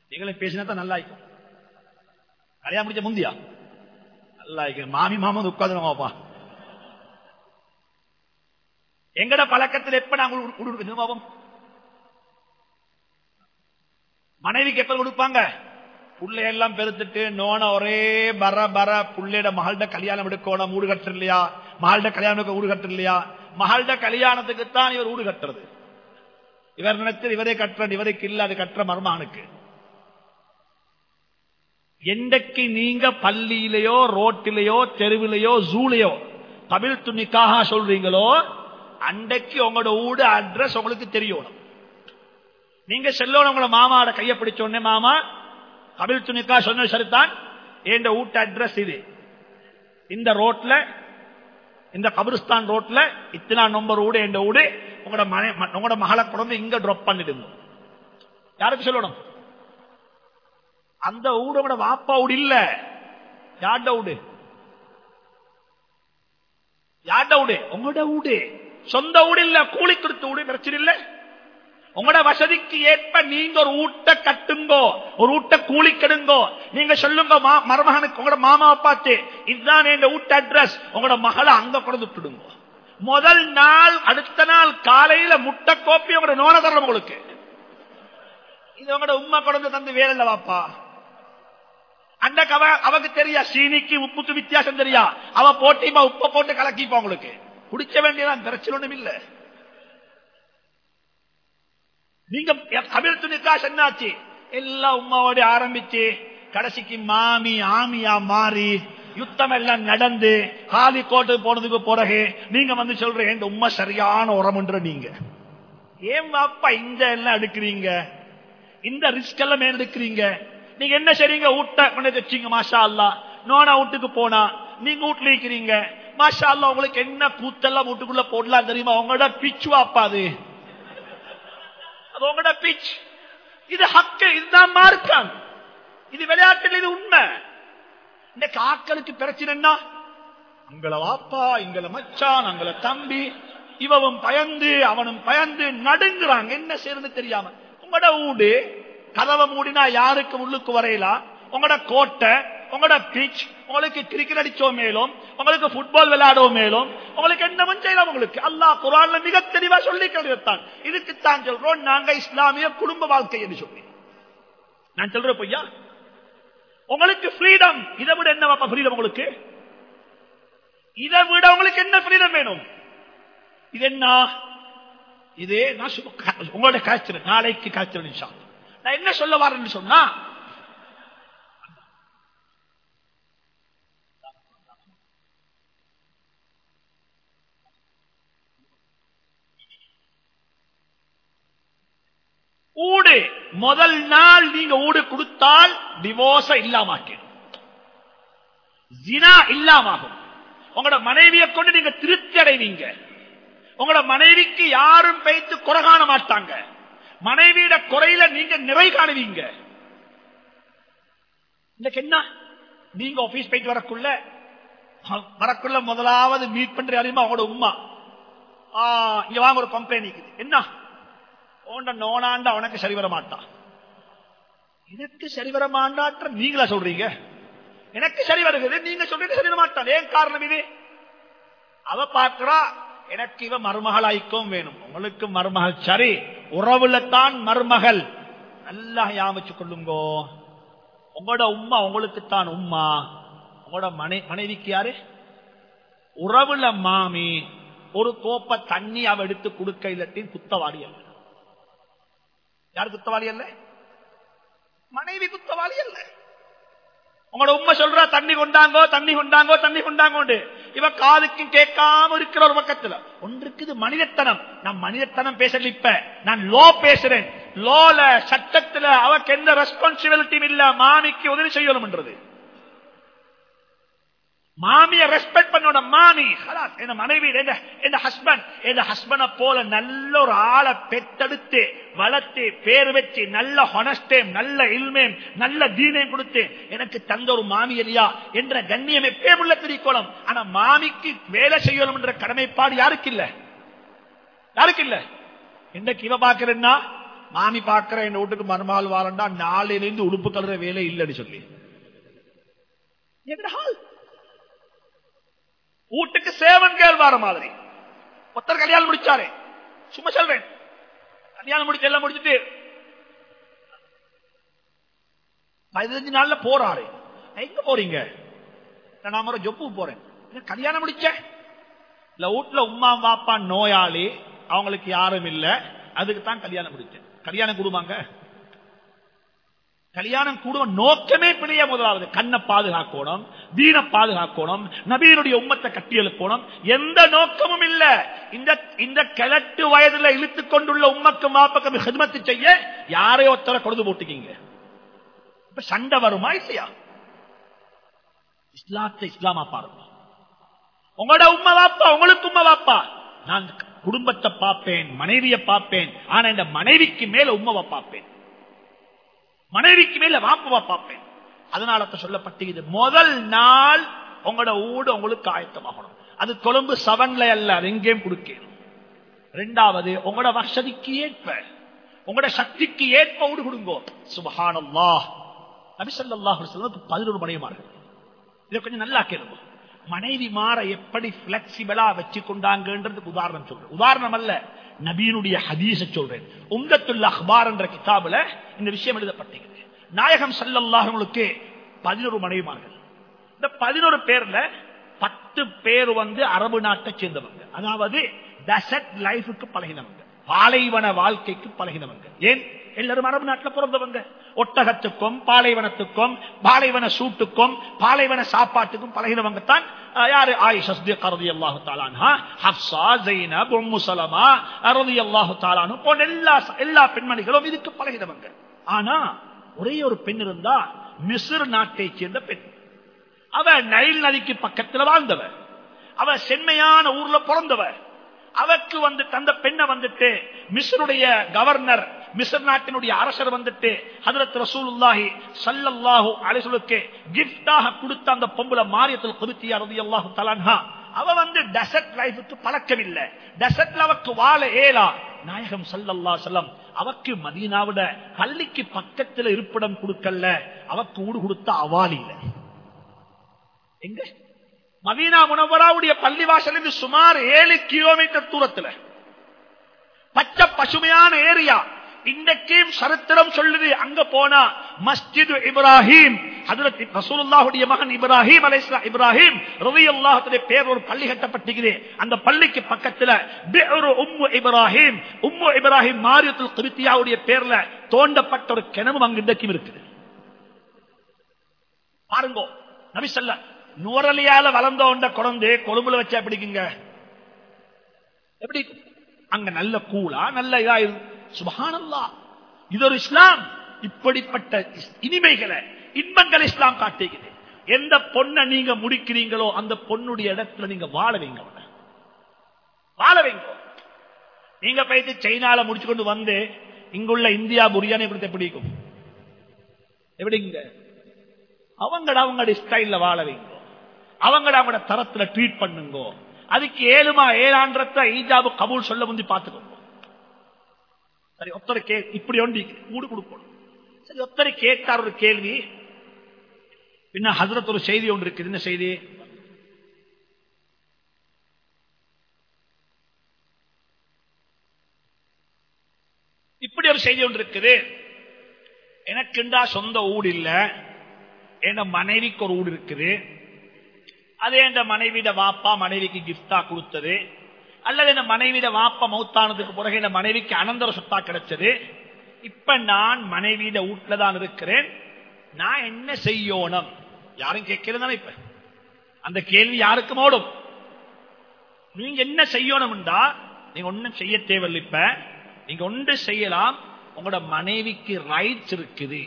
எங்களை பேசினா தான் நல்லா இருக்கும். கல்யாணம் முடிச்ச முந்தியா? நல்லா இருக்கு. மாமி மாமா உட்காந்துருவாப்பா எங்கட பழக்கத்தில் எப்ப நாங்கள் கொடுப்போம் மனைவிக்கு எப்ப கொடுப்பாங்க புள்ளையெல்லாம் பெருத்துட்டு நோன ஒரே பர பர புள்ளையிட மகள்ட கல்யாணம் எடுக்கணும் ஊடு கட்டு இல்லையா மகள்ட கல்யாணம் ஊடு கட்டு இல்லையா மகள்ட கல்யாணத்துக்கு தான் இவர் ஊடு கட்டுறது. இவர் நினைத்து இவரே கட்டுற இவருக்கு இல்ல அது கட்டுற மருமானுக்கு எந்தக்கு நீங்க பள்ளியிலேயோ ரோட்டிலேயோ தெருவிலையோ ஜூலையோ தமிழ் துணிக்காக சொல்றீங்களோ அன்றைக்கு உங்களோட ஊடு அட்ரஸ் உங்களுக்கு தெரியணும். நீங்க செல்லோட உங்களோட மாமாவோட கையை பிடிச்ச உடனே மாமா கபில் துணிக்கா சொன்ன சரிதான். என் வீட்டு அட்ரஸ் இது. இந்த ரோட்ல இந்த கபிரிஸ்தான் ரோட்ல இத்தனா நம்பர் ஊடு என் ஊடு உங்களோட உங்களோட மகளை குழந்தை இங்க டிராப் பண்ணிடுங்க. யாருக்கு சொல்லணும்? அந்த ஊடு உங்களோட வாப்பா ஊடு இல்ல. யார்ட ஊடு? யார்ட ஊடு? உங்களோட ஊடு. சொந்த வீடு இல்ல கூலி கொடுத்த ஊடு பிரச்சனை இல்லை உங்களோட வசதிக்கு ஏற்ப நீங்க ஒரு ஊட்ட கட்டுங்கோ ஒரு ஊட்ட கூலி கெடுங்கோ. நீங்க சொல்லுங்க மா- மருமகனுக்கு உங்களோட மாமாவை பார்த்து இதுதான் என் ஊட்ட அட்ரஸ் உங்களோட மகளை அங்க கொண்டு விட்டுடுங்க. முதல் நாள் அடுத்த நாள் காலையில முட்டை கோப்பி உங்களோட நோன தரணும் உங்களுக்கு. இது உங்களோட உண்மை கொண்டு தந்து வேலை வாப்பா? அண்டக்கு அவ அவக்கு தெரியா? சீனிக்கு உப்புக்கு வித்தியாசம் தெரியா? அவ போட்டிப்பா உப்ப போட்டு கலக்கிப்பா உங்களுக்கு? குடிக்க வேண்டியதான் பிரச்சனை ஒண்ணும் இல்ல. நீங்க கபில் துணிக்கா என்னாச்சு? எல்லாம் உமாவோட ஆரம்பிச்சு கடைசிக்கு மாமி ஆமியா மாறி யுத்தம் எல்லாம் நடந்து காலி கோட்டு போனதுக்கு பிறகு நீங்க வந்து சொல்றீங்க இந்த உண்மை சரியான உரம்ன்ற நீங்க. ஏன் அப்பா இந்த எல்லாம் எடுக்கிறீங்க? இந்த ரிஸ்க் எல்லாம் எடுக்கிறீங்க? நீங்க என்ன சரிங்க ஊட்ட கொண்டு வச்சீங்க மாஷா அல்லா நோனா வீட்டுக்கு போனா நீங்க வீட்டுல இருக்கிறீங்க மாஷா அல்லா உங்களுக்கு என்ன கூத்தெல்லாம் வீட்டுக்குள்ள போடலாம் தெரியுமா? உங்களோட பிச்சு வாப்பா அது. உங்களோட பிச் இது ஹக்கு இதுதான் மார்க்கம் இது விளையாட்டில் இது உண்மை. இந்த காக்களுக்கு பிரச்சனைன்னா உங்களை வாப்பா எங்களை மச்சான் அங்கள தம்பி இவவும் பயந்து அவனும் பயந்து நடுங்குறாங்க. என்ன செய்யறது தெரியாம. உங்களோட வீடு கதவை மூடினா யாருக்கு உள்ளுக்கு வரையலாம்? உங்களோட கோட்டை உங்களோட பீச் உங்களுக்கு கிரிக்கெட் அடிச்சோம் மேலும் உங்களுக்கு ஃபுட்பால் விளையாடவும் மேலும் உங்களுக்கு என்னவும் செய்யலாம் உங்களுக்கு? அல்லாஹ் குரான்ல மிக தெளிவா சொல்லி கேள்வித்தான் இதுக்குத்தான் சொல்றோம் நாங்க இஸ்லாமிய குடும்ப வாழ்க்கை என்று சொல்லி. நான் சொல்றேன் பொய்யா? உங்களுக்கு ஃப்ரீடம் இதை விட என்ன ஃப்ரீடம் உங்களுக்கு? இதை விட உங்களுக்கு என்ன ஃப்ரீடம் வேணும்? இது என்ன? இதே நான் உங்களோட காய்ச்சல். நாளைக்கு காய்ச்சல் நான் என்ன சொல்ல வரேன்னு சொன்னா ஊடு. முதல் நாள் நீங்க ஊடு கொடுத்தால் டிவோர்ஸ இல்லாமாக்கிடும். ஜினா இல்லாமாகும். உங்களோட மனைவியை கொண்டு நீங்க திருப்தி அடைவீங்க. உங்களோட மனைவிக்கு யாரும் பேய்த்து குறை காண மாட்டாங்க. மனைவியோட குறையில நீங்க நிறை காணுவீங்க. இன்னைக்கு என்ன? நீங்க ஆபீஸ் போயிட்டு வரக்குள்ள வரக்குள்ள முதலாவது மீட் பண்ற அறியுமா அவங்களோட உமா. இங்க வாங்க ஒரு கம்ப்ளைண்ட் இருக்குது என்ன? ஓண்ட நோனாண்டா அவனுக்கு சரி வர மாட்டான் எனக்கு சரி வர நீங்களா சொல்றீங்க? எனக்கு சரி வருகிறது நீங்க சொல்றீங்க சரி வர மாட்டான் ஏன் காரணம் இது? அவ பார்க்கிறா எனக்கு இவ மருமகளாய்க்கும் வேணும். உங்களுக்கு மருமகள் சரி உறவுல தான் மருமகள். நல்லா யாமிச்சு கொள்ளுங்கோ. உங்களோட உம்மா உங்களுக்கு தான் உம்மா. உங்களோட மனை மனைவிக்கு யாரு? உறவுல மாமி. ஒரு கோப்ப தண்ணி அவ எடுத்து கொடுக்க இல்லத்தின் குத்தவாடி அல்ல யார் குத்தவாளி அல்ல? மனைவி குத்தவாளி அல்ல. உங்களோட உண்மை சொல்றா தண்ணி கொண்டாங்கோ தண்ணி கொண்டாங்கோ தண்ணி கொண்டாங்கோண்டு. இவ காதுக்கும் கேட்காம இருக்கிற ஒரு பக்கத்துல. ஒன்றுக்குது மனிதத்தனம். நான் மனிதத்தனம் பேசல இப்ப. நான் லோ பேசுறேன். லோல சட்டத்துல அவக்கு எந்த ரெஸ்பான்சிபிலிட்டியும் இல்ல. மாமிக்கு உதவி செய்யணும்ன்றது. மாமிய ரெஸ்பெக்ட் பண்ணோட மாமி. ஹலாஸ், என் மனைவி என் ஹஸ்பண்ட் என் ஹஸ்பண்ட போல நல்ல ஒரு ஆளை பெத்தெடுத்து வளர்த்து பேர் வச்சு நல்ல ஹொனஸ்டேம் நல்ல இல்மேம் நல்ல தீனையும் கொடுத்து எனக்கு தந்த ஒரு மாமி இல்லையா என்ற கண்ணியம் எப்பேமுள்ள திரிக்கோளம் ஆனா மாமிக்கு வேலை செய்யணும் என்ற கடமைப்பாடு யாருக்கு இல்ல? யாருக்கு இல்ல? இன்னைக்கு இவ பாக்குறேன்னா மாமி பாக்குற என் வீட்டுக்கு மருமாள் வாரண்டா நாளையில இருந்து உடுப்பு கலர வேலை இல்லைன்னு சொல்லி. எங்கட ஹால் வீட்டுக்கு சேவன் கேள் வர மாதிரி. ஒருத்தர் கல்யாணம் முடிச்சாரு. சும்மா சொல்றேன். கல்யாணம் முடிச்சு எல்லாம் முடிச்சுட்டு பதினஞ்சு நாள்ல போறாரு. எங்க போறீங்க? நான் ஒரு ஜொப்பு போறேன். கல்யாணம் முடிச்ச? இல்ல வீட்டுல உமா பாப்பா நோயாளி. அவங்களுக்கு யாரும் இல்ல. அதுக்கு தான் கல்யாணம் முடிச்சேன். கல்யாணம் கொடுமாங்க கல்யாணம் கூடுவ நோக்கமே பிழைய முதலாவது. கண்ணை பாதுகாக்கணும் தீன பாதுகாக்கணும் நபீனுடைய உம்மத்தை கட்டி எழுப்பணும். எந்த நோக்கமும் இல்ல. இந்த இந்த கிழட்டு வயதுல இழுத்து கொண்டுள்ள உம்மக்கும் மாப்பக்கம் ஹெதுமத்து செய்ய யாரையோ ஒருத்தர கொடுத்து போட்டுக்கீங்க. இப்ப சண்டை வருமா இல்லையா? இஸ்லாத்தை இஸ்லாமா பாருங்க. உங்களோட உண்மை வாப்பா உங்களுக்கு உண்மை வாப்பா. நான் குடும்பத்தை பார்ப்பேன் மனைவியை பார்ப்பேன். ஆனா இந்த மனைவிக்கு மேல உண்மைவை பார்ப்பேன். மனைவிக்கு மேல வாப்பவா பார்ப்பேன். அதனால இது முதல் நாள் உங்களோட ஊடு உங்களுக்கு ஆயத்தமாகணும். அது கொழும்பு செவன்ல அல்ல அது எங்கேயும் கொடுக்கணும் ரெண்டாவது உங்களோட வசதிக்கு ஏற்ப உங்களோட சக்திக்கு ஏற்ப ஊடு கொடுங்கோ. சுபஹானல்லா நபிசல்லாஹு பதினொரு மனைவிமார்கள். இதை கொஞ்சம் நல்லா கேளுங்க. மனைவி மாற எப்படி பிளெக்சிபிளா வச்சு கொண்டாங்கன்றதுக்கு உதாரணம் சொல்றேன். உதாரணம் அல்ல நபீனுடைய ஹதீச சொல்றேன். உங்கத்துள்ள அஹ்பார் என்ற கிதாபுல இந்த விஷயம் எழுதப்பட்டிருக்கு நாயகம் சல்லல்லாஹங்களுக்கு பதினோரு மனைவிமார்கள். இந்த பதினோரு பேர்ல பத்து பேர் வந்து அரபு நாட்டை சேர்ந்தவங்க. அதாவது டெசர்ட் லைஃபுக்கு பழகினவங்க. பாலைவன வாழ்க்கைக்கு பழகினவங்க. ஏன்? எல்லாரும் அரபு நாட்டில் பிறந்தவங்க. ஒட்டகத்துக்கும் பாலைவனத்துக்கும் பாலைவன சூட்டுக்கும் பாலைவன சாப்பாட்டுக்கும் பழகினவங்க தான் யாரு? ஆயிஷா கருதி அல்லாஹு தாலானா ஹப்சா ஜெயினப் உம்மு சலமா அல்லாஹு தாலானு போன்ற எல்லா எல்லா பெண்மணிகளும் இதுக்கு பழகினவங்க. ஆனா ஒரே ஒரு பெண் இருந்தா மிஸ்ர் நாட்டை சேர்ந்த பெண். அவ நைல் நதிக்கு பக்கத்துல வாழ்ந்தவ. அவ செம்மையான ஊர்ல பிறந்தவ. அவக்கு வந்து தந்த பெண்ணை வந்துட்டு மிஸ்ருடைய கவர்னர் மிசர் நாட்டினுடைய அரசர் வந்துட்டு ஹதரத் ரசூலுல்லாஹி சல்லல்லாஹு அலிசுலுக்கு கிஃப்டாக கொடுத்த அந்த பொம்புல மாரியத்தில் குதித்தியா ரவி அல்லாஹு தலான்ஹா அவ வந்து டெசர்ட் லைஃபுக்கு பழக்கம் டெசர்ட்ல அவக்கு வாழ ஏலா. நாயகம் சல்லல்லா செல்லம் அவக்கு மதீனாவிட பள்ளிக்கு பக்கத்துல இருப்பிடம் கொடுக்கல. அவக்கு ஊடு கொடுத்த அவாலியில. எங்க? மதீனா முனவராவுடைய பள்ளிவாசல் சுமார் ஏழு கிலோமீட்டர் தூரத்துல. பச்சை பசுமையான ஏரியா இன்றைக்கும் சரித்திரம் சொல்லுது. அங்க போனா மஸ்ஜிது இப்ராஹிம் ரசூலுல்லாஹுடைய மகன் இப்ராஹிம் அலைஸ்லா இப்ராஹிம் ரவி பேர் ஒரு பள்ளி கட்டப்பட்டிருக்குது. அந்த பள்ளிக்கு பக்கத்துல உம்மு இப்ராஹிம் உம்மு இப்ராஹிம் மாரியத்துல் கிருத்தியாவுடைய பேர்ல தோண்டப்பட்ட ஒரு கிணறு அங்கு இன்றைக்கும் இருக்குது. பாருங்க நபிசல்ல நுவரலியால வளர்ந்த ஒன்ற குழந்தை கொழும்புல வச்சா பிடிக்குங்க எப்படி? அங்க நல்ல கூலா நல்ல இதா சுபஹானல்லா இது ஒரு இஸ்லாம் இப்படிப்பட்ட இனிமைகளை இன்பங்களை இஸ்லாம் காட்டுகிறது. எந்த பொண்ணை நீங்க முடிக்கிறீங்களோ அந்த பொண்ணுடைய இடத்துல நீங்க வாழ வைங்க வாழ வைங்க. நீங்க போயிட்டு சைனால முடிச்சு கொண்டு வந்து இங்குள்ள இந்தியா பிரியாணி கொடுத்து பிடிக்கும் எப்படிங்க அவங்கட அவங்களோட ஸ்டைல்ல வாழ வைங்க. அவங்கட அவங்களோட தரத்துல ட்ரீட் பண்ணுங்க. அதுக்கு ஏழுமா ஏழான்றத ஈஜாபு கபூல் சொல்ல முந்தி பார்த்துக்கோங்க. சரி ஒத்தரை கே இப்படி ஒன்று கூடு கொடுக்கணும். சரி ஒத்தரை கேட்டார் ஒரு கேள்வி. பின்ன ஹசரத் ஒரு செய்தி ஒன்று இருக்குது. என்ன செய்தி? இப்படி ஒரு செய்தி ஒன்று இருக்குது. எனக்குண்டா சொந்த ஊடு இல்ல. என் மனைவிக்கு ஒரு ஊடு இருக்குது. அது என் மனைவிட வாப்பா மனைவிக்கு கிஃப்டா கொடுத்தது. அல்லது என் மனைவியிட வாப்ப மௌத்தானதுக்கு பிறகு என் மனைவிக்கு அனந்தர சொத்தா கிடைச்சது. இப்ப நான் மனைவியிட வீட்டுல தான் இருக்கிறேன். நான் என்ன செய்யணும்? யாரும் கேட்கிறது இப்ப? அந்த கேள்வி யாருக்கும் ஓடும் நீங்க என்ன செய்யணும்டா நீங்க ஒன்னும் செய்ய தேவையில்லை இப்ப. நீங்க ஒன்று செய்யலாம். உங்களோட மனைவிக்கு ரைட்ஸ் இருக்குது.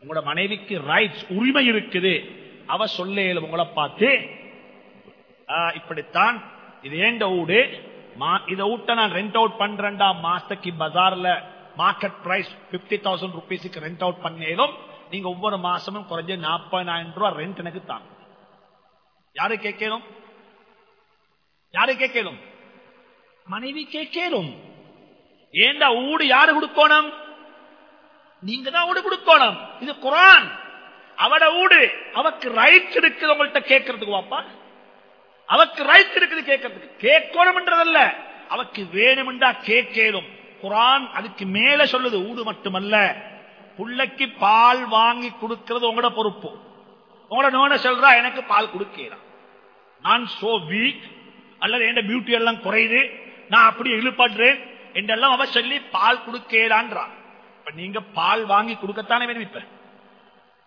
உங்களோட மனைவிக்கு ரைட்ஸ் உரிமை இருக்குது. அவ சொல்ல உங்களை பார்த்து இப்படித்தான் இது ஏண்ட ஊடு? இதை விட்ட நான் ரெண்ட் அவுட் பண்றேன்டா மாசத்துக்கு பஜார்ல. மார்க்கெட் பிரைஸ் பிப்டி தௌசண்ட் ருபீஸுக்கு ரெண்ட் அவுட் பண்ணேலும் நீங்க ஒவ்வொரு மாசமும் குறைஞ்ச நாற்பதாயிரம் ரூபாய் ரெண்ட் எனக்கு தாங்க யாரு கேட்கணும் யாரு கேட்கணும் மனைவி கேட்கணும் ஏண்டா ஊடு யாரு கொடுக்கணும்? நீங்க தான் ஊடு கொடுக்கணும். இது குரான். அவட ஊடு அவக்கு ரைட் இருக்கு உங்கள்கிட்ட கேட்கறதுக்கு வாப்பா. அவக்கு ரைட் இருக்குது கேட்கறதுக்கு. கேட்கணும்ன்றதல்ல. அவக்கு வேணுமென்றா கேட்கலும் குரான் அதுக்கு மேல சொல்லுது ஊடு மட்டுமல்ல. புள்ளைக்கு பால் வாங்கி கொடுக்கிறது உங்களோட பொறுப்பு. உங்களோட நோன சொல்றா எனக்கு பால் கொடுக்கலாம் நான் சோ வீக் அல்லது என் பியூட்டி எல்லாம் குறையுது நான் அப்படியே இழுப்படுறேன் என்றெல்லாம் அவ சொல்லி பால் கொடுக்கலான்றான் நீங்க பால் வாங்கி கொடுக்கத்தானே வேணும் இப்ப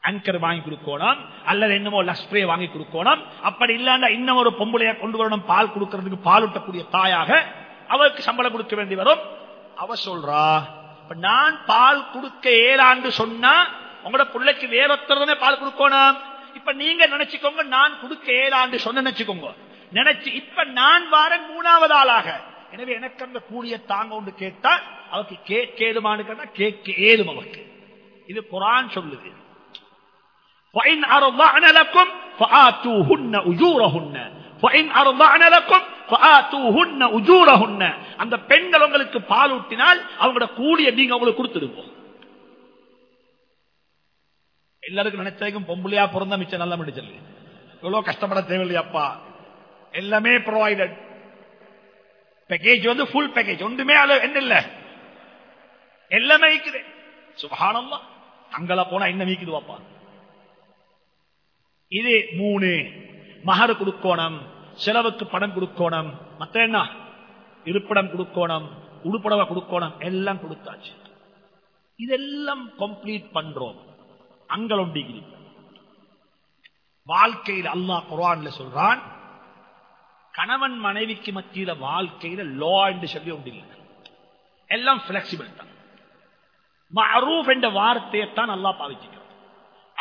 ஆங்கர் வாங்கி கொடுக்கணும் அல்லது என்னமோ லஸ்ட்ரே வாங்கி கொடுக்கணும். அப்படி இல்லன்னா இன்னும் ஒரு பொம்பளையா கொண்டு வரணும் பால் கொடுக்கறதுக்கு பால் ஊட்டக்கூடிய தாயாக அவருக்கு சம்பளம் கொடுக்க வேண்டி வரும். அவ சொல்றா நான் பால் கொடுக்க ஏழாண்டு சொன்னா உங்களோட பிள்ளைக்கு வேறொத்தரமே பால் கொடுக்கணும். இப்ப நீங்க நினைச்சுக்கோங்க நான் கொடுக்க ஏழாண்டு சொன்ன நினைச்சுக்கோங்க நினைச்சு இப்ப நான் வாரன் மூணாவது ஆளாக. எனவே எனக்கு அந்த கூலிய தாங்க ஒன்று கேட்டா அவருக்கு கேட்க ஏதுமானு கேட்டா கேட்க ஏதும் அவருக்கு. இது குரான் சொல்லுது. وإن أرضعن لكم فآتوهن أجورهن وإن أرضعن لكم فآتوهن أجورهن அந்த பெண்கள் உங்களுக்கு பால் ஊட்டினால் அவங்களோட கூலிய நீங்க அவங்களுக்கு கொடுத்துருவோம் எல்லாருக்கும் நினைச்சதுக்கும் பொம்பளையா பிறந்தா மிச்சம் நல்ல முடிச்சல் இவ்வளவு கஷ்டப்பட தேவையில்லையாப்பா எல்லாமே ப்ரொவைடட் பேக்கேஜ் வந்து ஃபுல் பேக்கேஜ் ஒன்றுமே அது என்ன இல்ல எல்லாமே இருக்குது சுபகானம்மா அங்கெல்லாம் போனா என்ன மீக்குது வாப்பா இது மூணு. மகர் கொடுக்கோணம் செலவுக்கு பணம் கொடுக்கோணம் மத்த என்ன? இருப்பிடம் கொடுக்கோணம் உடுப்படவை கொடுக்கோணம் எல்லாம் கொடுத்தாச்சு. இதெல்லாம் கம்ப்ளீட் பண்றோம். அங்களும் டிகிரி வாழ்க்கையில் அல்லாஹ் குரான்ல சொல்றான் கணவன் மனைவிக்கு மத்தியில வாழ்க்கையில லோ என்று சொல்லி ஒன்று இல்லை எல்லாம் பிளெக்சிபிள் தான். மரூப் என்ற வார்த்தையை தான் நல்லா பாவிச்சு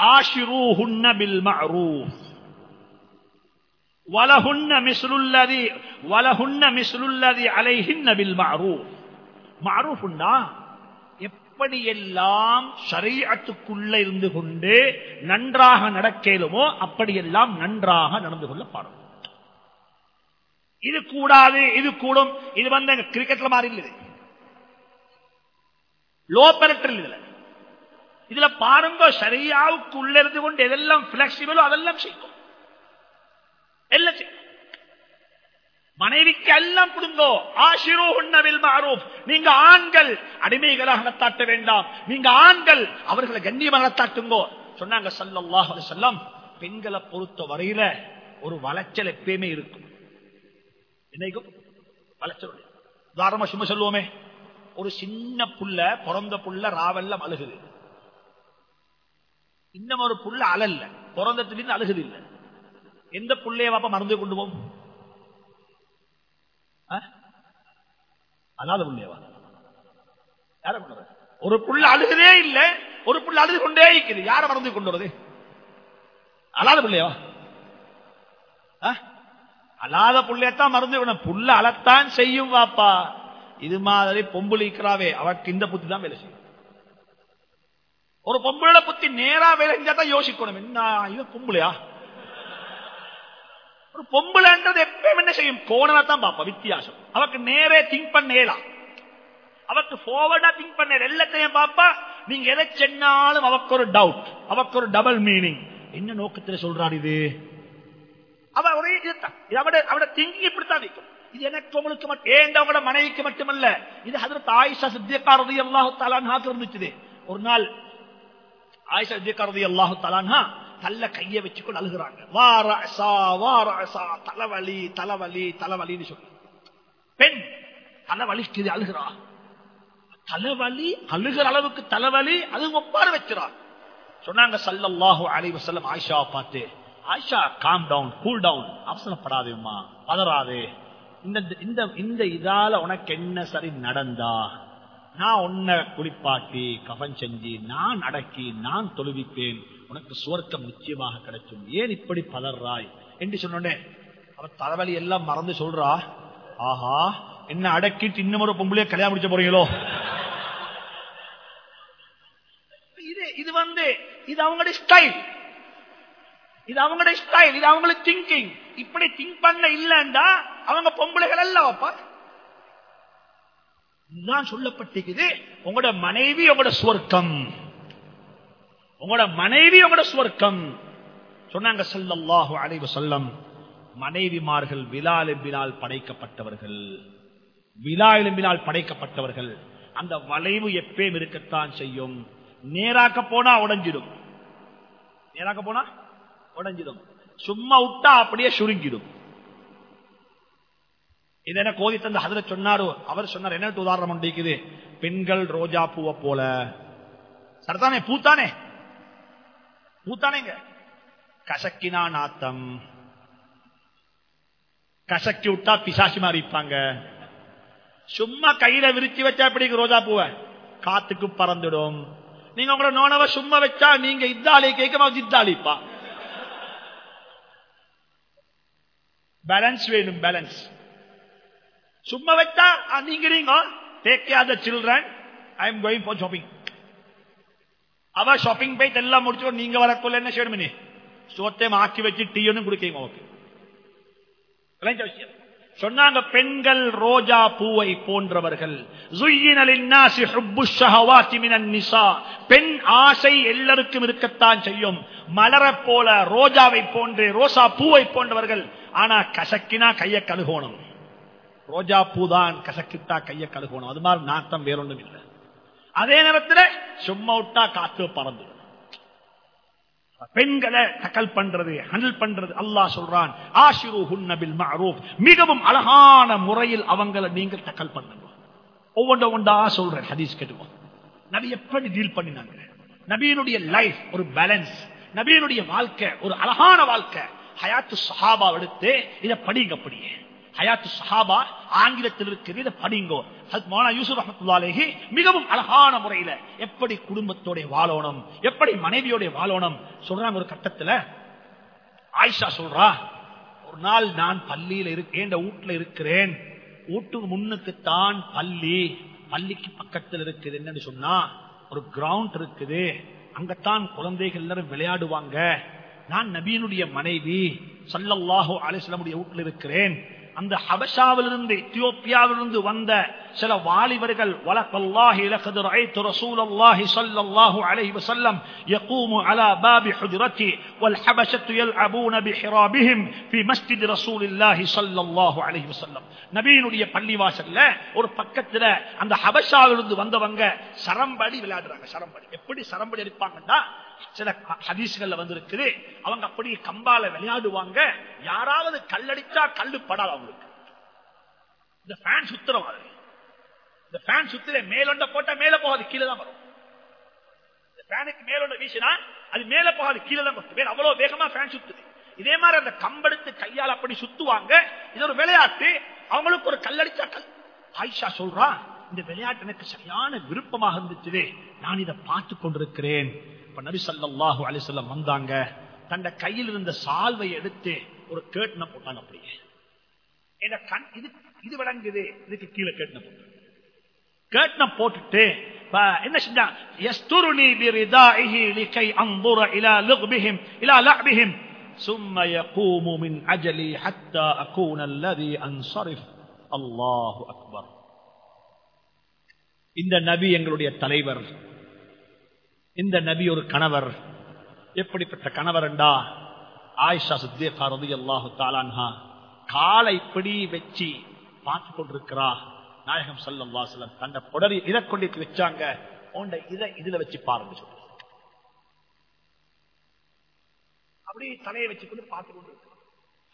ஆஷிரூஹுன்ன பில் மரூஃப் வலஹுன்ன மிஸ்லுல்லதி வலஹுன்ன மிஸ்லுல்லதி அலைஹின்ன பில் மரூஃப் மரூஃப்னா எப்படியெல்லாம் ஷரீஅத்துக்குள்ள இருந்து கொண்டு நன்றாக நடக்கலுமோ அப்படியெல்லாம் நன்றாக நடந்து கொள்ள பாடும் இது கூடாது இது கூடும். இது வந்து கிரிக்கெட்ல மாறி இல்லை லோ பெரட்டல் இதுல இதுல பாருங்க சரியாவுக்கு உள்ள இருந்து கொண்டு எதெல்லாம் பிளெக்சிபிளோ அதெல்லாம் செய்யும். எல்லாம் செய்யும். மனைவிக்கு எல்லாம் கொடுங்கோ. ஆசிரோ உண்ணவில் மாறும் நீங்க ஆண்கள் அடிமைகளாக நடத்தாட்ட வேண்டாம். நீங்க ஆண்கள் அவர்களை கண்ணியமாக நடத்தாட்டுங்கோ. சொன்னாங்க சல்லாஹ் செல்லம் பெண்களை பொறுத்த வரையில ஒரு வளைச்சல் எப்பயுமே இருக்கும். என்னைக்கும்? வளைச்சல் உதாரணமா சும்மா சொல்லுவோமே. ஒரு சின்ன புள்ள பிறந்த புள்ள ராவெல்லாம் அழுகுது. இன்னும் ஒரு புள்ள அழல்ல பிறந்தத்திலிருந்து அழுகுது இல்ல. எந்த புள்ளைய வாப்பா மறந்து கொண்டு போம் அல்லாத புள்ளையவா யார கொண்டு ஒரு புள்ள அழுகுதே இல்ல. ஒரு புள்ள அழுது கொண்டே இருக்குது. யார மறந்து கொண்டு வருது அழாத பிள்ளையவா அழாத புள்ளையத்தான் மறந்து புள்ள அழத்தான் செய்யும் வாப்பா. இது மாதிரி பொம்புளிக்கிறாவே அவருக்கு இந்த புத்தி தான் வேலை செய்யும். ஒரு பொம்பளை புத்தி நேரா வேலை செஞ்சா தான் யோசிக்கணும். என்ன இது பொம்பளையா? ஒரு பொம்பளைன்றது எப்பயும் என்ன செய்யும்? கோணனா தான் பாப்பா வித்தியாசம். அவக்கு நேரே திங்க் பண்ணேலாம் அவக்கு போவர்டா திங்க் பண்ண எல்லாத்தையும் பாப்பா நீங்க எதை சென்னாலும் அவக்கு ஒரு டவுட் அவக்கு ஒரு டபுள் மீனிங் என்ன நோக்கத்தில் சொல்றாரு இது? அவ ஒரே இதுதான். அவட திங்கிங் இப்படித்தான் வைக்கும். இது எனக்கு உங்களுக்கு மட்டும் ஏண்டவங்களோட மனைவிக்கு மட்டுமல்ல. இது ஹதரத் ஆயிஷா சித்தியக்காரதி அல்லாஹு தாலான்ஹா இருந்துச்சு ஒரு நாள் ஆயிஷா சித்தியக்காரதி அல்லாஹு தலான்ஹா தள்ள கைய வச்சுக்கொண்டு அழுகுறாங்க. வார அசா தலைவலி தலைவலி தலைவலின்னு சொல்லி. பெண் தலைவலிக்குது அழுகிறா. தலைவலி அழுகிற அளவுக்கு தலைவலி அது ஒப்பாறு வச்சுறான் சொன்னாங்க சல்லல்லாஹு அலைவ செல்லம் ஆயிஷா பார்த்து Ayesha calm down cool down அவசரப்படாதேம்மா பதறாதே இந்த இந்த இந்த இதால உனக்கு என்ன சரி நடந்தா? நான் உன்னை குளிப்பாட்டி கவன் செஞ்சு நான் அடக்கி நான் தொழுவிப்பேன். உனக்கு சுவர்க்கம் நிச்சயமாக கிடைக்கும். ஏன் இப்படி பதறாய்? என்று சொன்னோடனே அவன் தலைவலி எல்லாம் மறந்து சொல்றா ஆஹா என்ன அடக்கிட்டு இன்னும் ஒரு பொம்பளைய கல்யாணம் முடிச்ச போறீங்களோ? இது இது வந்து இது அவங்களுடைய ஸ்டைல் இது அவங்களுடைய ஸ்டைல் இது அவங்களுக்கு திங்கிங் இப்படி திங்க் பண்ண இல்லைன்னா அவங்க பொம்பளைகள் எல்லாம் வைப்பா இதுதான் சொல்லப்பட்டிருக்குது. உங்களோட மனைவி உங்களோட சுவர்க்கம். உங்களோட மனைவி உங்களோட சுவர்க்கம். சொன்னாங்க செல்லல்லாஹு அலைவு சொல்லம் மனைவிமார்கள் விழா எலும்பினால் படைக்கப்பட்டவர்கள். விழா எலும்பினால் படைக்கப்பட்டவர்கள். அந்த வளைவு எப்பயும் இருக்கத்தான் செய்யும்? நேராக்க போனா உடஞ்சிடும். நேராக்க போனா உடஞ்சிடும். சும்மா விட்டா அப்படியே சுருங்கிடும். இது என்ன கோதி தந்த ஹதர சொன்னாரோ. அவர் சொன்னார் என்ன உதாரணம் உண்டிக்குது? பெண்கள் ரோஜா பூவை போல. சரிதானே பூத்தானே? பூத்தானேங்க. கசக்கினா நாத்தம். கசக்கி விட்டா பிசாசி மாதிரி இருப்பாங்க. சும்மா கையில விரிச்சு வச்சா எப்படி ரோஜா பூவை? காத்துக்கு பறந்துடும். நீங்க உங்களோட நோனவ சும்மா வச்சா நீங்க இத்தாலி கேட்க இத்தாலிப்பா பேலன்ஸ் வேணும் பேலன்ஸ் சும்மா வைத்தா நீங்கிறீங்க. Take care the children I am going for shopping அவ ஷாப்பிங் போயிட்டு எல்லாம் முடிச்சு நீங்க வரக்குள்ள என்ன செய்யணும் நீ சோத்தையும் ஆக்கி வச்சு டீ ஒன்னு குடிக்கீங்க ஓகே சொன்னாங்க பெண்கள் ரோஜா பூவை போன்றவர்கள். பெண் ஆசை எல்லாருக்கும் இருக்கத்தான் செய்யும். மலர போல ரோஜாவை போன்று ரோசா பூவை போன்றவர்கள். ஆனா கசக்கினா கைய கழுகோணும். ரோஜா பூதான் கசக்கிட்டா கைய கழுகணும். அது மாதிரி நாட்டம் வேறொன்றும் இல்லை அதே நேரத்தில் சும்மா விட்டா காத்து பறந்து. பெண்களை தக்கல் பண்றது ஹண்டில் பண்றது அல்லாஹ் சொல்றான் மிகவும் அழகான முறையில் அவங்களை நீங்கள் தக்கல் பண்ணுங்க. ஒவ்வொன்று ஒன்றா சொல்றேன் ஹதீஸ் கேட்டுவோம் நபி எப்படி டீல் பண்ணினாங்க? நபியினுடைய லைஃப் ஒரு பேலன்ஸ் நபியினுடைய வாழ்க்கை ஒரு அழகான வாழ்க்கை. ஹயாத்து சஹாபா எடுத்து இதை படிங்க அப்படியே. ஹயாத்து சஹாபா ஆங்கிலத்தில் இருக்குது. இதை படிங்கோ. ஹஜ்ரத் யூசுப் அஹமத்துல்லாலேஹி மிகவும் அழகான முறையில எப்படி குடும்பத்தோட வாழணும் எப்படி மனைவியோட வாழணும் சொல்றாங்க ஒரு கட்டத்துல. ஆயிஷா சொல்றா ஒரு நாள் நான் பள்ளியில இருக்கேன் வீட்டுல இருக்கிறேன். வீட்டுக்கு முன்னுக்குத்தான் பள்ளி. பள்ளிக்கு பக்கத்தில் இருக்குது. என்னன்னு சொன்னா ஒரு கிரவுண்ட் இருக்குது. அங்கத்தான் குழந்தைகள் எல்லாரும் விளையாடுவாங்க. நான் நபியினுடைய மனைவி சல்லல்லாஹோ அலிஸ்லமுடைய வீட்டில் இருக்கிறேன். அந்த ஹபஷாவிலிருந்து இத்தியோப்பியாவிலிருந்து வந்த சில வாலிபர்கள் வலக்கல்லாஹி லகது ரஐத்து ரசூலல்லாஹி ஸல்லல்லாஹு அலைஹி வஸல்லம் யகூமு அலா பாபி ஹுஜரத்தி வல் ஹபஷத்து யல்அபூன பிஹிராபிஹிம் ஃபி மஸ்ஜித் ரசூலில்லாஹி ஸல்லல்லாஹு அலைஹி வஸல்லம். நபியினுடைய பள்ளிவாசல்ல ஒரு பக்கத்துல அந்த ஹபஷாவிலிருந்து வந்தவங்க சரம்படி விளையாடுறாங்க சரம்படி. எப்படி சரம்படி அடிப்பாங்கன்னா சில ஹதீஸ்கள்ல வந்திருக்குது. அவங்க அப்படி கம்பால விளையாடுவாங்க. யாராவது கல்லடிச்சா கல்லு படாது அவங்களுக்கு. இந்த ஃபேன் சுத்துற மாதிரி. இந்த ஃபேன் சுத்துற மேலொண்ட போட்டா மேல போகாது கீழே தான் வரும். இந்த ஃபேனுக்கு மேலொண்ட வீசினா அது மேல போகாது கீழே தான் வரும். அவ்வளவு வேகமா ஃபேன் சுத்துது. இதே மாதிரி அந்த கம்பெடுத்து கையால் அப்படி சுத்துவாங்க. இது ஒரு விளையாட்டு. அவங்களுக்கு ஒரு கல்லடிச்சா கல் ஆயிஷா சொல்றா இந்த விளையாட்டு எனக்கு சரியான விருப்பமாக இருந்துச்சு நான் இதை பார்த்து கொண்டிருக்கிறேன். இப்ப நபி ஸல்லல்லாஹு அலைஹி வஸல்லம் வந்தாங்க தந்த கையில் இருந்த சால்வை எடுத்து ஒரு கேட்டனை போட்டாங்க அப்படியே என் கண் இது இது விளங்குது இதுக்கு கீழே கேட்டனை போட்டாங்க கேட்டனை போட்டுட்டு ப- என்ன செஞ்சா يسترني بردائه لكي انظر الى لغبهم الى لعبهم ثم يقوم من اجلي حتى اكون الذي انصرف الله اكبر இந்த நபி எங்களுடைய தலைவர் இந்த நபி ஒரு கணவர். எப்படிப்பட்ட கணவர் என்றா ஆயிஷா சித்தேகா ரதி அல்லாஹு தாலான்ஹா காலை இப்படி வச்சு பார்த்து கொண்டிருக்கிறா. நாயகம் சல்லா செல்லம் தன்னை புடரி இதை கொண்டு வச்சாங்க. உண்ட இதை இதுல வச்சு பாருங்க சொல்லி அப்படி தலையை வச்சு கொண்டு பார்த்து கொண்டு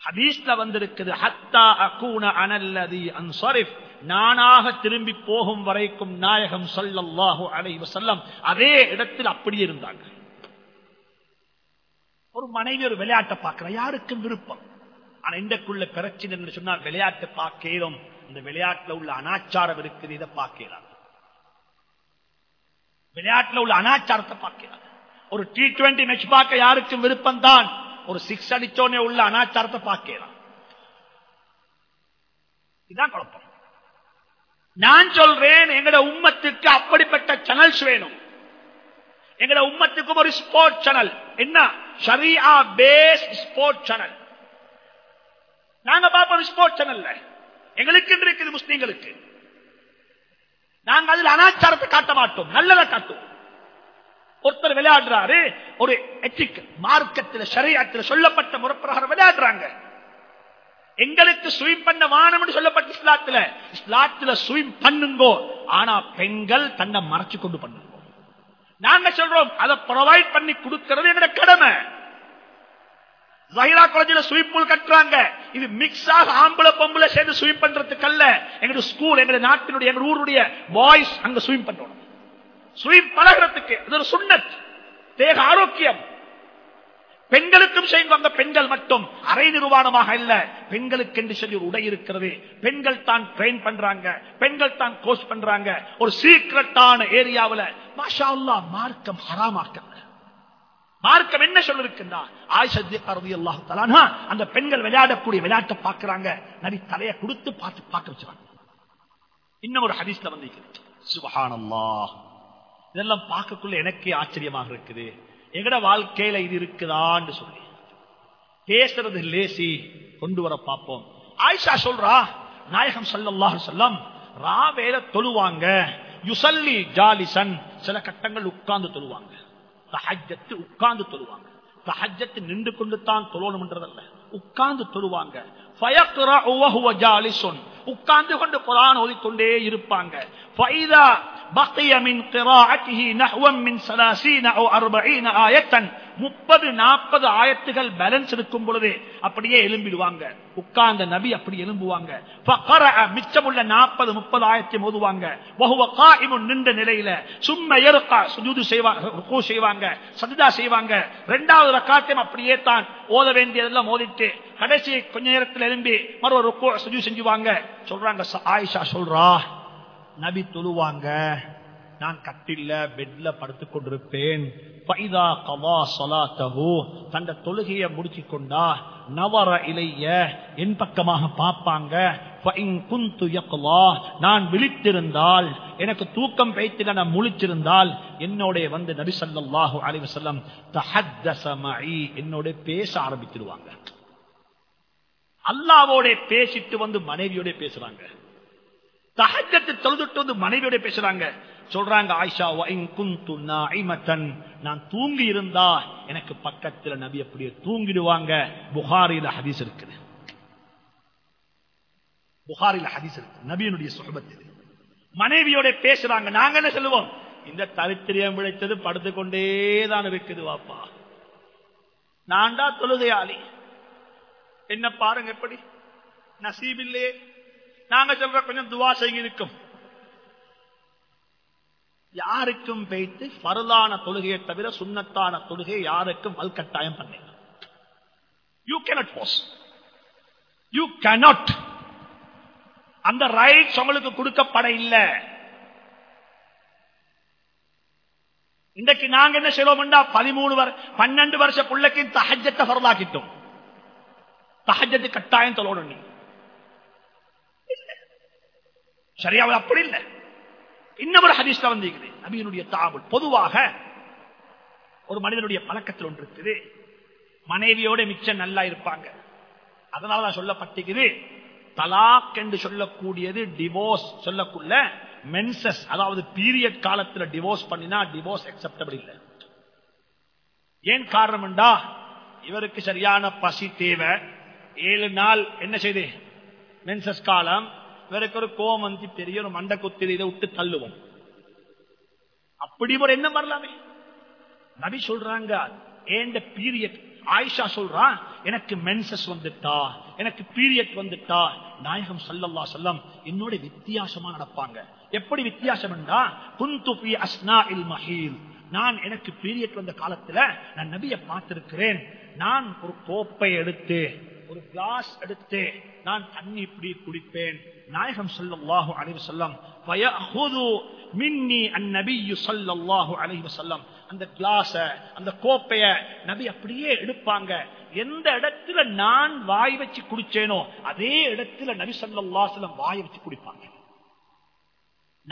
ஹதீஸ்ல வந்திருக்குது ஹத்தா அகூன அனல்லதி அன்சரிஃப். நானாக திரும்பி போகும் வரைக்கும் நாயகம் ஸல்லல்லாஹு அலைவ செல்லம் அதே இடத்தில் அப்படி இருந்தாங்க ஒரு மனைவி ஒரு விளையாட்டை பார்க்கிற யாருக்கும் விருப்பம். ஆனா இன்றைக்குள்ள பிரச்சனை என்று சொன்னா விளையாட்டை பார்க்கிறோம் இந்த விளையாட்டுல உள்ள அனாச்சாரம் இருக்குது இதை பார்க்கிறாங்க விளையாட்டுல உள்ள அனாச்சாரத்தை பார்க்கிறாங்க ஒரு டி டுவெண்டி மேட்ச் பார்க்க யாருக்கும் விருப்பம் தான் ஒரு சிக்ஸ் அடிச்சோனே உள்ள அனாச்சாரத்தை பார்க்கலாம் இதான் குழப்பம். நான் சொல்றேன் எங்கட உம்மத்துக்கு அப்படிப்பட்ட சேனல்ஸ் வேணும். எங்கட உம்மத்துக்கும் ஒரு ஸ்போர்ட் சேனல் என்ன? ஷரியா பேஸ் ஸ்போர்ட் சேனல் நாங்க பார்ப்போம் ஸ்போர்ட் சேனல்ல எங்களுக்கு இருக்குது முஸ்லீம்களுக்கு. நாங்க அதில் அனாச்சாரத்தை காட்ட மாட்டோம் நல்லதை காட்டுவோம். ஒருத்தர் விளையாடுறாரு ஒரு எத்திக் மார்க்கத்தில் சரியாத்தில் சொல்லப்பட்ட முறப்பிரகாரம் விளையாடுறாங்க. எங்களுக்கு ஸ்விம் பண்ண வானம் சொல்லப்பட்ட இஸ்லாத்துல இஸ்லாத்துல ஸ்விம் பண்ணுங்கோ. ஆனா பெண்கள் தன்னை மறைச்சு கொண்டு பண்ணுங்க. நாங்க சொல்றோம் அதை ப்ரொவைட் பண்ணி கொடுக்கிறது எங்க கடமை. ஜஹிரா காலேஜில் ஸ்விம் பூல் கட்டுறாங்க. இது மிக்ஸ் ஆக ஆம்பளை பொம்பளை சேர்ந்து ஸ்விம் பண்றதுக்கு அல்ல. ஸ்கூல் எங்களுடைய நாட்டினுடைய எங்க ஊருடைய பாய்ஸ் அங்க ஸ்விம் பண்ணணும். ஸ்விம் பழகிறதுக்கு. இது ஒரு சுண்ணத். தேக ஆரோக்கியம். பெண்களுக்கும் செய்வாங்க பெண்கள் மட்டும். அரை நிர்வாணமாக இல்ல. பெண்களுக்கு என்று சொல்லி ஒரு உடை இருக்கிறது. பெண்கள் தான் ட்ரெயின் பண்றாங்க. பெண்கள் தான் கோர்ஸ் பண்றாங்க. ஒரு சீக்கிரட்டான ஏரியாவில் மாஷா மார்க்கம் ஹராமாக்க மார்க்கம். என்ன சொல்லிருக்கின்றார் அந்த பெண்கள் விளையாடக்கூடிய விளையாட்டை பார்க்கிறாங்க. நடி தலையை கொடுத்து பார்த்து பார்க்க வச்சாங்க இன்னும் ஒரு ஹரிஸ்ல வந்து சுபஹானல்லா இதெல்லாம் பார்க்கக்குள்ள எனக்கே ஆச்சரியமாக இருக்குது. எங்கட வாழ்க்கையில இது இருக்குதான்னு சொல்லி. பேசுறது லேசி கொண்டு வர பார்ப்போம். ஆயிஷா சொல்றா நாயகம் சல்லல்லாஹு சொல்லம் ராவேல தொழுவாங்க யுசல்லி ஜாலிசன் சில கட்டங்கள் உட்கார்ந்து தொழுவாங்க. தஹஜத்து உட்கார்ந்து தொழுவாங்க. தஹஜத்து நின்று கொண்டு தான் தொழணும்ன்றதல்ல. உட்கார்ந்து தொழுவாங்க. உட்கார்ந்து கொண்டு குரான் ஓதிக்கொண்டே இருப்பாங்க. முப்பது நாற்பது ஆயத்துகள் பேலன்ஸ் இருக்கும் பொழுது அப்படியே எழும்பிடுவாங்க. உட்கார்ந்த நபி அப்படி எழும்புவாங்க. மிச்சமுள்ள நாற்பது முப்பது ஆயத்தை மோதுவாங்க. நின்ற நிலையில சும்ம எருக்கா சுஜூது செய்வாங்க செய்வாங்க சஜிதா செய்வாங்க. ரெண்டாவது ரக்காத்தையும் அப்படியே தான் ஓத வேண்டியதெல்லாம் மோதிட்டு கடைசி கொஞ்ச நேரத்தில் எழும்பி மறு ருக்கோ சுஜூ செஞ்சுவாங்க. சொல்றாங்க ஆயிஷா சொல்றா நபி தொழுவாங்க. நான் கட்டில்ல பெட்ல படுத்துக் கொண்டிருப்பேன். தந்த தொழுகையை முடிச்சு கொண்டா நவர இலைய என் பக்கமாக பார்ப்பாங்க. நான் விழித்திருந்தால் எனக்கு தூக்கம் வைத்து நான் முழிச்சிருந்தால் என்னோட வந்து நபி சல்லாஹூ அலிவசல்லம் என்னோட பேச ஆரம்பிச்சிருவாங்க. அல்லாவோட பேசிட்டு வந்து மனைவியோட பேசுறாங்க. தகஜத்தை தொழுதுட்டு வந்து மனைவியோட பேசுறாங்க. சொல்றாங்க ஆயிஷா நான் தூங்கி இருந்தா எனக்கு பக்கத்துல நபி அப்படியே தூங்கிடுவாங்க. புகாரில ஹதீஸ் இருக்குது. புகாரில ஹதீஸ் இருக்கு நபியனுடைய சுகபத்தில் மனைவியோட பேசுறாங்க. நாங்க என்ன சொல்லுவோம்? இந்த தரித்திரியம் விளைத்தது படுத்துக்கொண்டே தான் இருக்குது வாப்பா. நான்டா தொழுகையாளி. என்ன பாருங்க எப்படி? நசீபில்லையே. நாங்க சொல்ற கொஞ்சம் துவா செய்ய இருக்கும் யாருக்கும் வைத்து பருளான தொழுகையை தவிர சுண்ணத்தான தொழுகையை யாருக்கும் வல்கட்டாயம் பண்ண you cannot force you cannot அந்த ரைட்ஸ் உங்களுக்கு கொடுக்கப்பட இல்லை. இன்றைக்கு நாங்க என்ன செய்வோம்டா? பதிமூணு பன்னெண்டு வருஷ பிள்ளைக்கு தஹஜத்தை பரதாக்கிட்டோம் தஹஜத்து கட்டாயம் தொழணும் நீ. சரியாவில் அப்படி இல்லை. இன்னொரு ஹதீஸ்ல வந்திருக்குது. நபியினுடைய தாவல் பொதுவாக ஒரு மனிதனுடைய பழக்கத்தில் ஒன்று இருக்குது. மனைவியோட மிச்சம் நல்லா இருப்பாங்க. அதனாலதான் சொல்லப்பட்டிருக்குது தலாக் என்று சொல்லக்கூடியது டிவோர்ஸ் சொல்லக்குள்ள மென்சஸ் அதாவது பீரியட் காலத்துல டிவோர்ஸ் பண்ணினா டிவோர்ஸ் அக்செப்டபிள் இல்லை. ஏன் காரணம் என்றா இவருக்கு சரியான பசி தேவை. ஏழு நாள் என்ன செய்து? மென்சஸ் காலம் இவருக்கு ஒரு கோவம் வந்து பெரிய ஒரு மண்டை குத்தி இதை விட்டு தள்ளுவோம். அப்படி ஒரு என்ன வரலாமே நபி சொல்றாங்க ஏண்ட பீரியட் ஆயிஷா சொல்றான் எனக்கு மென்சஸ் வந்துட்டா எனக்கு பீரியட் வந்துட்டா. நாயகம் சல்லல்லா சொல்லம் என்னோட வித்தியாசமா நடப்பாங்க. எப்படி வித்தியாசம் என்றா குந்து அஸ்னா இல் மஹீல். நான் எனக்கு பீரியட் வந்த காலத்துல நான் நபிய பார்த்திருக்கிறேன். நான் ஒரு கோப்பை எடுத்து ஒரு கிளாஸ் எடுத்து நான் தண்ணி இப்படி குடிப்பேன். நாயகம் சொல்லல்லாஹு அலைவு செல்லம் மின்னி அந்நபியு சொல்லல்லாஹு அலைவு செல்லம் அந்த கிளாஸ அந்த கோப்பைய நபி அப்படியே எடுப்பாங்க. எந்த இடத்துல நான் வாய் வச்சு குடிச்சேனோ அதே இடத்துல நபி சொல்லல்லா செல்லம் வாய் வச்சு குடிப்பாங்க.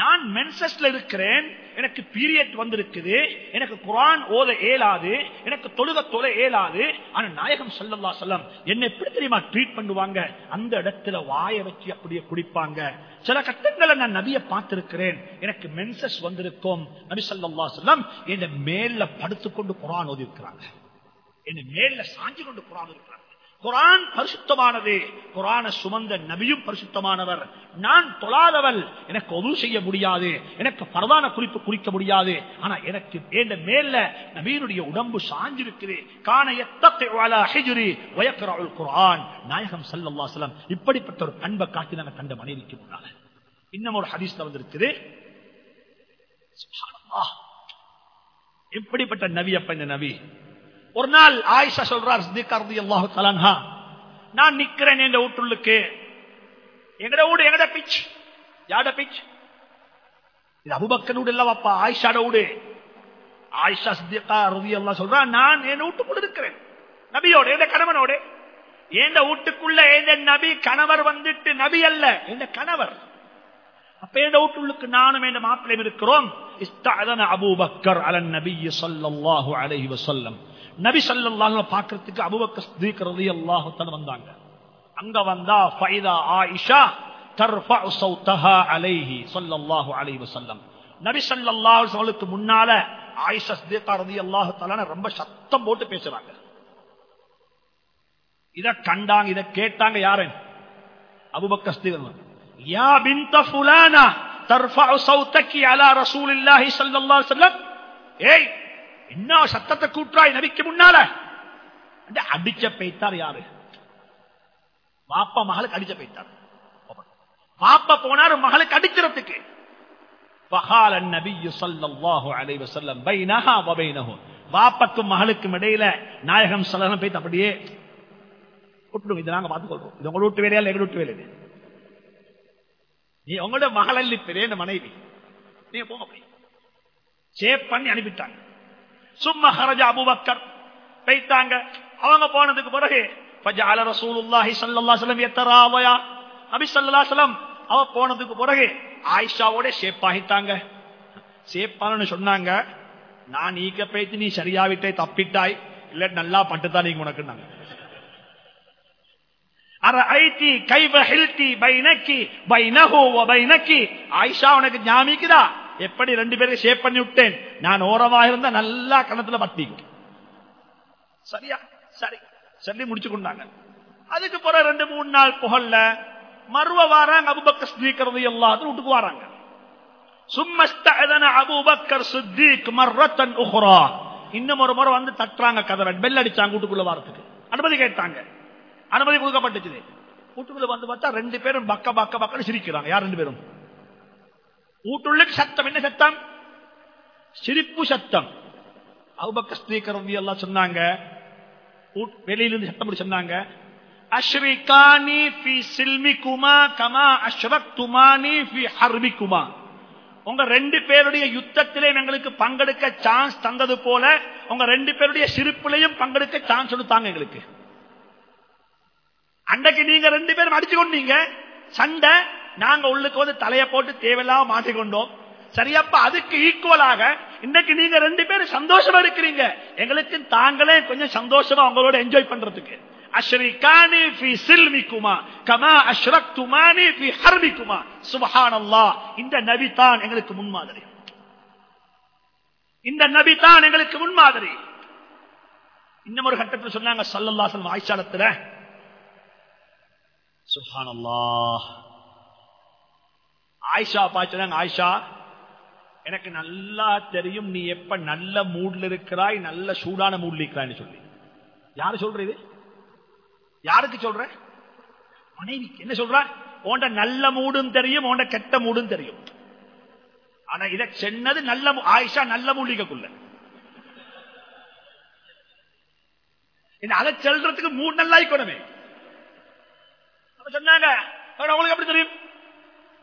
நான் மென்சஸ்ல இருக்கிறேன் எனக்கு பீரியட் வந்திருக்குது எனக்கு குரான் ஓத ஏலாது எனக்கு தொழுக தொலை ஏலாது ஆனா நாயகம் சல்லல்லா சொல்லம் என்ன எப்படி தெரியுமா ட்ரீட் பண்ணுவாங்க? அந்த இடத்துல வாய வச்சு அப்படியே குடிப்பாங்க. சில கட்டங்களை நான் நபிய பார்த்திருக்கிறேன். எனக்கு மென்சஸ் வந்திருக்கும். நபி சல்லா சொல்லம் என்ன மேல படுத்துக்கொண்டு குரான் ஓதி இருக்கிறாங்க என்ன மேல சாஞ்சு கொண்டு குரான் இருக்கிறாங்க குரான் பரிசுத்தமானது. குரான சுமந்த நபியும் பரிசுத்தமானவர். நான் தொழாதவள். எனக்கு உதவு செய்ய முடியாது. எனக்கு பரதான குறிப்பு குறிக்க முடியாது. ஆனா எனக்கு ஏண்ட மேல நபீனுடைய உடம்பு சாஞ்சிருக்குது. காண குரான். நாயகம் சல்லா சலம் இப்படிப்பட்ட ஒரு அன்பை காட்டி நாங்கள் கண்ட மனைவிக்கு முன்னால. இன்னும் ஒரு ஹதீஸ்ல வந்திருக்குது எப்படிப்பட்ட நவி அப்ப இந்த நவி ஒரு நாள் ஆயிஷா சொல்றார் சித்திகாரதி ரலியல்லாஹு தஆலா நான் நிக்கிறேன் என்ற வீட்டுள்ளுக்கு எங்கட வீடு எங்கட பிச் யாட பிச் இது அபுபக்கன் வீடு இல்லவாப்பா ஆயிஷாட வீடு ஆயிஷா சித்திகா ரலியல்லாஹு சொல்றா நான் என் வீட்டுக்குள்ள இருக்கிறேன். நபியோட எந்த கணவனோட? எந்த வீட்டுக்குள்ள எந்த நபி கணவர் வந்துட்டு நபி அல்ல எந்த கணவர்? அப்ப எந்த வீட்டுள்ளுக்கு நானும் எந்த மாப்பிளையும் இருக்கிறோம்? இஸ்தாதன அபூபக்கர் அலன் நபி ஸல்லல்லாஹு அலைஹி வஸல்லம். நபி ஸல்லல்லாஹு பாக்குறதுக்கு அபூபக்கர் சித்திக் ரலியல்லாஹு தஆலா வந்தாங்க. அங்க வந்தா ஃபைதா ஆயிஷா தர்ஃபா சௌதஹா அலைஹி ஸல்லல்லாஹு அலைஹி வஸல்லம். நபி ஸல்லல்லாஹு அலைஹி முன்னால ஆயிஷா சித்திகா ரலியல்லாஹு தஆலா ரொம்ப சத்தம் போட்டு பேசுறாங்க இத கண்டாங்க இத கேட்டாங்க யாரன் அபுபக்கர் சித்திக் யா பின்த ஃபுலானா தர்ஃபா சௌதக்கி அலா ரசூலில்லாஹி ஸல்லல்லாஹு அலைஹி வஸல்லம் ஏய் என்ன சத்தத்தை கூட்டுறாய் நபிக்கு முன்னால அந்த அடிச்ச பெய்த்தார் யாரு வாப்பா மகளுக்கு அடிச்ச பெய்த்தார் வாப்பா போனாரு மகளுக்கு அடிக்கிறதுக்கு فقال النبي صلى الله عليه وسلم بينها وبينه வாப்பக்கும் மகளுக்கும் இடையில நாயகம் சலனம் போய் அப்படியே விட்டுடுங்க இதை நாங்க பார்த்துக் கொள்றோம் இது உங்களோட விட்டு வேலையா இல்லை எங்க விட்டு வேலை இது. நீ உங்களோட மகளல்லி பெரிய மனைவி. நீங்க போங்க சேவ் பண்ணி அனுப்பிட்டாங்க சும்மா ஹரஜா அபுபக்கர். வைத்தாங்க. அவங்க போனதுக்கு பிறகு பஜால ரசூலுல்லாஹி ஸல்லல்லாஹு அலைஹி வஸல்லம் நபி ஸல்லல்லாஹு அலைஹி அவ போனதுக்கு பிறகு ஆயிஷாவோட ஷேப் ஆகிட்டாங்க ஷேப் சொன்னாங்க நான் ஈக்க பேத்து நீ சரியாவிட்டே தப்பிட்டாய். இல்ல நல்லா பட்டுதான் நீங்க உனக்குன்னாங்க. ஞாபகிக்குதா? எப்படி ரெண்டு பேரும் ஷேப் பண்ணி விட்டேன்? நான் ஓரமா இருந்தா நல்லா கணத்துல பட்டிக்கும் சரியா? சரி. சொல்லி முடிச்சு கொண்டாங்க அதுக்கு பிறகு ரெண்டு மூணு நாள் புகழ்ல மறுவ வாராங்க அபுபக்கர் ஸ்தீக்கிறது எல்லாத்தையும் வீட்டுக்கு வராங்க. இன்னும் ஒரு முறை வந்து தட்டுறாங்க கதற. பெல் அடிச்சாங்க வீட்டுக்குள்ள வாரத்துக்கு. அனுமதி கேட்டாங்க. அனுமதி கொடுக்கப்பட்டுச்சு. வீட்டுக்குள்ள வந்து பார்த்தா ரெண்டு பேரும் பக்க பக்க பக்கம் சிரிக்கிறாங்க. யார் ரெண்டு பேரும்? வீட்டுள்ள சத்தம். என்ன சத்தம்? சிரிப்பு சத்தம். அவுபக்க ஸ்பீக்கர் எல்லாம் சொன்னாங்க. வெளியிலிருந்து சத்தம் சொன்னாங்க. அஷ்ரிகானி ஃபி சில்மிகுமா கமா அஷ்ரக்துமானி ஃபி ஹர்பிகுமா. உங்க ரெண்டு பேருடைய யுத்தத்திலே எங்களுக்கு பங்கெடுக்க சான்ஸ் தந்தது போல உங்க ரெண்டு பேருடைய சிரிப்பிலையும் பங்கெடுக்க சான்ஸ் கொடுத்தாங்க எங்களுக்கு. அன்றைக்கு நீங்க ரெண்டு பேரும் அடிச்சு கொண்டீங்க சண்டை நாங்க உள்ளுக்கு வந்து தலையை போட்டு தேவையில்லாம மாட்டிக்கொண்டோம். சரியப்பா அதுக்கு ஈக்குவலாக இன்னைக்கு நீங்க ரெண்டு பேரும் சந்தோஷமா இருக்கிறீங்க. எங்களுக்கு தாங்களே கொஞ்சம் சந்தோஷமா உங்களோட என்ஜாய் பண்றதுக்கு. அஷ்ரிகானி ஃபி சில்மிக்குமா கமா அஷ்ரக்துமானி ஃபி ஹர்பிக்குமா சுப்ஹானல்லாஹ் இந்த நபி தான் எங்களுக்கு முன்மாதிரி. இந்த நபி தான் எங்களுக்கு முன்மாதிரி. இன்னும் ஒரு கட்டத்தில் சொன்னாங்க சல்லல்லாஹு அலைஹி வஸல்லம் ஆயிஷா பாய்ச்சாங்க ஆயிஷா எனக்கு நல்லா தெரியும் நீ எப்ப நல்ல மூட்ல இருக்கிறாய் நல்ல சூடான மூட்ல இருக்கிறாய்னு சொல்லி. யாரு சொல்ற இது? யாருக்கு சொல்ற? மனைவி என்ன சொல்ற? உன்ட நல்ல மூடும் தெரியும் உன்ட கெட்ட மூடும் தெரியும். ஆனா இத சென்னது நல்ல ஆயிஷா நல்ல மூலிகைக்குள்ள அதை செல்றதுக்கு மூணு நல்லா இருக்கணுமே சொன்னாங்க. "அட, உங்களுக்கு எப்படி தெரியும்?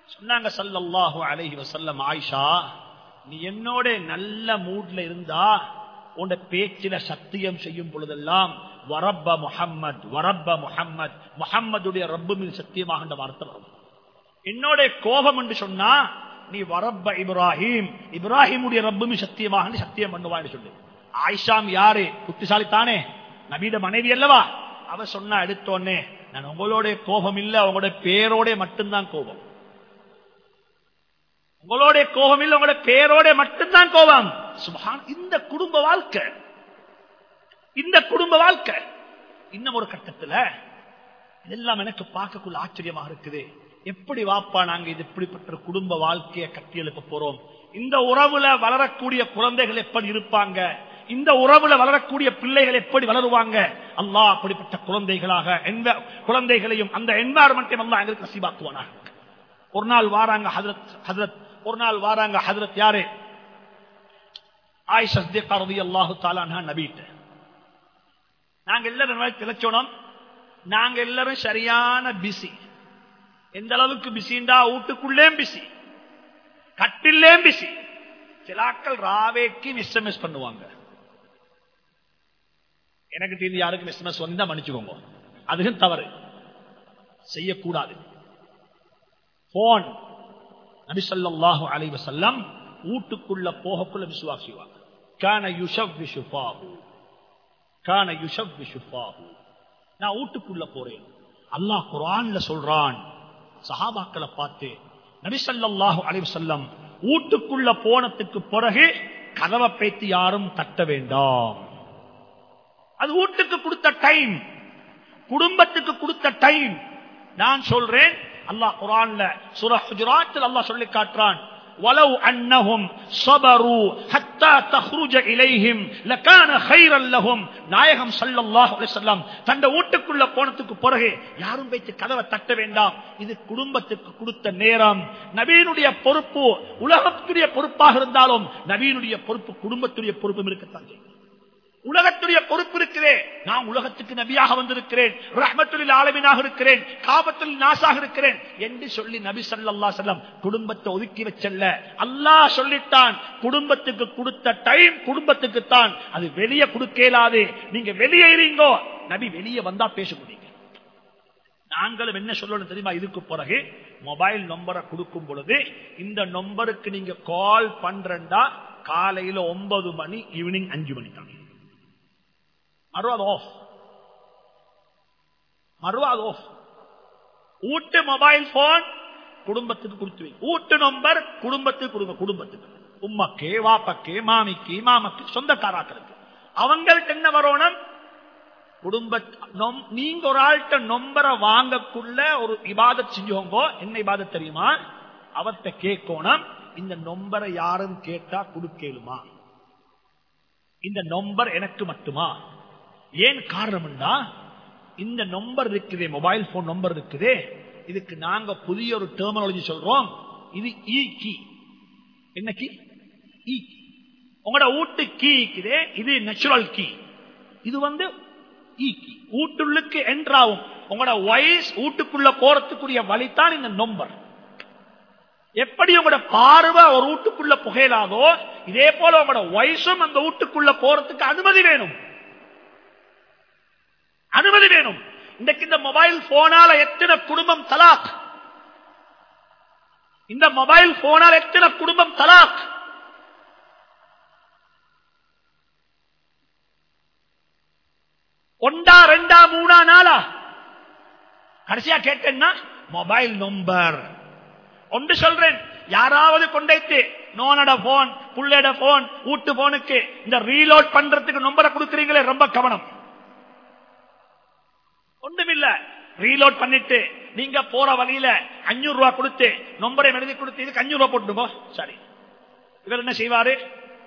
சொன்னாங்க சல்லல்லாஹு அலைஹி வஸல்லம் ஆயிஷா நீ என்னோட நல்ல மூட்ல இருந்தா உன் பேச்சில சத்தியம் செய்யும் பொழுதெல்லாம் வரப்ப முஹம்மத் வரப்ப முஹம்மத் முஹம்மதுடைய ரப்பு மீது சத்தியமாக வார்த்தை வரும். என்னோட கோபம் என்று சொன்னா நீ வரப்ப இப்ராஹிம் இப்ராஹிமுடைய ரப்பு சத்தியமாக சத்தியம் பண்ணுவான்னு சொல்லு. ஆயிஷாம் யாரு? புத்திசாலித்தானே? நபீட மனைவி அல்லவா? அவ சொன்னா எடுத்தோன்னே நான் உங்களோட கோபம் இல்ல உங்களோட பேரோட மட்டும்தான் கோபம். உங்களோட கோபம் இல்ல உங்களோட பேரோட மட்டும்தான் கோபம். சுபஹான் இந்த குடும்ப வாழ்க்கை. இந்த குடும்ப வாழ்க்கை. இன்னும் ஒரு கட்டத்துல இதெல்லாம் எனக்கு பார்க்கக்குள்ள ஆச்சரியமாக இருக்குது. எப்படி வாப்பா நாங்க இது இப்படிப்பட்ட குடும்ப வாழ்க்கையை கட்டியெழுப்ப போறோம்? இந்த உறவுல வளரக்கூடிய குழந்தைகள் எப்படி இருப்பாங்க? இந்த உறவுல வளரக்கூடிய பிள்ளைகள் எப்படி வளருவாங்க? அல்லாஹ் அப்படிப்பட்ட குழந்தைகளாக எந்த குழந்தைகளையும் அந்த என்வாரன்மெண்ட்டையும் அல்லாஹ் எங்களுக்கு நசீபாக்குவானாக. ஒரு நாள் வாராங்க ஹதரத் ஹதரத் ஒரு நாள் வாராங்க ஹதரத் யாரு? ஆயிஷ் சித்திகா ரலியல்லாஹு தஆலா தாலானா நபிட்ட நாங்க எல்லாரும் திளைச்சோம் நாங்க எல்லாரும் சரியான பிஸி எந்த அளவுக்கு பிஸிண்டா வீட்டுக்குள்ளே பிஸி கட்டிலே பிஸி சிலாக்கள் ராவேக்கு எஸ்எம்எஸ் பண்ணுவாங்க. எனக்கு தெரிஞ்சு யாருக்கும் எஸ்எம்எஸ் வந்தா மன்னிச்சுக்கோங்க. அதுவும் தவறு. செய்யக்கூடாது. போன் நபிசல்லாஹு அலைவ செல்லம் வீட்டுக்குள்ள போகக்குள்ள விசுவாஸ் செய்வாங்க. கான யுஷப் விஷுபாகு கான யுஷப் விஷுபாகு நான் வீட்டுக்குள்ள போறேன். அல்லாஹ் குரான்ல சொல்றான். சஹாபாக்களை பார்த்து நபிசல்லாஹு அலைவ செல்லம் வீட்டுக்குள்ள போனத்துக்கு பிறகு கதவை பேத்து யாரும் தட்ட வேண்டாம். அது வீட்டுக்கு கொடுத்த டைம் குடும்பத்துக்கு கொடுத்த டைம் நான் சொல்றேன் அல்லாஹ் குரான்ல சுர ஹுஜராத்தில் அல்லாஹ் சொல்லி காட்டுறான் ولو أنهم صبروا حتى تخرج إليهم لكان خيرا لهم நாயகம் ஸல்லல்லாஹு அலைஹி வஸல்லம் தந்த வீட்டுக்குள்ள போனதுக்கு பிறகு யாரும் வைத்து கதவை தட்ட வேண்டாம் இது குடும்பத்துக்கு கொடுத்த நேரம் நபீனுடைய பொறுப்பு உலகத்துடைய பொறுப்பாக இருந்தாலும் நபீனுடைய பொறுப்பு குடும்பத்துடைய பொறுப்பும் இருக்கத்தான் செய்யும் உலகத்துடைய பொறுப்பு இருக்கிறேன் நான் உலகத்துக்கு நபியாக வந்திருக்கிறேன். ரஹ்மத்துலில் ஆலமினாக இருக்கிறேன். காபத்தில் நாசாக இருக்கிறேன். என்று சொல்லி நபி சல்லா செல்லம் குடும்பத்தை ஒதுக்கி வச்சல்ல. அல்லாஹ் சொல்லிட்டான் குடும்பத்துக்கு கொடுத்த டைம் குடும்பத்துக்கு தான் அது வெளியே கொடுக்கலாது. நீங்க வெளியே இருங்கோ. நபி வெளியே வந்தா பேச முடியுங்க நாங்களும் என்ன சொல்லணும் தெரியுமா? இதுக்கு பிறகு மொபைல் நம்பரை கொடுக்கும் பொழுது இந்த நம்பருக்கு நீங்க கால் பண்றா காலையில ஒன்பது மணி ஈவினிங் அஞ்சு மணி தான். மறுவாது ஆஃப் மறுவாது ஆஃப் ஊட்டு மொபைல் போன் குடும்பத்துக்கு கொடுத்து ஊட்டு நம்பர் குடும்பத்துக்கு கொடுங்க குடும்பத்துக்கு உம்மக்கு வாப்பக்கு மாமிக்கு மாமக்கு சொந்தக்காராக்களுக்கு அவங்கள்ட்ட என்ன வரணும் குடும்ப நீங்க ஒரு ஆள்கிட்ட நொம்பரை வாங்கக்குள்ள ஒரு இபாதத் செஞ்சவங்க என்ன இபாதத் தெரியுமா அவர்கிட்ட கேட்கணும் இந்த நொம்பரை யாரும் கேட்டா கொடுக்கலுமா இந்த நம்பர் எனக்கு மட்டுமா ஏன் காரணம்டா இந்த நம்பர் இருக்குதே மொபைல் போன் நம்பர் இருக்குதே இதுக்கு நாங்க புதிய ஒரு டெர்மினாலஜி சொல்றோம். இது e இ கி என்ன கி இ e உங்களோட வீட்டு கீ இருக்குதே இது நேச்சுரல் கீ இது வந்து e இ கி வீட்டுள்ளுக்கு என்றாவும் உங்களோட வயசு வீட்டுக்குள்ள போறதுக்குரிய வழிதான் இந்த நம்பர். எப்படி உங்களோட பார்வை ஒரு வீட்டுக்குள்ள புகையலாதோ இதே போல உங்களோட வயசும் அந்த வீட்டுக்குள்ள போறதுக்கு அனுமதி வேணும். அனுமதி வேணும். இன்றைக்கு இந்த மொபைல் போனால எத்தனை குடும்பம் தலாக்? இந்த மொபைல் போனால் எத்தனை குடும்பம் தலாக்? ஒண்டா ரெண்டா மூணா நாளா? கடைசியா கேட்டேன்னா மொபைல் நம்பர். ஒன்று சொல்றேன். யாராவது கொண்டைத்து நோனட போன் புள்ளட போன் வீட்டு போனுக்கு இந்த ரீலோட் பண்றதுக்கு நம்பரை கொடுக்குறீங்களே ரொம்ப கவனம். ஒன்றுமில்ல ரீலோட் பண்ணிட்டு நீங்க போற வழியில அஞ்சூறு ரூபாய் கொடுத்து நொம்பரை எழுதி கொடுத்து இதுக்கு அஞ்சூறு ரூபாய் போட்டுப்போ சரி. இவர் என்ன செய்வாரு?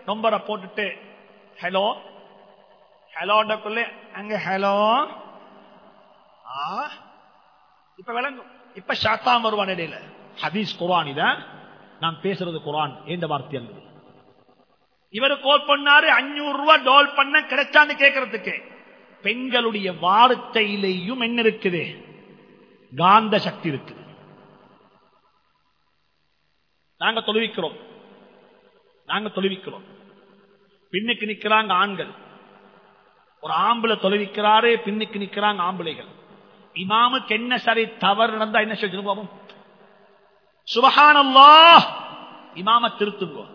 நொம்பரை போட்டுட்டு ஹலோ ஹலோண்டக்குள்ள அங்க ஹலோ இப்ப விளங்கும். இப்ப ஷாத்தாம் வருவான் இடையில. ஹதீஸ் குரான் இத. நான் பேசுறது குரான் எந்த வார்த்தை அல்லது இவர் கோல் பண்ணாரு அஞ்சூறு ரூபாய் டோல் பண்ண கிடைச்சான்னு கேட்கறதுக்கு பெண்களுடைய வார்த்தையிலேயும் என்ன இருக்குது? காந்த சக்தி இருக்குது. நாங்க தொழுவிக்கிறோம். நாங்க தொழுவிக்கிறோம். பின்னுக்கு நிக்கிறாங்க ஆண்கள். ஒரு ஆம்பளை தொழுவிக்கிறாரு பின்னுக்கு நிக்கிறாங்க ஆம்பளைகள். இமாமுக்கு என்ன சரி தவறு நடந்தா என்ன செஞ்சிருப்போம் சுபகானல்லா இமாம திருத்துங்க.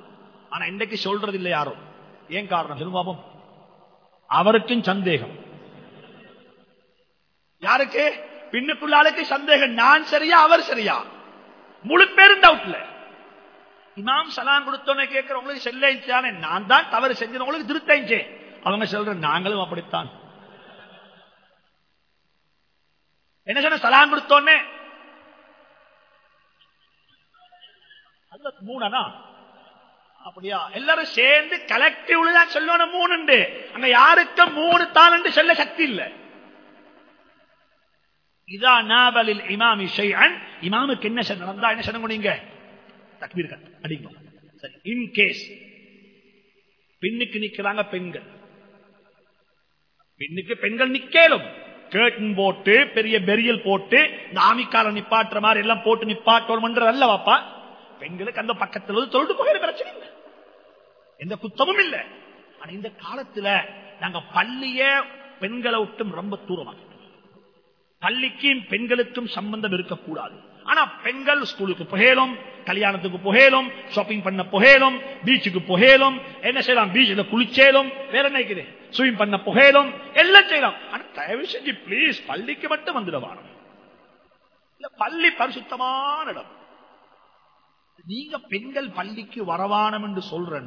ஆனா இன்றைக்கு சொல்றது இல்லை யாரும். ஏன் காரணம் சொல்லுவோம் அவருக்கும் சந்தேகம். யாருக்கு? பின்னுக்குள்ள ஆளுக்கு சந்தேகம். நான் சரியா அவர் சரியா? முழு பேரும் டவுட்ல இமாம் சலாம் கொடுத்தோன்னு கேட்கிறவங்களுக்கு செல்ல நான் தான் தவறு செஞ்சவங்களுக்கு திருத்தஞ்சேன் அவங்க சொல்ற நாங்களும் அப்படித்தான். என்ன சொன்ன? சலாம் கொடுத்தோன்னே. மூணனா அப்படியா? எல்லாரும் சேர்ந்து கலெக்டிவ்ல தான் சொல்லணும். மூணு அங்க யாருக்கு மூணு தான் சொல்ல சக்தி இல்லை. இதா நாவலில் இமாமி ஷைஅன். இமாமுக்கு என்ன நடந்தா என்ன சொல்லுங்க நீங்க தக்பீர் அடிங்க. சரி. இன் கேஸ் பின்னுக்கு நிக்கிறாங்க பெண்கள். பெண்ணுக்கு பெண்கள் நிக்கலும். கேட்டன் போட்டு பெரிய பெரியல் போட்டு நாமிக்கால நிப்பாட்டுற மாதிரி எல்லாம் போட்டு நிப்பாட்டோம்ன்ற அல்ல வாப்பா பெண்களுக்கு அந்த பக்கத்துல வந்து தொழுது போகிற பிரச்சனை இல்லை. எந்த குத்தமும் இல்லை. ஆனா இந்த காலத்துல நாங்க பள்ளிய பெண்களை விட்டும் ரொம்ப தூரமாக பள்ளிக்கும் பெண்களுக்கும் சம்பந்தம் இருக்கக்கூடாது. ஆனா பெண்கள் ஸ்கூலுக்கு புகையலும் கல்யாணத்துக்கு புகையலும் ஷாப்பிங் பண்ண புகையலும் பீச்சுக்கு புகையலும் என்ன செய்யலாம்? பீச்சில் குளிச்சேலும் வேற என்ன இருக்குது? ஸ்விம் பண்ண புகையலும் எல்லாம் செய்யலாம். ஆனா தயவு செஞ்சு பிளீஸ் பள்ளிக்கு மட்டும் வந்துடுவாங்க இல்ல பள்ளி பரிசுத்தமான இடம். நீங்க பெண்கள் பள்ளிக்கு வரவானம் என்று சொல்றா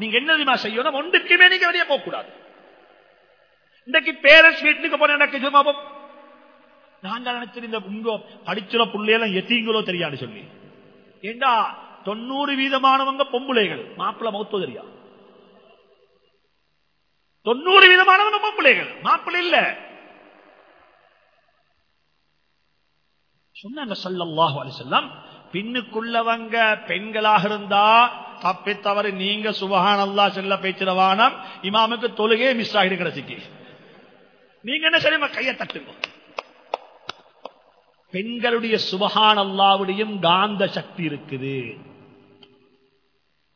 நீங்க என்ன தெரியுமா செய்யணும்? ஒன்றுக்குமே நீங்க வெளியே போக கூடாது இன்றைக்கு பேரண்ட்ஸ் வீட்டுக்கு போன எனக்கு நாங்கள் நினைச்சிருந்த உங்கோ படிச்சுற பிள்ளையெல்லாம் எத்தீங்களோ தெரியாது சொல்லி. ஏண்டா தொண்ணூறு வீதமானவங்க பொம்புளைகள்? மாப்பிள்ள மௌத்தோ தெரியா? தொண்ணூறு வீதமானவங்க பொம்புளைகள்? மாப்பிள்ள இல்ல. சொன்னாங்க சல்லல்லாஹு அலிசல்லாம் பின்னுக்குள்ளவங்க பெண்களாக இருந்தா தப்பி தவறு நீங்க சுபஹானல்லா செல்ல பேச்சிரவானம் இமாமுக்கு தொழுகே மிஸ் ஆகிடு கிடைச்சிக்கு நீங்க என்ன சரி கையை தட்டுங்க. பெண்களுடைய சுபஹான் அல்லாவுடையும் காந்த சக்தி இருக்குது.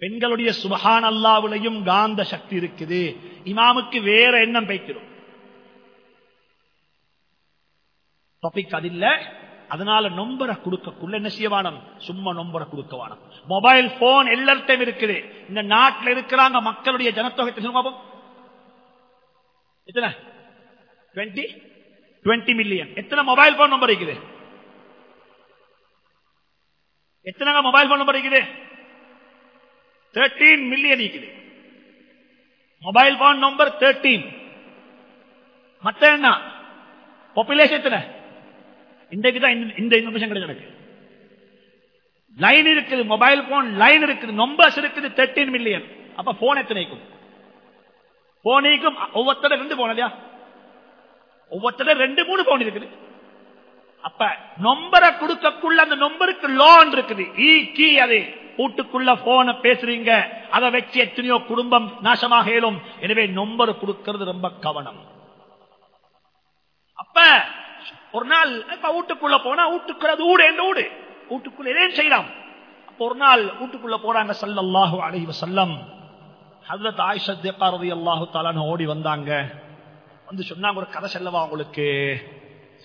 பெண்களுடைய சுபஹான் அல்லாவுடையும் காந்த சக்தி இருக்குது. இமாமுக்கு வேற எண்ணம் பைக்கிறோம் டாபிக் அது இல்ல. அதனால நொம்பரை கொடுக்கக்குள்ள என்ன செய்யவானம் சும்மா நொம்பரை கொடுக்கவானம் மொபைல் போன் எல்லாத்தையும் இருக்குது. இந்த நாட்டில் இருக்கிறாங்க மக்களுடைய ஜனத்தொகை எத்தனை டுவெண்ட்டி டுவெண்ட்டி மில்லியன் எத்தனை மொபைல் போன் நம்பர் இருக்குது? எத்தனை மொபைல் போன் நம்பர் இருக்குது தேர்ட்டீன் மில்லியன் இருக்குது. மொபைல் போன் நம்பர் தேர்ட்டீன் மத்த என்ன? பாப்புலேஷன் எத்தனை? இன்றைக்கு தான் இந்த இன்ஃபர்மேஷன் கிடையாது எனக்கு லைன் இருக்குது மொபைல் போன் லைன் இருக்குது நம்பர்ஸ் இருக்குது தேர்ட்டீன் மில்லியன் அப்ப போன் எத்தனைக்கும் போனிக்கும் ஒவ்வொருத்தர ரெண்டு போன் இல்லையா? ஒவ்வொருத்தர ரெண்டு மூணு போன் இருக்குது. அப்ப நொம்பரை கொடுக்கக்குள்ள அந்த நொம்பருக்கு லோன் இருக்குது. E ஈ கீ அது. வீட்டுக்குள்ள போன பேசுறீங்க. அதை வச்சு எத்தனையோ குடும்பம் நாசமாக இயலும் எனவே நொம்பர் கொடுக்கிறது ரொம்ப கவனம். அப்ப ஒரு நாள் இப்ப வீட்டுக்குள்ள போனா வீட்டுக்குள்ள ஊடு எந்த ஊடு? வீட்டுக்குள்ள எதையும் செய்யலாம். அப்ப ஒரு நாள் வீட்டுக்குள்ள போறாங்க சல்லாஹு அலைஹி வஸல்லம். ஹஜ்ரத் ஆயிஷத் ரதி அல்லாஹு தாலான்னு ஓடி வந்தாங்க. வந்து சொன்னாங்க ஒரு கதை செல்லவா உங்களுக்கு?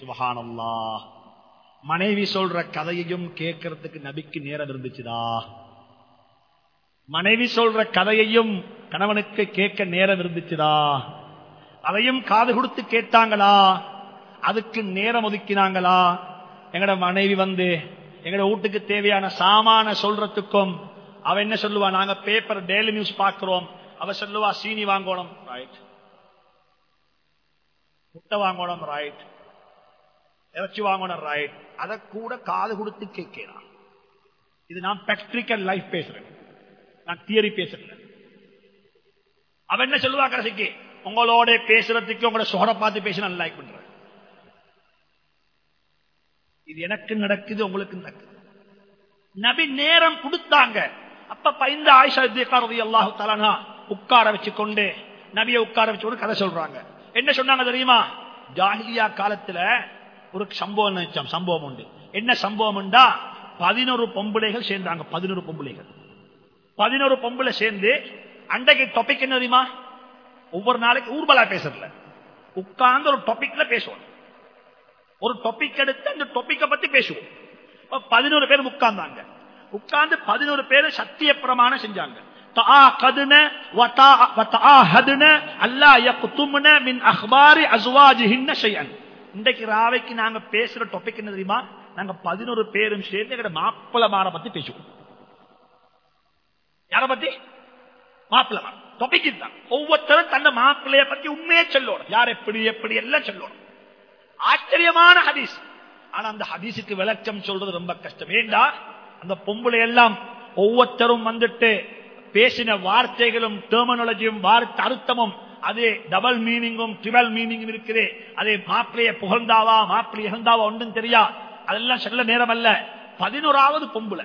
சுபஹானல்லா. மனைவி சொல்ற கதையையும் கேட்கறதுக்கு நபிக்கு நேரம் இருந்துச்சுதா மனைவி சொல்ற கதையையும் கணவனுக்கு கேட்க நேரம் இருந்துச்சுதா அதையும் காது கொடுத்து கேட்டாங்களா? அதுக்கு நேரம் ஒதுக்கினாங்களா? எங்கட மனைவி வந்து எங்கட வீட்டுக்கு தேவையான சாமான சொல்றதுக்கும் அவ என்ன சொல்லுவா? நாங்க பேப்பர் டெய்லி நியூஸ் பாக்குறோம். அவ சொல்லுவா சீனி வாங்கணும். ரைட் முட்டை வாங்கணும். ரைட் இறைச்சி வாங்கணும் ரைட் அதை கூட காது கொடுத்து கேட்கிறான். இது நான் பிராக்டிக்கல் லைஃப் பேசுறேன். நான் தியரி பேசுறேன். அவ என்ன சொல்லுவா கடைசிக்கு? உங்களோட பேசுறதுக்கு உங்களோட சொகரை பார்த்து பேச நான் லைக் பண்றேன் இது எனக்கு நடக்குது உங்களுக்கு நடக்குது. நபி நேரம் கொடுத்தாங்க. அப்ப பயந்த ஆயிஷா ரதி அல்லாஹு தலானா உட்கார வச்சு கொண்டு நபியை உட்கார வச்சு கதை சொல்றாங்க. என்ன சொன்னாங்க தெரியுமா? ஜாகிலியா காலத்துல ஒரு சம்பவம் நினைச்சோம் சம்பவம் உண்டு. என்ன சம்பவம் உண்டா? பதினோரு பொம்பளைகள் சேர்ந்தாங்க பதினோரு பொம்பளைகள். பதினோரு பொம்பளை சேர்ந்து அண்டைக்கு டாபிக் என்ன தெரியுமா? ஒவ்வொரு நாளைக்கு ஊர்வலா பேசுறதுல. உட்கார்ந்து ஒரு டாபிக்ல பேசுவோம். ஒரு டாபிக் எடுத்து அந்த டாபிக்கை பத்தி பேசுவோம். பதினோரு பேர் உட்கார்ந்தாங்க. உட்கார்ந்து பதினோரு பேர் சத்திய பிரமாணம் செஞ்சாங்க. இன்றைக்கு ராவைக்கு நாங்க பேசுற டாபிக் என்ன தெரியுமா? நாங்க பதினோரு பேரும் சேர்ந்து எங்க மாப்பிளமார பத்தி பேசுவோம் யார பத்தி? மாப்பிள டாபிக் தான் ஒவ்வொருத்தரும் தன்னை மாப்பிள்ளைய பத்தி உண்மையே சொல்லணும். யார் எப்படி எப்படி எல்லாம் சொல்லணும். ஆச்சரியமான ஹதீஸ். ஆனா அந்த ஹதீஸுக்கு விளக்கம் சொல்றது ரொம்ப கஷ்டம். ஏண்டா? அந்த பொம்பளை எல்லாம் ஒவ்வொருத்தரும் வந்துட்டு பேசின வார்த்தைகளும் டெர்மினாலஜியும் வார்த்தை அர்த்தமும் அது டபுள் மீனிங்கும் ட்ரிபிள் மீனிங்கும் இருக்குது. அதே மாப்பிளைய புகழ்ந்தாவா மாப்பிளை இகழ்ந்தாவா ஒன்றும் தெரியா அதெல்லாம் சொல்ல நேரம் அல்ல பதினோராவது பொம்புல.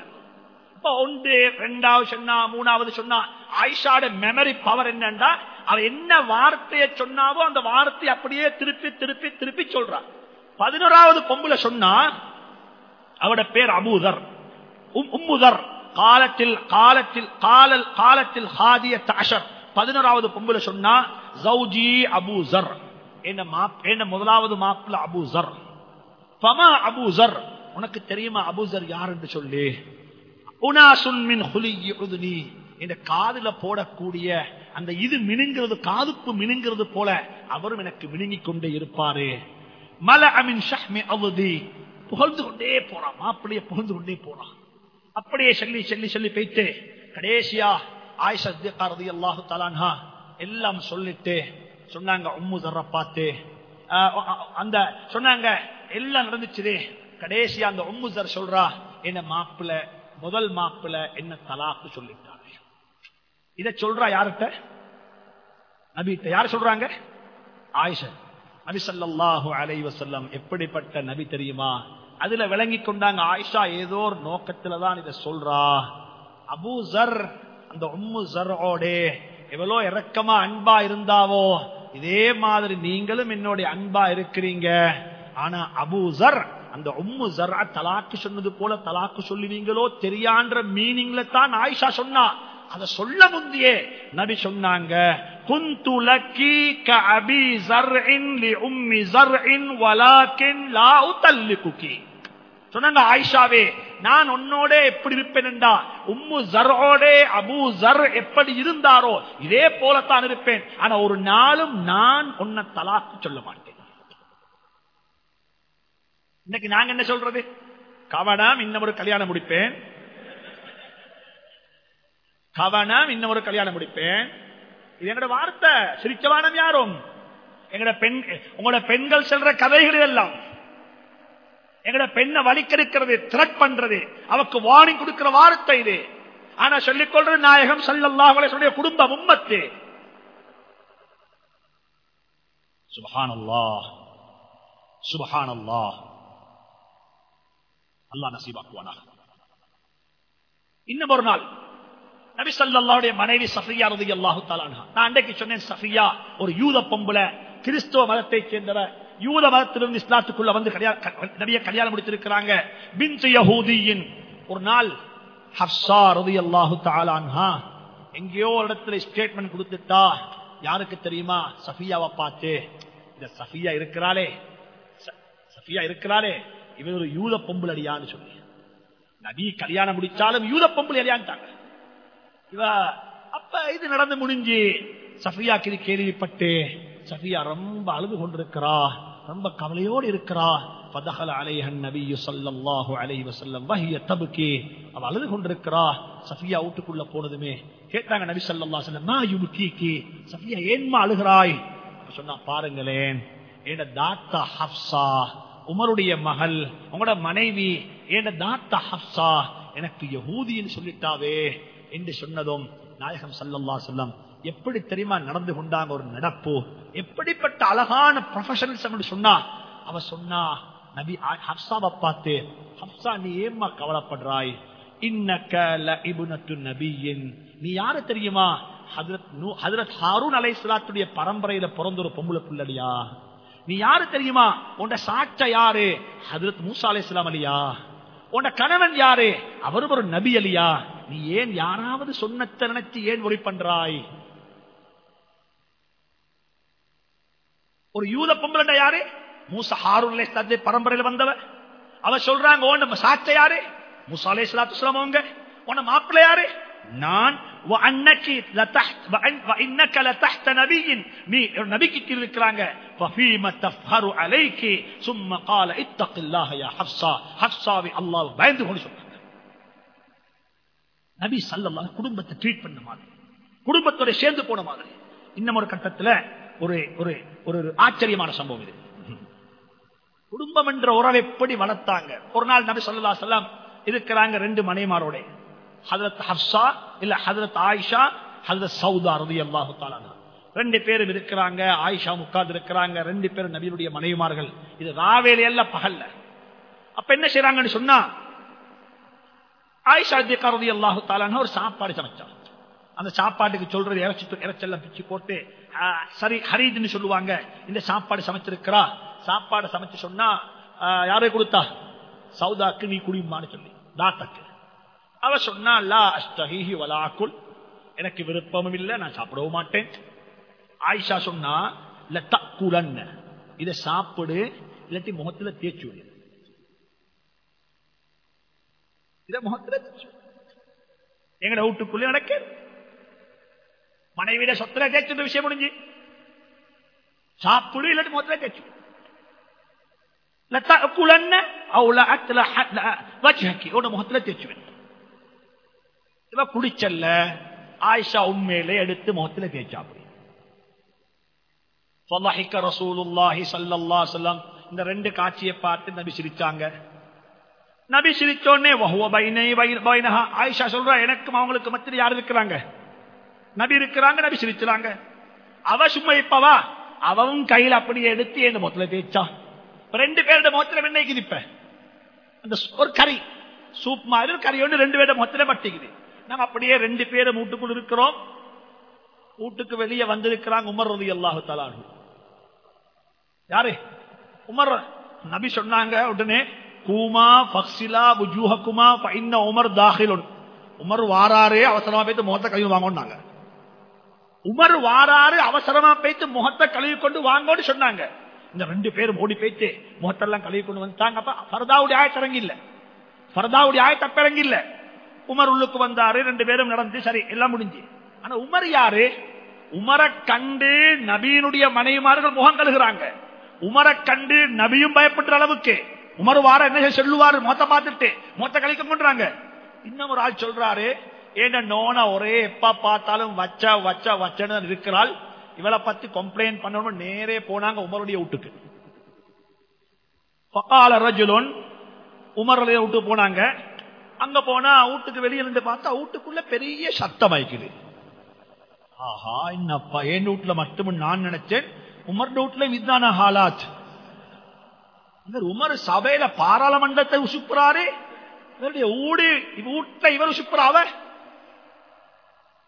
இப்ப ஒன்று ரெண்டாவது சொன்னா மூணாவது சொன்னா ஆயிஷாட மெமரி பவர் என்னன்னா அவ என்ன வார்த்தையை சொன்னாவோ அந்த வார்த்தையை அப்படியே திருப்பி திருப்பி திருப்பி சொல்றா. பதினோராவது பொம்புல சொன்னா அவட பேர் அபூதர். உம்முதர். காலத்தில் காலத்தில் காலல் காலத்தில் ஹாதிய தாஷர் பதினோராவது பொம்புல சொன்னா ஜவுஜி அபூசர் என்ன மாப் என்ன முதலாவது மாப்பிள்ள அபூசர் பமா அபூசர் உனக்கு தெரியுமா அபூசர் யார் என்று சொல்லி. உனாசுன்மின் ஹுலியி உதுனி. இந்த காதுல போடக்கூடிய அந்த இது மினுங்கிறது காதுப்பு மினுங்கிறது போல அவரும் எனக்கு மினுங்கிக் கொண்டே இருப்பாரு. மல அமின் ஷஹ்மி அவதி. புகழ்ந்து கொண்டே போறான். மாப்பிள்ளைய புகழ்ந்து கொண்டே போறான். அப்படியே சொல்லி சொல்லி சொல்லி போயிட்டு கடைசியா ஆயிஷா ரதி அல்லாஹு தலான்ஹா எல்லாம் சொல்லிட்டு சொன்னாங்க உம்மு தர்ற பார்த்து. அந்த சொன்னாங்க எல்லாம் நடந்துச்சு கடைசி அந்த உம்மு தர் சொல்றா என்ன மாப்பிள்ள முதல் மாப்பிள்ள என்ன தலாக்கு சொல்லிட்டாரு? இத சொல்றா யார்கிட்ட? நபிட்ட யார் சொல்றாங்க? ஆயிஷன் நபி சல்லாஹூ அலை வசல்லம் எப்படிப்பட்ட நபி தெரியுமா? அதுல விளங்கி கொண்டாங்க ஆயிஷா ஏதோ ஒரு நோக்கத்துலதான் இதை சொல்றா. அபு ஜர் அந்த உம்மு ஜரோட எவ்வளோ இறக்கமா அன்பா இருந்தாவோ இதே மாதிரி நீங்களும் என்னுடைய அன்பா இருக்கிறீங்க. ஆனா அபூசர் அந்த உம்மு ஜர் தலாக்கு சொன்னது போல தலாக்கு சொல்லுவீங்களோ தெரியான்ற மீனிங்ல தான் ஆயிஷா சொன்னா. அத சொல்ல முந்தியே நபி சொன்னாங்க குந்து சொன்னாங்க ஆயிஷாவே நான் உன்னோட எப்படி இருப்பேன்டா உம்மு ஜரோட அபு ஜர் எப்படி இருந்தாரோ இதே போலத்தான் இருப்பேன். ஆனா ஒரு நாளும் நான் உன்னை தலாக்கு சொல்ல மாட்டேன். இன்னைக்கு நாங்க என்ன சொல்றது? கவனம் இன்னும் ஒரு கல்யாணம் முடிப்பேன். கவனம் இன்னும் ஒரு கல்யாணம் முடிப்பேன். இது எங்களோட வார்த்தை. சிரிச்சவானம் யாரும்? எங்களோட பெண் உங்களோட பெண்கள் செல்ற கதைகள் எல்லாம் எங்கட பெண்ணை வலிக்கெடுக்கிறது த்ரெட் பண்றது. அவக்கு வார்னிங் கொடுக்கிற வார்த்தை இது. ஆனா சொல்லிக் கொள்றது நாயகம் சல்லல்லாஹ் குடும்ப உம்மத்து. சுபஹானல்லா. சுபஹானல்லா. அல்லாஹ் நசீபாக்குவானா. இன்னும் ஒரு நாள் நபி சல்லாவுடைய மனைவி சஃபியா ரதி அல்லாஹு தாலானா நான் அன்றைக்கு சொன்னேன் சஃபியா ஒரு யூத பொம்புல கிறிஸ்துவ மதத்தைச் சேர்ந்தவர் யூத மதத்திலிருந்து இஸ்லாத்துக்குள்ள வந்து நிறைய கல்யாணம் முடித்திருக்கிறாங்க. பின் யஹூதியின் ஒரு நாள் ஹப்சா ரதி அல்லாஹு தாலான்ஹா எங்கேயோ ஒரு இடத்துல ஸ்டேட்மெண்ட் கொடுத்துட்டா. யாருக்கு தெரியுமா? சஃபியாவை பார்த்து இந்த சஃபியா இருக்கிறாளே சஃபியா இருக்கிறாளே இவன் ஒரு யூத பொம்புல் அடியான்னு சொல்லி. நபி கல்யாணம் முடிச்சாலும் யூத பொம்புல் அடியான்ட்டாங்க இவ அப்ப இது நடந்து முடிஞ்சு? சஃபியாக்கு இது கேள்விப்பட்டு சஃபியா ரொம்ப அழுது கொண்டிருக்கிறா. ரொம்ப கவலையோடு இருக்கிறா பதகல அலைஹன் நபியு சல்லாஹு அலை வசல்லம் வஹிய தபுக்கே அவ அழுது கொண்டிருக்கிறா சஃபியா வீட்டுக்குள்ள போனதுமே. கேட்டாங்க நபி சல்லா அலைஹி வஸல்லம் மா சஃபியா ஏன்மா அழுகிறாய்? சொன்னா பாருங்களேன் ஏட தாத்தா ஹப்சா உமருடைய மகள் உங்களோட மனைவி என் தாத்தா ஹப்சா எனக்கு யகூதின்னு சொல்லிட்டாவே. என்று சொன்னதும் நாயகம் சல்லல்லா சொல்லம் எப்படி தெரியுமா நடந்து கொண்டாங்க ஒரு நடப்பு? எப்படிப்பட்ட அழகான ப்ரொஃபஷனல்ஸ் சொன்னா அவ சொன்னா நபி ஹப்சாவை பார்த்து ஹப்சா நீ ஏம்மா கவலைப்படுறாய்? நீ யாரு தெரியுமா? ஹதரத் ஹாரூன் அலை சலாத்துடைய பரம்பரையில பிறந்த ஒரு பொம்புல புள்ளடியா நீ யாரு தெரியுமா? உண்ட சாட்ச யாரு? ஹதரத் மூசா அலை இஸ்லாம் அலியா? உண்ட கணவன் யாரு? அவரும் ஒரு நபி அலியா? நீ ஏன் யாராவது சொன்னத்தை நினைச்சு ஏன் ஒளி பண்றாய்? ஒரு யூத பொம்பளை யாரு? மூசா ஹாரூன் அலை பரம்பரையில வந்தவ. அவ சொல்றாங்க உன் சாட்ச யாரு? மூசா அலை சலாத்து அவங்க உன்ன மாப்பிள்ள யாரு? நான். நபிக்கு இருக்கிறாங்க பயந்து கொண்டு சொன்னாங்க நபி சல்லா குடும்பத்தை ட்ரீட் பண்ண மாதிரி குடும்பத்தோட சேர்ந்து போன மாதிரி. இன்னும் ஒரு கட்டத்தில் ஒரு ஒரு ஒரு ஆச்சரியமான சம்பவம் இது. குடும்பம் என்ற உறவை எப்படி வளர்த்தாங்க? ஒரு நாள் நபி சொல்லா செல்லாம் இருக்கிறாங்க ரெண்டு மனைமாரோட ஹதரத் ஹப்சா இல்ல ஹதரத் ஆயிஷா ஹதரத் சவுதா ரதி அல்லாஹு தாலானா ரெண்டு பேரும் இருக்கிறாங்க ஆயிஷா உட்கார்ந்து இருக்கிறாங்க ரெண்டு பேரும் நபியுடைய மனைவிமார்கள். இது ராவேலி எல்லாம் பகல்ல. அப்ப என்ன செய்யறாங்கன்னு சொன்னா ஆயிஷா கருதி அல்லாஹு தாலான ஒரு சாப்பாடு சமைச்சாங்க. அந்த சாப்பாட்டுக்கு சொல்றது இறைச்சி இறைச்செல்லாம் பிச்சு போட்டு சரி ஹரீதுன்னு சொல்லுவாங்க. இந்த சாப்பாடு சமைச்சிருக்கிறா. சாப்பாடு சமைச்சு சொன்னா யாரே யாரை கொடுத்தா? சவுதாக்கு நீ குடியுமான்னு சொல்லி. தாத்தாக்கு. அவ சொன்னா லா அஸ்தஹிஹி வலாக்குல் எனக்கு விருப்பமும் இல்லை நான் சாப்பிடவும் மாட்டேன். ஆயிஷா சொன்னா லத்தக்குலன் இதை சாப்பிடு இல்லாட்டி முகத்துல தேய்ச்சி விடு. இதை முகத்துல தேய்ச்சி விடு. எங்கட வீட்டுக்குள்ளே மனைவியிட சொத்துல தேய்ச்சிட்டு விஷயம் முடிஞ்சு. சாப்பிடு இல்லாட்டி மொத்தம் தேய்ச்சு. குடிச்சல்ல. ஆயிஷா உண்மையிலே எடுத்து முகத்தில் தேய்ச்சாப்படி சொல்லாஹிக்க ரசூலுல்லாஹி சல்லல்லா சொல்லம் இந்த ரெண்டு காட்சியை பார்த்து நபி சிரிச்சாங்க. நபி சிரிச்சோன்னே ஆயிஷா சொல்றா எனக்கும் அவங்களுக்கு மத்திய யார் இருக்கிறாங்க? நபி இருக்கிறாங்க நபி சிரிச்சாங்க அவ சும்மா இப்பவா அவவும் கையில அப்படியே எடுத்து என் முகத்துல தேய்ச்சா. ரெண்டு பேரோட முகத்துல என்ன இப்ப? அந்த ஒரு கறி. சூப் மாதிரி ஒரு கறி ஒன்று ரெண்டு பேரோட முகத்துல பட்டிக்குது. நம்ம அப்படியே ரெண்டு பேரும் வீட்டுக்குள் இருக்கிறோம். வீட்டுக்கு வெளியே வந்திருக்கிறாங்க உமர் ரதி அல்லாஹு தலானு யாரு? உமர் நபி சொன்னாங்க உடனே கூமா பக்சிலா புஜூஹக்குமா இன்ன உமர் தாஹிலுன். உமர் வாராரே அவசரமா போயிட்டு முகத்தை கையில் வாங்கன்னாங்க. உமர் வாராரு அவசரமா பேத்து முகத்தை கழுவி கொண்டு வாங்கோடு சொன்னாங்க. இந்த ரெண்டு பேரும் ஓடி போயிட்டு முகத்தெல்லாம் கழுவி கொண்டு வந்துட்டாங்க. அப்ப ஃபர்தாவுடைய ஆயத்திறங்கி இல்ல ஃபர்தாவுடைய ஆயத்தப்பிறங்கி இல்ல உமர் உள்ளுக்கு வந்தாரு ரெண்டு பேரும் நடந்து சரி எல்லாம் முடிஞ்சு. ஆனா உமர் யாரு? உமரை கண்டு நபியினுடைய மனைவிமார்கள் முகம் கழுகுறாங்க. உமரை கண்டு நபியும் பயப்படுற அளவுக்கு. உமர் வார என்ன செய்ய சொல்லுவாரு? மொத்த பார்த்துட்டு மொத்த கழிக்க கொண்டுறாங்க இன்னும் ஒரு ஆள் சொல்றாரு ஏண்ட நோனா ஒரே எப்ப பார்த்தாலும் வச்சா வச்சா வச்சன்னு இருக்கிறாள். இவளை பத்தி கம்ப்ளைண்ட் பண்ணணும் நேரே போனாங்க உமருடைய வீட்டுக்கு. பக்கால ரஜுலோன் உமருடைய வீட்டு போனாங்க. அங்க போனா வீட்டுக்கு வெளியே இருந்து பார்த்தா வீட்டுக்குள்ள பெரிய சத்தம் ஆயிக்குது. ஆஹா என்னப்பா என் வீட்டுல மட்டும் நான் நினைச்சேன். உமர் வீட்டுல இதுதான ஹாலாத்? இந்த உமர் சபையில பாராளுமன்றத்தை உசுப்புறாரு. இவருடைய ஊடு வீட்டுல இவர் உசுப்புறாவ?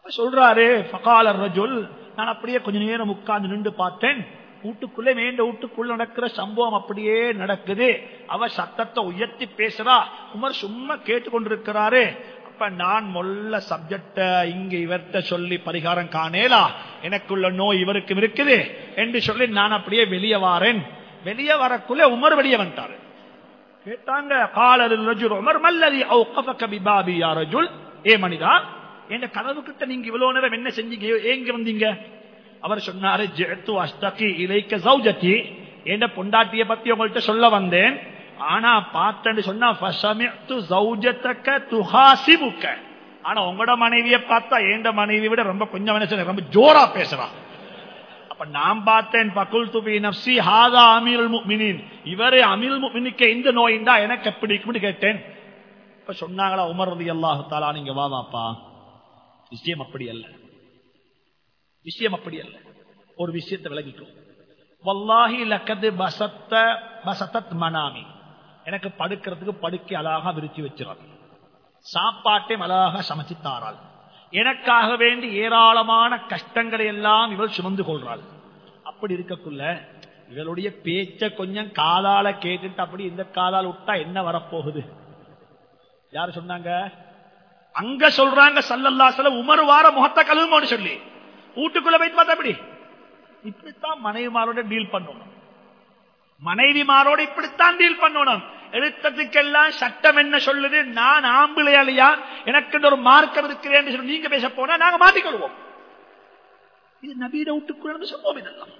சொல்றாரு பகாலர் ரஜுல் நான் அப்படியே கொஞ்ச நேரம் உட்கார்ந்து நின்று பார்த்தேன். வீட்டுக்குள்ளே வேண்ட வீட்டுக்குள்ள நடக்கிற சம்பவம் அப்படியே நடக்குது. அவ சத்தத்தை உயர்த்தி பேசுறா. உமர் சும்மா கேட்டுக்கொண்டிருக்கிறாரு. அப்ப நான் மொல்ல சப்ஜெக்ட இங்க இவர்கிட்ட சொல்லி பரிகாரம் காணேலா? எனக்குள்ள நோய் இவருக்கு இருக்குது. என்று சொல்லி நான் அப்படியே வெளியே வாரேன். வெளியே வரக்குள்ளே உமர் வெளியே வந்துட்டாரு. கேட்டாங்க காலரில் ரஜுல் உமர் மல்லதி அவுகஃபக பிபாபி யா ரஜுல்? ஏ மனிதா என் கனவு கிட்ட நீங்க இவ்வளவு நேரம் என்ன செஞ்சீங்க? எங்க வந்தீங்க? அவர் சொன்னாரு ஜெத்து அஷ்டகி இலைக்க சௌஜத்தி என் பொண்டாட்டிய பத்தி உங்கள்கிட்ட சொல்ல வந்தேன். ஆனா பார்த்தேன்னு சொன்னா ஆனா உங்களோட மனைவிய பார்த்தா எந்த மனைவி விட ரொம்ப கொஞ்சம் என்ன ரொம்ப ஜோரா பேசுறான் அப்ப நான் பார்த்தேன் பகுல் துபி நப்சி ஹாதா அமீல் முக்மினின் இவரே அமீல் முக்மினிக்க இந்த நோயின்டா எனக்கு எப்படி கேட்டேன். இப்ப சொன்னாங்களா உமர் ரதி அல்லாஹு தாலா நீங்க வா வாப்பா. விஷயம் அப்படி அல்ல. விஷயம் அப்படி அல்ல. ஒரு விஷயத்தை விலகிக்கும் வல்லாஹி லக்கது பசத்த பசத்தத் மனாமி. எனக்கு படுக்கிறதுக்கு படுக்கை அழகா விரிச்சு வச்சிடாது சாப்பாட்டையும் அழகாக சமைச்சு தாராள் எனக்காக வேண்டி ஏராளமான கஷ்டங்களை எல்லாம் இவள் சுமந்து கொள்றாள். அப்படி இருக்கக்குள்ள இவளுடைய பேச்ச கொஞ்சம் காலால கேட்டுட்டு அப்படி இந்த காலால் விட்டா என்ன வரப்போகுது? யாரு சொன்னாங்க? அங்க சொல்றாங்க சல்லல்லா சொல்ல உமர் வார முகத்த கழுவுமோன்னு சொல்லி. வீட்டுக்குள்ள போய் பார்த்தா எப்படி? இப்படித்தான் மனைவிமாரோட டீல் பண்ணணும். மனைவிமாரோட இப்படித்தான் டீல் பண்ணணும். எழுத்தத்துக்கெல்லாம் சட்டம் என்ன சொல்லுது? நான் ஆம்பிளையாலையா எனக்கு ஒரு மார்க்கம் இருக்கிறேன் சொல்லி நீங்க பேச போனா நாங்க மாத்திக்கொள்வோம். இது நபீட வீட்டுக்குள்ள சம்பவம் இதெல்லாம்.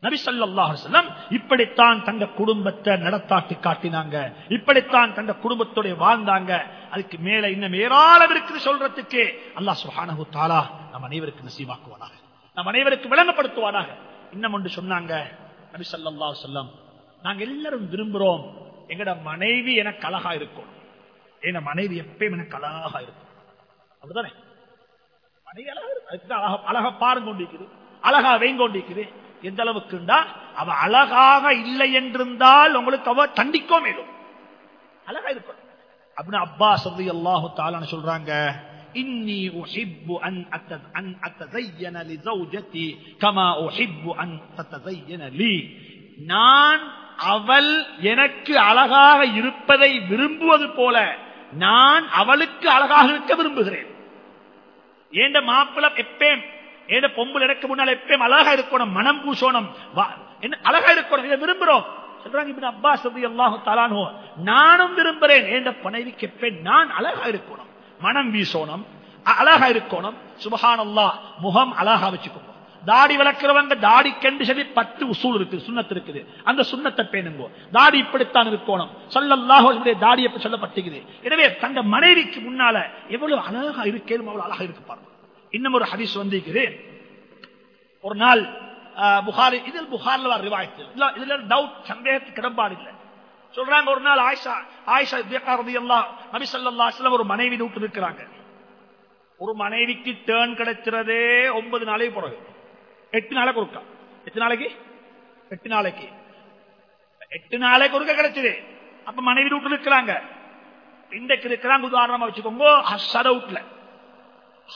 நபி சொல்லம் இப்படித்தான் தங்க குடும்பத்தை நடத்தாட்டி காட்டினாங்க. இப்படித்தான் தங்க குடும்பத்தோட வாழ்ந்தாங்க. அதுக்கு மேல இன்னும் ஏராளம் இருக்குது சொல்றதுக்கு. அல்லாஹ் சுப்ஹானஹு தாலா நம் அனைவருக்கு நசீவாக்குவானாக. நம் அனைவருக்கு விளங்கப்படுத்துவானாக. இன்னும் ஒன்று சொன்னாங்க நபி சல்லா சொல்லம் நாங்க எல்லாரும் விரும்புறோம் எங்கட மனைவி எனக்கு அழகா இருக்கும் என் மனைவி எப்பயும் எனக்கு அழகா இருக்கும். அப்படிதானே மனைவி அழகா இருக்கும் அதுக்கு அழகா அழகா பாருங்க கொண்டிருக்குது அழகா வைங்கொண்டிருக்குது எந்த அளவுக்குண்டா? அவ அழகாக இல்லை என்றிருந்தால் உங்களுக்கு அவ தண்டிக்கோ மேலும். அழகா இருக்கணும். அப்படின்னு அப்பா அப்பாஸ் ரலியல்லாஹு தஆலா சொல்றாங்க இன்னி உஹிப்பு அன் அத்த- அன் லி லிஸௌஜதி கமா உஹிப்பு அன் தத்தஸையன லி. நான் அவள் எனக்கு அழகாக இருப்பதை விரும்புவது போல நான் அவளுக்கு அழகாக இருக்க விரும்புகிறேன். ஏண்ட மாப்பிள எப்பேம் ஏண்ட பொம்புல எனக்கு முன்னால் எப்பேம் அழகா இருக்கணும் மனம் பூசோணும் வா- என்ன அழகா இருக்கணும் இதை விரும்புறோம். சொல்றாங்க அப்பாஸ் நானும் விரும்புறேன். ஏண்ட பனைவிக்கு பெண் நான் அழகா இருக்கணும். மனம் வீசோணும். அழகா இருக்கணும். சுபஹானல்லாஹ் முகம் அழகா வச்சுக்கோங்க. தாடி வளர்க்கிறவங்க தாடி கண்டு சொல்லி பத்து உசூல் இருக்கு சுண்ணத்து இருக்குது. அந்த சுண்ணத்தை பேணுங்கோ. தாடி இப்படித்தான் இருக்கணும். சொல்லல்லாஹு தாடி எப்படி சொல்லப்பட்டிருக்குது. எனவே தங்க மனைவிக்கு முன்னால எவ்வளவு அழகா இருக்கேனும் அவ்வளவு அழகா இருக்கு பாருங்க. இன்னும் ஒரு ஹதீஸ் வந்திருக்குது. ஒரு நாள் புகாரி இதில் புகார்ல வர ரிவாயத்து இதுல டவுட் சந்தேகத்துக்கு இடம்பாடு இல்லை சொல்றாங்க ஒரு நாள் ஆயிஷா ஆயிஷா ரலியல்லாஹு நபி சொல்லா அலைஹி ஒரு மனைவி விட்டு இருக்கிறாங்க ஒரு மனைவிக்கு டேர்ன் கிடைக்கிறதே ஒன்பது நாளைக்கு பிறகு எட்டு நாளைக்கு ஒருக்கா எட்டு நாளைக்கு எட்டு நாளைக்கு எட்டு நாளைக்கு ஒருக்க கிடைச்சது அப்ப மனைவி விட்டு இருக்கிறாங்க இன்றைக்கு இருக்கிறாங்க உதாரணமா வச்சுக்கோங்க ஹஸ்ஸர வீட்டுல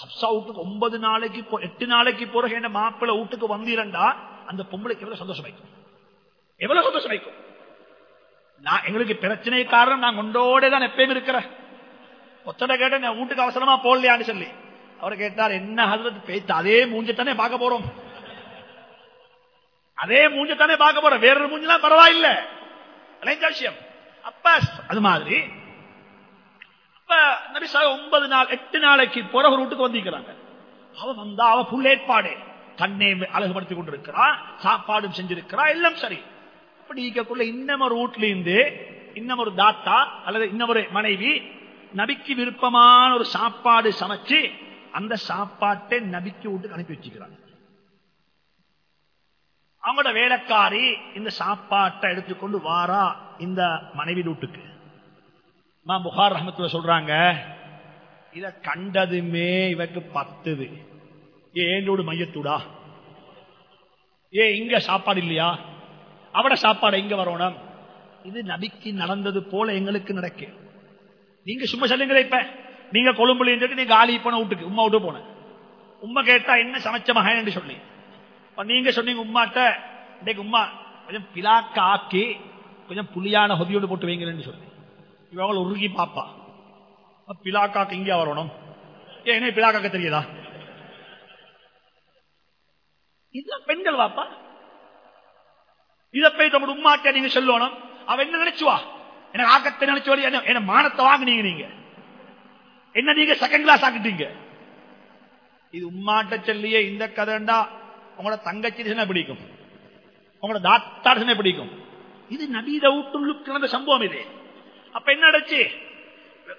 ஹப்சா வீட்டுக்கு ஒன்பது நாளைக்கு போ- எட்டு நாளைக்கு பிறகு என்ன மாப்பிள்ளை வீட்டுக்கு வந்தீரண்டா அந்த பொம்பளைக்கு எவ்வளவு சந்தோஷம் வைக்கும் எவ்வளவு சந்தோஷம் வைக்கும் நான் எங்களுக்கு பிரச்சனை காரணம் நான் கொண்டோட தான் எப்பயும் இருக்கிறேன். ஒத்தனை கேட்ட நான் வீட்டுக்கு அவசரமா போடலையான்னு சொல்லி. அவர் கேட்டார் என்ன ஹசரத் பேச்சு அதே மூஞ்சத்தானே பார்க்க போறோம். அதே மூஞ்சத்தானே பார்க்க போறோம். வேறொரு மூஞ்செல்லாம் பரவாயில்லை. அலைஞ்ச அப்பா அப்ப அது மாதிரி அப்ப ஒன்பது நாள் எட்டு நாளைக்கு பிறகு ஒரு வீட்டுக்கு வந்திருக்கிறாங்க. அவ வந்தா அவ புல் ஏற்பாடு. தன்னை அழகுபடுத்தி கொண்டிருக்கிறா சாப்பாடும் செஞ்சிருக்கிறா எல்லாம் சரி. அப்படி இருக்கக்குள்ள இன்னும் ஒரு வீட்டுல இருந்து இன்னும் ஒரு தாத்தா அல்லது இன்னும் மனைவி நபிக்கு விருப்பமான ஒரு சாப்பாடு சமைச்சு அந்த சாப்பாட்டை நபிக்கு வீட்டுக்கு அனுப்பி வச்சுக்கிறாங்க. அவங்களோட வேலைக்காரி இந்த சாப்பாட்டை எடுத்துக்கொண்டு வாரா இந்த மனைவி வீட்டுக்கு. மா புகார் ரஹமத்துல சொல்றாங்க இத கண்டதுமே இவருக்கு பத்துது. ஏண்டோடு மையத்தூடா? ஏ இங்க சாப்பாடு இல்லையா? அவட சாப்பாடு எங்க வரணும்? இது நபிக்கு நடந்தது போல எங்களுக்கு நடக்கு. நீங்க சும்மா சொல்லுங்களே இப்ப. நீங்க கொழும்புல இருந்துட்டு நீங்க காலி போன வீட்டுக்கு உமா விட்டு போன. உமா கேட்டா என்ன சமைச்ச மகன் சொல்லி. நீங்க சொன்னீங்க உமாட்ட இன்னைக்கு உம்மா கொஞ்சம் பிலாக்க ஆக்கி கொஞ்சம் புளியான ஹொதியோடு போட்டு வைங்கன்னு சொல்லி. இவங்க உருகி பாப்பா. பிலாக்காக்கு இங்கே வரணும். ஏன்னா என்ன பிலாக்காக்க தெரியுதா? இதுதான் பெண்கள் வாப்பா இதை போய் நம்ம உம்மாட்ட நீங்க சொல்லணும். அவ என்ன நினைச்சுவா? எனக்கு ஆக்கத்தை நினைச்சு என்ன? மானத்தை வாங்குனீங்க நீங்க? என்ன நீங்க செகண்ட் கிளாஸ் ஆக்கிட்டீங்க? இது உம்மாட்ட சொல்லியே இந்த கதைண்டா. உங்களோட தங்கச்சி என்ன பிடிக்கும்? உங்களோட தாத்தா என்ன பிடிக்கும்? இது நபீத ஊட்டுள்ளுக்கு நடந்த சம்பவம் இது. அப்ப என்ன நடச்சு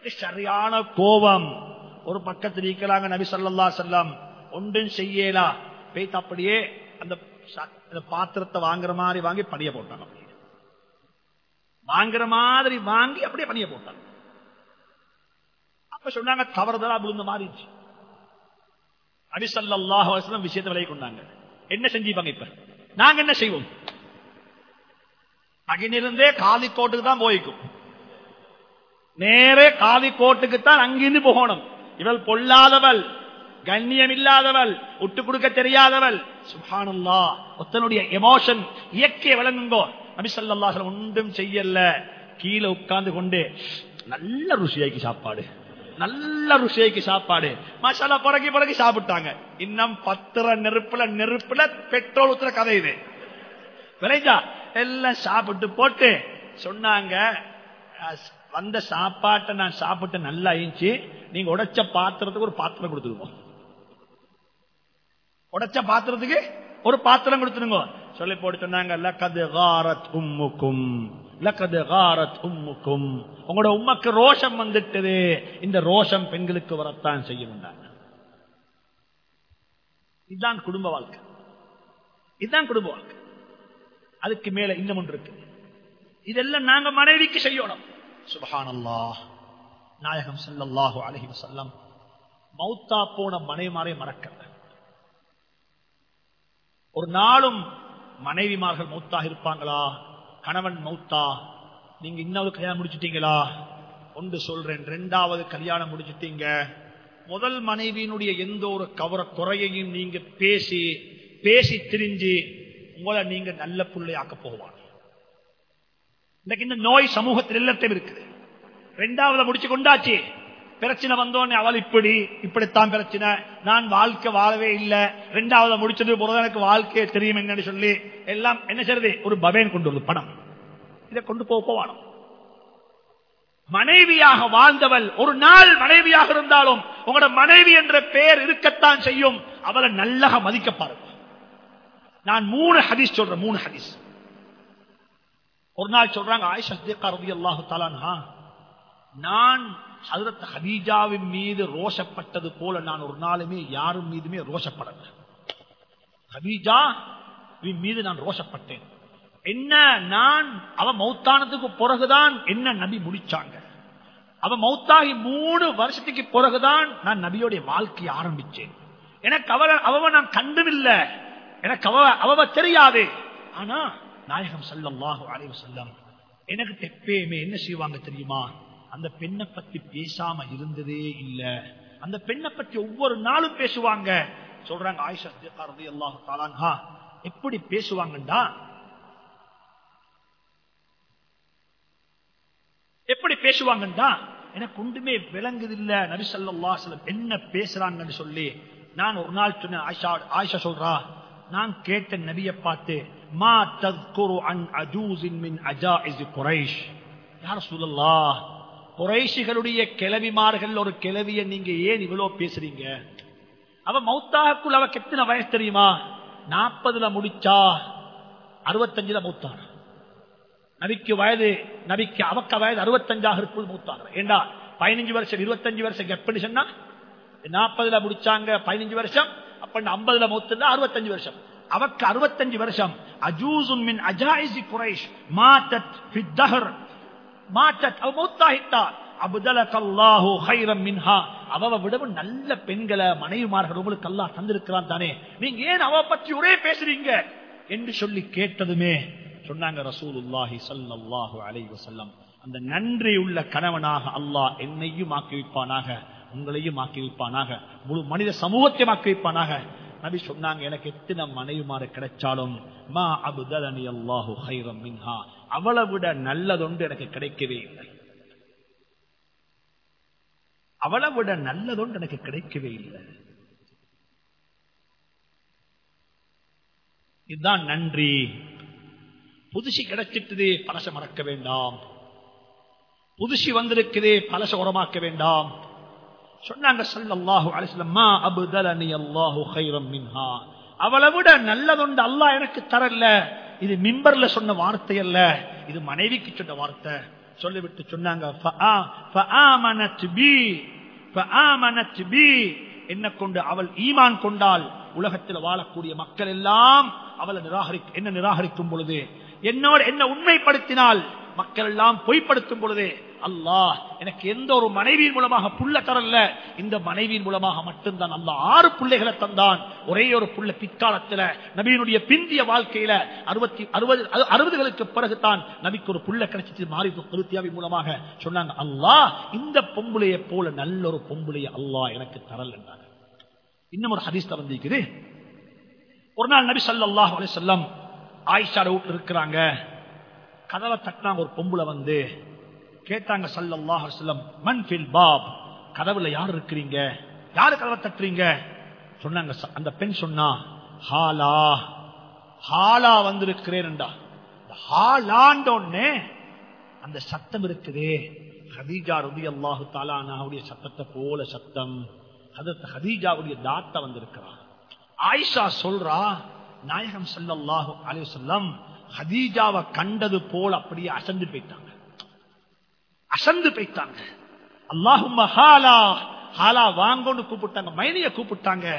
சரியான கோபம். ஒரு பக்கத்தில் இருக்கிறாங்க நபி ஸல்லல்லாஹு செல்லம் ஒன்றும் செய்யலா. பேத்து அப்படியே அந்த ச- அந்த பாத்திரத்தை வாங்குற மாதிரி வாங்கி பணிய போட்டாங்க அப்படியே. வாங்குற மாதிரி வாங்கி அப்படியே பணிய போட்டாங்க. அப்ப சொன்னாங்க தவறுதலா விழுந்த மாதிரி அபிசல்லாஹ் நபி விஷயத்தை விலகி கொண்டாங்க. என்ன செஞ்சிப்பாங்க இப்ப? நாங்க என்ன செய்வோம்? அகினிருந்தே காலி கோட்டுக்கு தான் போய்க்கும். நேரே காதி கோட்டுக்கு தான் அங்கிருந்து போகணும். இவள் பொல்லாதவள் கண்ணியம் இல்லாதவள் விட்டு கொடுக்க தெரியாதவள். சுபானுல்லா ஒத்தனுடைய எமோஷன் இயக்கிய விளங்குங்கோ. நபி ஒன்றும் செய்யல. கீழே உட்கார்ந்து கொண்டு நல்ல ருசியாக்கி சாப்பாடு. நல்ல ருசியாக்கி சாப்பாடு. மசாலா புறக்கி புறக்கி சாப்பிட்டாங்க. இன்னும் பத்திர நெருப்புல நெருப்புல பெட்ரோல் ஊத்துற கதை இது. விளைஞ்சா? எல்லாம் சாப்பிட்டு போட்டு சொன்னாங்க அந்த சாப்பாட்டை நான் சாப்பிட்டு நல்லா இருந்துச்சு. நீங்க உடைச்ச பாத்திரத்துக்கு ஒரு பாத்திரம் கொடுத்துருவோம் உடைச்ச பாத்திரத்துக்கு ஒரு பாத்திரம் கொடுத்துருங்க சொல்லி போட்டு சொன்னாங்க உங்களோட உம்மக்கு ரோஷம் வந்துட்டது. இந்த ரோஷம் பெண்களுக்கு வரத்தான் செய்யணுண்டாங்க இதுதான் குடும்ப வாழ்க்கை. இதுதான் குடும்ப வாழ்க்கை. அதுக்கு மேல இன்னும் ஒன்று இருக்கு. இதெல்லாம் நாங்க மனைவிக்கு செய்யணும். சுபஹானல்லாஹ். நாயகம் செல்லல்லாஹு அலஹி வசல்லம் மௌத்தா போன மனைவிமாரை மறக்கல. ஒரு நாளும் மனைவிமார்கள் மௌத்தாக இருப்பாங்களா? கணவன் மௌத்தா? நீங்க இன்னொரு கல்யாணம் முடிச்சிட்டீங்களா? ஒன்று சொல்றேன். ரெண்டாவது கல்யாணம் முடிச்சிட்டீங்க. முதல் மனைவியினுடைய எந்த ஒரு கவர குறையையும் நீங்க பேசி பேசி திரிஞ்சு உங்களை நீங்க நல்ல பிள்ளையாக்க போவாங்க. இன்னைக்கு இந்த நோய் சமூகத்தில் எல்லாத்தையும் இருக்குது. ரெண்டாவது முடிச்சு கொண்டாச்சு. பிரச்சனை வந்தோடனே அவள் இப்படி இப்படித்தான் பிரச்சனை. நான் வாழ்க்கை வாழவே இல்லை. ரெண்டாவது முடிச்சது பிறகு எனக்கு வாழ்க்கையை தெரியும் என்னன்னு சொல்லி எல்லாம் என்ன செய்யறது ஒரு பவேன் கொண்டு வருது பணம் இதை கொண்டு போக போவானோ மனைவியாக வாழ்ந்தவள் ஒரு நாள் மனைவியாக இருந்தாலும் உங்களோட மனைவி என்ற பெயர் இருக்கத்தான் செய்யும். அவளை நல்லக மதிக்க பாருங்க. நான் மூணு ஹதீஸ் சொல்றேன் மூணு ஹதீஸ். ஒரு நாள் சொல்றாங்க ஆயிஷா சித்திகா ரவி அல்லாஹு தாலானா நான் ஹசரத் ஹதீஜாவின் மீது ரோஷப்பட்டது போல நான் ஒரு நாளுமே யாரும் மீதுமே ரோஷப்படல. ஹதீஜா மீது நான் ரோஷப்பட்டேன். என்ன நான் அவ மௌத்தானத்துக்கு பிறகுதான் என்ன நபி முடிச்சாங்க? அவ மௌத்தாகி மூணு வருஷத்துக்கு பிறகுதான் நான் நபியோடைய வாழ்க்கையை ஆரம்பிச்சேன். எனக்கு அவ அவ நான் கண்டுமில்லை எனக்கு அவ அவ தெரியாது. ஆனா நாயகம் சல்லாஹு அலைவு செல்லம் எனக்கு எப்பயுமே என்ன செய்வாங்க தெரியுமா? அந்த பெண்ணை பத்தி பேசாம இருந்ததே இல்ல. அந்த பெண்ணை பத்தி ஒவ்வொரு நாளும் பேசுவாங்க. சொல்றாங்க ஆயிஷா அல்லாஹு தாளாங்கா எப்படி பேசுவாங்கண்டா? எப்படி பேசுவாங்கண்டா? எனக்கு ஒன்றுமே விளங்குதில்ல. நரிசல்லா சிலம் என்ன பேசுறாங்கன்னு சொல்லி நான் ஒரு நாள் சொன்ன ஆயிஷா ஆயிஷா சொல்றா நான் கேட்ட நபியை பார்த்து மா தத்குரு அன் அஜூசின் மின் அஜாஇஸ் குரைஷ் யார் சொல்லலா குறைஷிகளுடைய கிளவிமார்கள் ஒரு கிளவிய நீங்க ஏன் இவ்வளவு பேசுறீங்க? அவ மௌத்தாக்குள் அவ கெத்தின வயசு தெரியுமா? நாற்பதுல முடிச்சா அறுபத்தஞ்சுல மூத்தார். நபிக்கு வயது நபிக்கு அவக்க வயது அறுபத்தஞ்சாக இருப்பது மூத்தாங்க ஏண்டா பதினஞ்சு வருஷம் இருபத்தஞ்சு வருஷம் எப்படி சொன்னா? நாற்பதுல முடிச்சாங்க பதினஞ்சு வருஷம் அப்ப ஐம்பதுல மூத்தா அறுபத்தஞ்சு வருஷம். அவக்கு அறுபத்தஞ்சு வருஷம் அஜூசுன் மின் அஜாயிசி குறைஷ் மாத்தத் ஃபித்தஹர் மாத்தத் அவ மூத்தாகிட்டார் அபுதலகல்லாஹு ஹைரம் மின்ஹா அவ விடவும் நல்ல பெண்களை மனைவிமார்கள் உங்களுக்கு அல்லாஹ் தந்திருக்கிறான் தானே நீங்க ஏன் அவ பற்றி ஒரே பேசுறீங்க என்று சொல்லி கேட்டதுமே சொன்னாங்க ரசூலுல்லாஹி சல்லாஹூ அலை வசல்லம் அந்த நன்றி உள்ள கணவனாக அல்லாஹ் என்னையும் ஆக்கி வைப்பானாக உங்களையும் ஆக்கி வைப்பானாக முழு மனித சமூகத்தையும் ஆக்கி வைப்பானாக நபி சொன்னாங்க எனக்கு எத்தனை மனைவிமாறு கிடைச்சாலும் மா அபுதலனி அல்லாஹு ஹைரம் மின்ஹா. அவளை விட நல்லதொன்று எனக்கு கிடைக்கவே இல்லை. அவளை விட நல்லதொன்று எனக்கு கிடைக்கவே இல்லை. இதுதான் நன்றி. புதுசி கிடைச்சிட்டதே பழச மறக்க வேண்டாம். புதுசி வந்திருக்குதே பழச உரமாக்க வேண்டாம். சொன்னாங்க சல்லல்லாஹு அலிஸ்லம்மா அபுதலனி அல்லாஹு ஹைரம் மின்ஹா. அவளை விட நல்லதொண்டு அல்லாஹ் எனக்கு தரல. இது மிம்பர்ல சொன்ன வார்த்தை அல்ல. இது மனைவிக்கு சொன்ன வார்த்தை. சொல்லிவிட்டு சொன்னாங்க என்ன கொண்டு அவள் ஈமான் கொண்டால் உலகத்தில் வாழக்கூடிய மக்கள் எல்லாம் அவளை நிராகரி என்ன நிராகரிக்கும் பொழுது என்னோட என்ன உண்மைப்படுத்தினால் மக்கள் எல்லாம் பொய்ப்படுத்தும் பொழுதே அல்லாஹ் எனக்கு எந்த ஒரு மனைவியின் மூலமாக புள்ள தரல. இந்த மனைவியின் மூலமாக மட்டும்தான். அல்ல ஆறு பிள்ளைகளை தந்தான். ஒரே ஒரு புள்ள பிற்காலத்துல நபியினுடைய பிந்திய வாழ்க்கையில அறுபத்தி அறுபது அறுபதுகளுக்கு பிறகுதான் நபிக்கு ஒரு புள்ள கிடைச்சிச்சு. மாறி கிருத்தியாவின் மூலமாக சொன்னாங்க. அல்லாஹ் இந்த பொம்புளைய போல நல்ல ஒரு பொம்புளைய அல்லாஹ் எனக்கு தரல் என்றாங்க இன்னும் ஒரு ஹதீஸ் வந்திருக்குது ஒரு நாள் நபி சல்லாஹ் அலிசல்லம் ஆயிஷாட வீட்டுல இருக்கிறாங்க. கதவை தட்டினாங்க ஒரு பொம்புல வந்து. கேட்டாங்க சல்லாஹ் செல்லம் மண் பாப்? கதவுல யார் இருக்கிறீங்க? யாரு கதவை தட்டுறீங்க? சொன்னாங்க அந்த பெண் சொன்னா ஹாலா ஹாலா வந்திருக்கிறேன்டா. ஹாலாண்டோன்னே அந்த சத்தம் இருக்குதே. ஹதீஜா ரதி அல்லாஹு தாலானாவுடைய சத்தத்தை போல சத்தம். ஹதீஜாவுடைய தாத்தா வந்திருக்கிறான் ஆயிஷா சொல்றா நாயகம் சல்லாஹு அலி சொல்லம் ஹதீஜாவை கண்டது போல் அப்படியே அசந்து போயிட்டாங்க. அசந்து போயிட்டாங்க. அல்லாஹும் ஹாலா ஹாலா வாங்கன்னு கூப்பிட்டாங்க மைனிய கூப்பிட்டாங்க.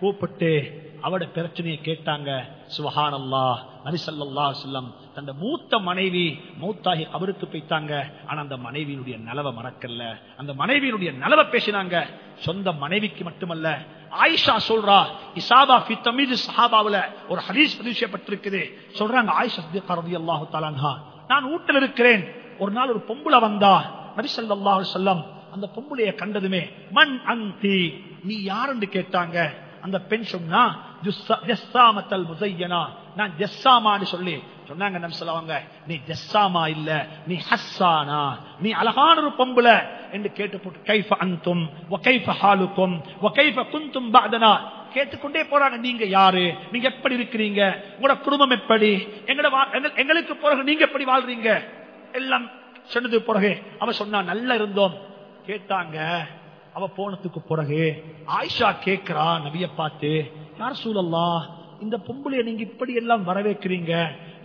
கூப்பிட்டு அவட பிரச்சனையை கேட்டாங்க. சுஹான் அல்லா நரிசல்லா சொல்லம் தந்த மூத்த மனைவி மூத்தாகி அவருக்கு போய்த்தாங்க ஆனா அந்த மனைவியினுடைய நலவை மறக்கல. அந்த மனைவியினுடைய நலவை பேசினாங்க. சொந்த மனைவிக்கு மட்டுமல்ல ஆயிஷா சொல்றா இசாபா ஃபி தமிழ் சஹாபாவுல ஒரு ஹரீஸ் பதிவு செய்யப்பட்டிருக்குது சொல்றாங்க ஆயிஷா ரதி அல்லாஹு தாலான்ஹா நான் வீட்டில் இருக்கிறேன். ஒரு நாள் ஒரு பொம்புல வந்தா நபிசல்லாஹு சொல்லம் அந்த பொம்புளைய கண்டதுமே மண் அந்தி நீ யாருன்னு கேட்டாங்க? அந்த பெண் சொன்னா ஜுஸ்ஸா- நான் ஜெஸ்ஸாமான்னு சொல்லி சொன்னாங்க நம்ம சொல்லுவாங்க நீ ஜஸ்ஸாமா இல்ல நீ ஹஸ்ஸானா நீ அழகான ஒரு பொம்புல என்று கேட்டு போட்டு கைஃப அந்தும் ஒகைஃப ஹாலுக்கும் ஒகைஃப குந்தும் பாதனா கேட்டுக்கொண்டே போறாங்க நீங்க யாரு? நீங்க எப்படி இருக்கிறீங்க? உங்களோட குடும்பம் எப்படி? எங்களோட வா- எங்களுக்கு பிறகு நீங்க எப்படி வாழ்றீங்க? எல்லாம் சொன்னது பிறகு அவ சொன்னா நல்லா இருந்தோம். கேட்டாங்க அவ போனதுக்கு பிறகு ஆயிஷா கேக்குறா நபிய பார்த்து யார் சூழல்லா இந்த பொம்பளைய நீங்க இப்படி எல்லாம் வரவேற்கிறீங்க?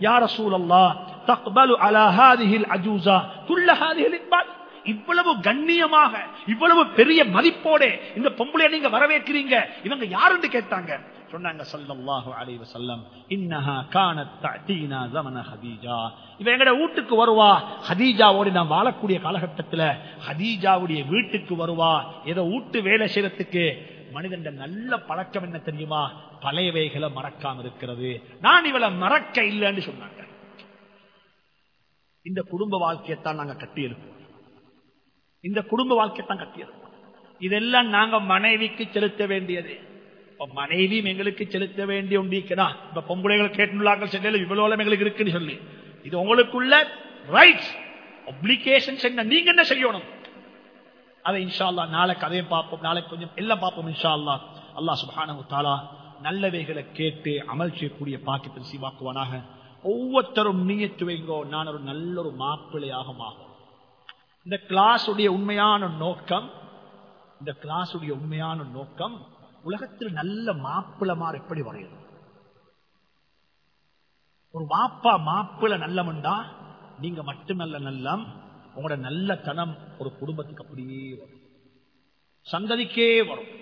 யார சூழல்லா தக்பலு அலா ஹாதிஹில் அஜூசா குல்ல ஹாதிஹில் இக்பால் இவ்வளவு கண்ணியமாக இவ்வளவு பெரிய மதிப்போட இந்த பொம்பளைய நீங்க வரவேற்கிறீங்க. இவங்க யாருன்னு கேட்டாங்க? சொன்னாங்க சல்லல்லாஹு அலைஹி வஸல்லம் இன்னஹா கானத் தஅதீனா ஜமன ஹதீஜா. இவ எங்கட வீட்டுக்கு வருவா? ஹதீஜாவோட நான் வாழக்கூடிய காலகட்டத்துல ஹதீஜாவுடைய வீட்டுக்கு வருவா. ஏதோ வீட்டு வேலை செய்யறதுக்கு மனிதன் நல்ல பழக்கம் என்ன தெரியுமா? பழையவைகளை மறக்காம இருக்கிறது. நான் இவளை மறக்க இல்லைன்னு சொன்னாங்க. இந்த குடும்ப வாழ்க்கையத்தான் நாங்க கட்டியிருப்போம் இந்த குடும்ப வாழ்க்கையத்தான் கட்டியிருப்போம் இதெல்லாம் நாங்க மனைவிக்கு செலுத்த வேண்டியது. மனைவியும் எங்களுக்கு செலுத்த வேண்டிய ஒன்றிக்கிறா இப்ப பொம்பளைகள் கேட்டுள்ளார்கள் செல்ல இவ்வளவு எங்களுக்கு இருக்குன்னு சொல்லி. இது உங்களுக்குள்ள ரைட்ஸ் ஒப்ளிகேஷன்ஸ் என்ன? நீங்க என்ன செய்யணும்? அதை இன்ஷா அல்லா நாளைக்கு அதையும் பார்ப்போம் நாளைக்கு கொஞ்சம் எல்லாம் பார்ப்போம் இன்ஷா அல்லா அல்லாஹ் சுப்ஹானஹு தஆலா நல்லவைகளை கேட்டு அமல் செய்யக்கூடிய பாக்கியத்தில் சீவாக்குவானாக. ஒவ்வொருத்தரும் நீயத்து வைங்கோ நான் ஒரு நல்ல ஒரு மாப்பிள்ளையாக மாறும். இந்த கிளாஸ் உடைய உண்மையான நோக்கம் இந்த கிளாஸ் உடைய உண்மையான நோக்கம் உலகத்தில் நல்ல மாப்பிளமார் எப்படி வரையணும் ஒரு வாப்பா மாப்பிள நல்லமண்டா நீங்க மட்டுமல்ல நல்லம் உங்களோட நல்ல தனம் ஒரு குடும்பத்துக்கு அப்படியே வரும். சந்ததிக்கே வரும்.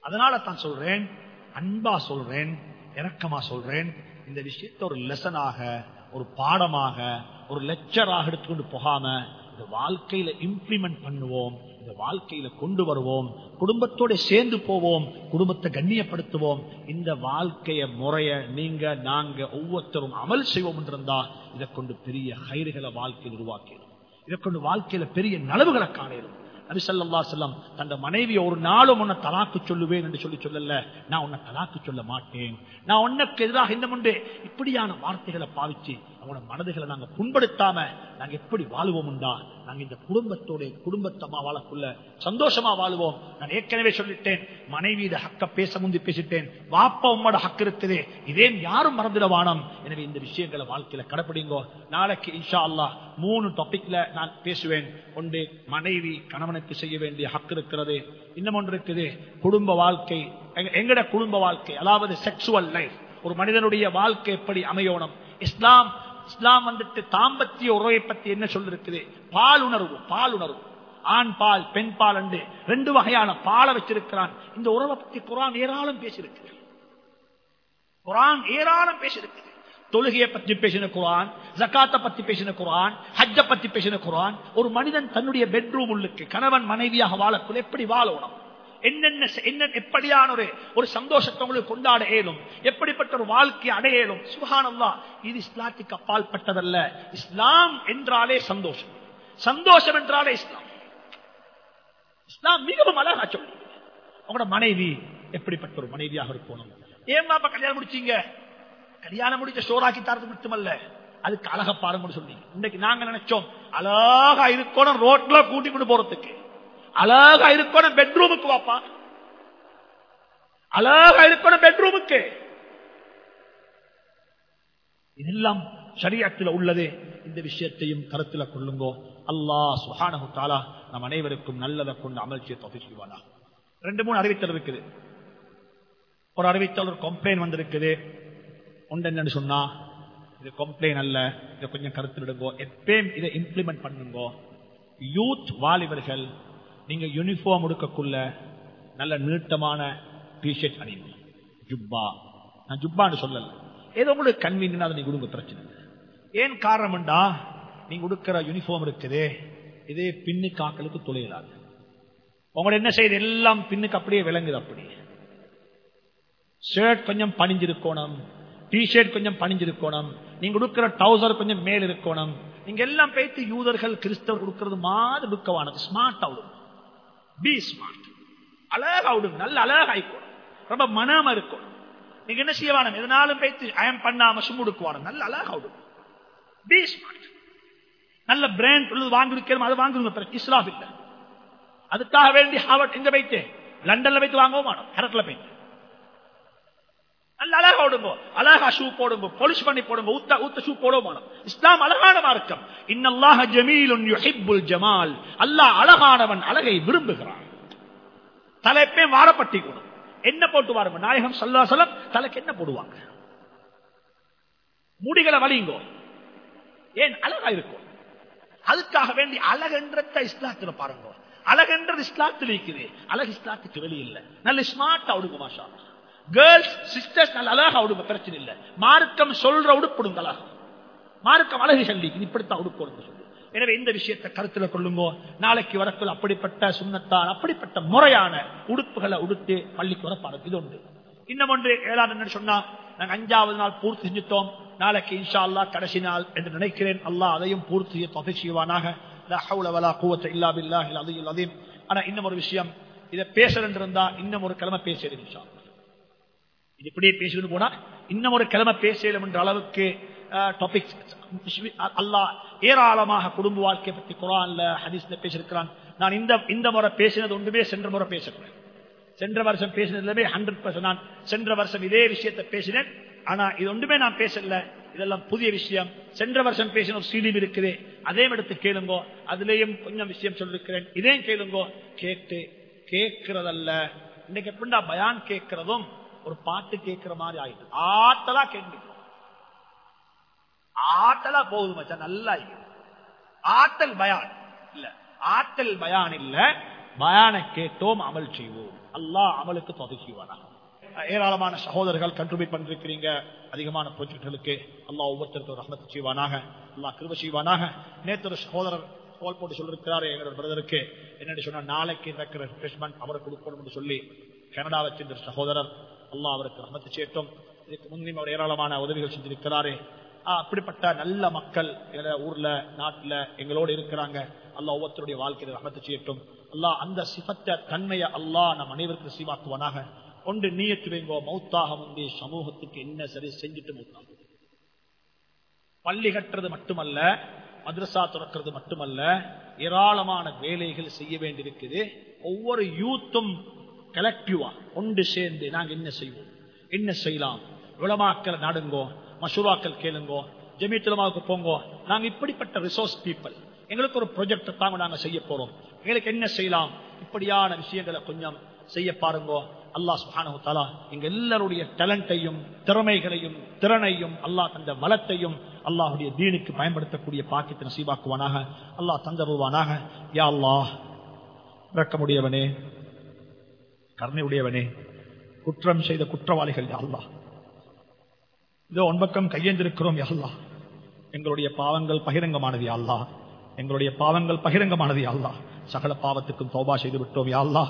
அதனால தான் சொல்றேன் அன்பா சொல்றேன் இறக்கமா சொல்றேன். இந்த விஷயத்தை ஒரு லெசனாக ஒரு பாடமாக ஒரு லெக்சராக எடுத்துக்கொண்டு போகாம இந்த வாழ்க்கையில இம்ப்ளிமெண்ட் பண்ணுவோம் இந்த வாழ்க்கையில கொண்டு வருவோம் குடும்பத்தோட சேர்ந்து போவோம் குடும்பத்தை கண்ணியப்படுத்துவோம். இந்த வாழ்க்கைய முறைய நீங்க நாங்க ஒவ்வொருத்தரும் அமல் செய்வோம் என்றிருந்தா இதை கொண்டு பெரிய கயிறுகளை வாழ்க்கையில் உருவாக்கிடும். இதை கொண்டு வாழ்க்கையில பெரிய நலவுகளை காணிடும் நபி செல்லம் தந்த மனைவி ஒரு நாளும் உன்னை தலாக்கு சொல்லுவேன் என்று சொல்லி சொல்லல. நான் உன்னை தலாக்கு சொல்ல மாட்டேன். நான் உன்னுக்கு எதிராக இந்த முன்பே இப்படியான வார்த்தைகளை பாவிச்சு அவனோட மனதுகளை நாங்க புண்படுத்தாம நாங்க எப்படி வாழுவோம்டா நாங்க இந்த குடும்பத்தோட குடும்பத்தமா வாழக்குள்ள சந்தோஷமா வாழுவோம். நான் ஏற்கனவே சொல்லிட்டேன் மனைவி இதை ஹக்க பேச முந்தி பேசிட்டேன். வாப்பா உம்மோட ஹக்கு இருக்குது. இதே யாரும் மறந்துடவானம் எனவே இந்த விஷயங்களை வாழ்க்கையில கடைப்பிடிங்கோ. நாளைக்கு இன்ஷா அல்லாஹ் மூணு டாபிக்ல நான் பேசுவேன். ஒன்று மனைவி கணவனுக்கு செய்ய வேண்டிய ஹக்கு இருக்கிறது. இன்னும் ஒன்று இருக்குது குடும்ப வாழ்க்கை. எங்கட குடும்ப வாழ்க்கை? அதாவது செக்ஸுவல் லைஃப் ஒரு மனிதனுடைய வாழ்க்கை எப்படி அமையணும்? இஸ்லாம் இஸ்லாம் வந்துட்டு தாம்பத்திய உறவை பத்தி என்ன சொல்லிருக்குது? பால் உணர்வு பால் உணர்வு. ஆண் பால் பெண் பால் என்று ரெண்டு வகையான பாலை வச்சிருக்கிறான். இந்த உறவை பத்தி குரான் ஏராளம் பேசியிருக்கு. குரான் ஏராளம் பேசியிருக்கு. தொழுகையை பத்தி பேசின குரான் ஜக்காத்தை பத்தி பேசின குரான் ஹஜ்ஜ பத்தி பேசின குரான் ஒரு மனிதன் தன்னுடைய பெட்ரூம் உள்ளுக்கு கணவன் மனைவியாக வாழக்குள்ள எப்படி வாழணும்? என்னென்ன என்ன எப்படியான ஒரு ஒரு சந்தோஷத்தை உங்களுக்கு கொண்டாட இயலும்? எப்படிப்பட்ட ஒரு வாழ்க்கை அடைய இயலும்? சுகானல்லா இது இஸ்லாத்துக்கு அப்பால் பட்டதல்ல இஸ்லாம் என்றாலே சந்தோஷம். சந்தோஷம் என்றாலே இஸ்லாம். இஸ்லாம் மிகவும் அழகா சொல்லி உங்களோட மனைவி எப்படிப்பட்ட ஒரு மனைவியாக இருக்கணும்? ஏன் பாப்பா கல்யாணம் முடிச்சீங்க? கல்யாணம் முடிச்ச சோறாக்கி தரது மட்டுமல்ல. அதுக்கு அழகா பாருங்கன்னு சொல்லி இன்னைக்கு நாங்க நினைச்சோம் அழகா இருக்கணும் ரோட்ல கூட்டி கொண்டு போறதுக்கு. அழகா இருக்கணும் பெட்ரூமுக்கு வாப்பா. அழகா இருக்கணும் பெட்ரூமுக்கு இதெல்லாம் சரியத்தில் உள்ளது. இந்த விஷயத்தையும் கருத்துல கொள்ளுங்கோ. அல்லாஹ் சுஹானஹு தாலா நம் அனைவருக்கும் நல்லதை கொண்டு அமர்ச்சியை தொகை செய்வானா ரெண்டு மூணு அறிவித்தல் இருக்குது. ஒரு அறிவித்தல் ஒரு கம்ப்ளைண்ட் வந்திருக்குது. ஒன்று என்னன்னு சொன்னா இது கம்ப்ளைண்ட் அல்ல இதை கொஞ்சம் கருத்திடுங்கோ எப்பயும் இதை இம்ப்ளிமெண்ட் பண்ணுங்கோ. யூத் வாலிபர்கள் நீங்க யூனிஃபார்ம் உடுக்கக்குள்ள நல்ல நீட்டமான டிஷர்ட் அணியுங்க. ஜுப்பா. நான் ஜுப்பான்னு சொல்லல. ஏதோ உங்களுக்கு கன்வீனியன் அதை நீங்க கொடுங்க பிரச்சனை ஏன் காரணம்டா நீங்க உடுக்கிற யூனிஃபார்ம் இருக்குது இதே பின்னு காக்களுக்கு துளையலாது. உங்களை என்ன செய்யுது எல்லாம் பின்னுக்கு அப்படியே விளங்குது அப்படி. ஷர்ட் கொஞ்சம் பணிஞ்சிருக்கணும். டிஷர்ட் கொஞ்சம் பணிஞ்சிருக்கணும். நீங்க கொடுக்கிற டவுசர் கொஞ்சம் மேல் இருக்கணும். நீங்க எல்லாம் பேத்து யூதர்கள் கிறிஸ்தவர் கொடுக்கறது மாதிரி துக்கமானது ஸ்மார்ட் ஆகும் பி ஸ்மார்ட் அழகா விடுங்க நல்ல அழகா ஆயிக்கணும் ரொம்ப மனமா இருக்கும் நீங்க என்ன செய்யவானம் எதனாலும் பேத்து அயம் பண்ணாம சும்முடுக்குவானம் நல்ல அழகா விடுங்க பி ஸ்மார்ட் நல்ல பிராண்ட் உள்ளது வாங்கிருக்கணும் அதை வாங்குங்க இஸ்லாம் இல்லை அதுக்காக வேண்டி ஹாவர்ட் எங்க வைத்து லண்டன்ல வைத்து வாங்கவும் மாட்டோம் ஹரட்ல போயிட்டு. நல்ல அழகா ஓடுங்க அழகா ஷூ போடுங்க பொலிஷ் பண்ணி போடுங்க ஊத்த ஊத்த ஷூ போட இஸ்லாம் அழகான மார்க்கம் இன்னல்லாஹ ஜமீலுன் யுஹிப்புல் ஜமால் அல்லாஹ் அழகானவன் அழகை விரும்புகிறான் தலைப்பே வாரப்பட்டி கொடும் என்ன போட்டு வாருங்க நாயகம் சல்லா சலம் தலைக்கு என்ன போடுவாங்க முடிகளை வலிங்கோ ஏன் அழகா இருக்கும் அதுக்காக வேண்டி அழகென்றத இஸ்லாத்துல பாருங்க அழகென்றது இஸ்லாத்தில் இருக்குது அழகு இஸ்லாத்துக்கு வெளியில்லை நல்ல ஸ்மார்ட் உடுங்க மாஷா கேர்ள்ஸ் சிஸ்டர்ஸ் நல்ல அழகா உடுங்க பிரச்சனை இல்லை. மார்க்கம் சொல்ற உடுப்புடுங்க அழகா மார்க்கம் அழகு சொல்லி இப்படித்தான் உடுக்கணும் சொல்லி. எனவே இந்த விஷயத்தை கருத்துல கொள்ளுங்க. நாளைக்கு வரக்குள் அப்படிப்பட்ட சுண்ணத்தால் அப்படிப்பட்ட முறையான உடுப்புகளை உடுத்து பள்ளிக்கு வரப்பாடு. இது ஒன்று. இன்னும் ஒன்று ஏழாவது என்ன சொன்னா நாங்கள் அஞ்சாவது நாள் பூர்த்தி செஞ்சுட்டோம். நாளைக்கு இன்ஷா அல்லா கடைசி நாள் என்று நினைக்கிறேன். அல்லாஹ் அதையும் பூர்த்தி தொகை செய்வானாக. ஆனா இன்னும் ஒரு விஷயம் இதை பேசணும் இருந்தா இன்னும் ஒரு கிழமை பேசுறேன் இன்ஷா இது இப்படியே பேசிக்கிட்டு போனா இன்னும் ஒரு கிழமை பேசலும் என்ற அளவுக்கு டாபிக்ஸ் அல்லாஹ் ஏராளமாக குடும்ப வாழ்க்கையை பற்றி குரான்ல ஹதீஸ்ல பேசியிருக்கிறான். நான் இந்த இந்த முறை பேசினது ஒன்றுமே சென்ற முறை பேசக்கூடாது. சென்ற வருஷம் பேசினதுலமே ஹண்ட்ரட் பர்சன்ட் நான் சென்ற வருஷம் இதே விஷயத்தை பேசினேன். ஆனா இது ஒன்றுமே நான் பேசல. இதெல்லாம் புதிய விஷயம். சென்ற வருஷம் பேசின ஒரு சீடியும் இருக்குது. அதையும் எடுத்து கேளுங்கோ. அதுலேயும் கொஞ்சம் விஷயம் சொல்லிருக்கிறேன். இதையும் கேளுங்கோ. கேட்டு கேட்கிறதல்ல. இன்னைக்கு எப்படின்னா பயான் கேட்கிறதும் ஒரு பாட்டு கேட்கிற மாதிரி ஆயிட்டு ஆட்டலா கேட்டு ஆட்டலா போகுது மச்சா நல்லா ஆட்டல் பயான். இல்ல ஆட்டல் பயான் இல்ல பயான கேட்டோம் அமல் செய்வோம். அல்லாஹ் அமலுக்கு தொகை ஏராளமான சகோதரர்கள் கண்ட்ரிபியூட் பண்ணிருக்கிறீங்க. அதிகமான ப்ராஜெக்டுகளுக்கு அல்லாஹ் ஒவ்வொருத்தருக்கும் ரஹமத்து செய்வானாக அல்லாஹ் கிருப செய்வானாக. நேற்று ஒரு சகோதரர் கால் போட்டு சொல்லிருக்கிறாரு எங்களோட பிரதருக்கு என்னன்னு சொன்னா நாளைக்கு இருக்கிற ரிஃப்ரெஷ்மெண்ட் அவர் கொடுக்கணும் சொல்லி கனடாவை சேர்ந்த சகோதரர் அல்லா அவருக்கு ரமத்து சேட்டும் இதுக்கு முன்னையும் அவர் ஏராளமான உதவிகள் செஞ்சிருக்கிறாரு. அப்படிப்பட்ட நல்ல மக்கள் ஊர்ல நாட்டுல எங்களோடு இருக்கிறாங்க. அல்லா ஒவ்வொருத்தருடைய வாழ்க்கையில் அமர்த்து செய்யட்டும் அல்லா அந்த சிபத்த தன்மையை அல்லா நம் அனைவருக்கும் சீவாக்குவானாக ஒன்று நீயத்து வைங்கோ மௌத்தாக முந்தி சமூகத்துக்கு என்ன சரி செஞ்சுட்டு பள்ளி கட்டுறது மட்டுமல்ல மദ്രസா துறக்கிறது மட்டுமல்ல ஏராளமான வேலைகள் செய்ய வேண்டியிருக்குது. ஒவ்வொரு யூத்தும் கலெக்டிவா ஒன்று சேர்ந்து நாங்க என்ன செய்வோம்? என்ன செய்யலாம்? விளமாக்கல் நாடுங்கோ மசூராக்கள் கேளுங்கோ ஜமீத்துலமாவுக்கு போங்கோ நாங்க இப்படிப்பட்ட ரிசோர்ஸ் பீப்பிள் எங்களுக்கு ஒரு ப்ரொஜெக்ட் தாங்க நாங்க செய்ய போறோம். எங்களுக்கு என்ன செய்யலாம்? இப்படியான விஷயங்களை கொஞ்சம் செய்ய பாருங்கோ. அல்லாஹ் சுஹானு தாலா எங்க எல்லாருடைய டேலண்டையும் திறமைகளையும் திறனையும் அல்லாஹ் தந்த வளத்தையும் அல்லாஹுடைய தீனுக்கு பயன்படுத்தக்கூடிய பாக்கியத்தை நசீபாக்குவானாக அல்லாஹ் தந்தருவானாக யா அல்லாஹ் இறக்கமுடையவனே கருணையுடையவனே குற்றம் செய்த குற்றவாளிகள் யாழ்லா இதோ ஒன்பக்கம் கையெழுந்திருக்கிறோம் யாழ்லா எங்களுடைய பாவங்கள் பகிரங்கமானது யாழ்லா எங்களுடைய பாவங்கள் பகிரங்கமானது யாழ்லா சகல பாவத்துக்கும் தௌபா செய்து விட்டோம் யாழ்லா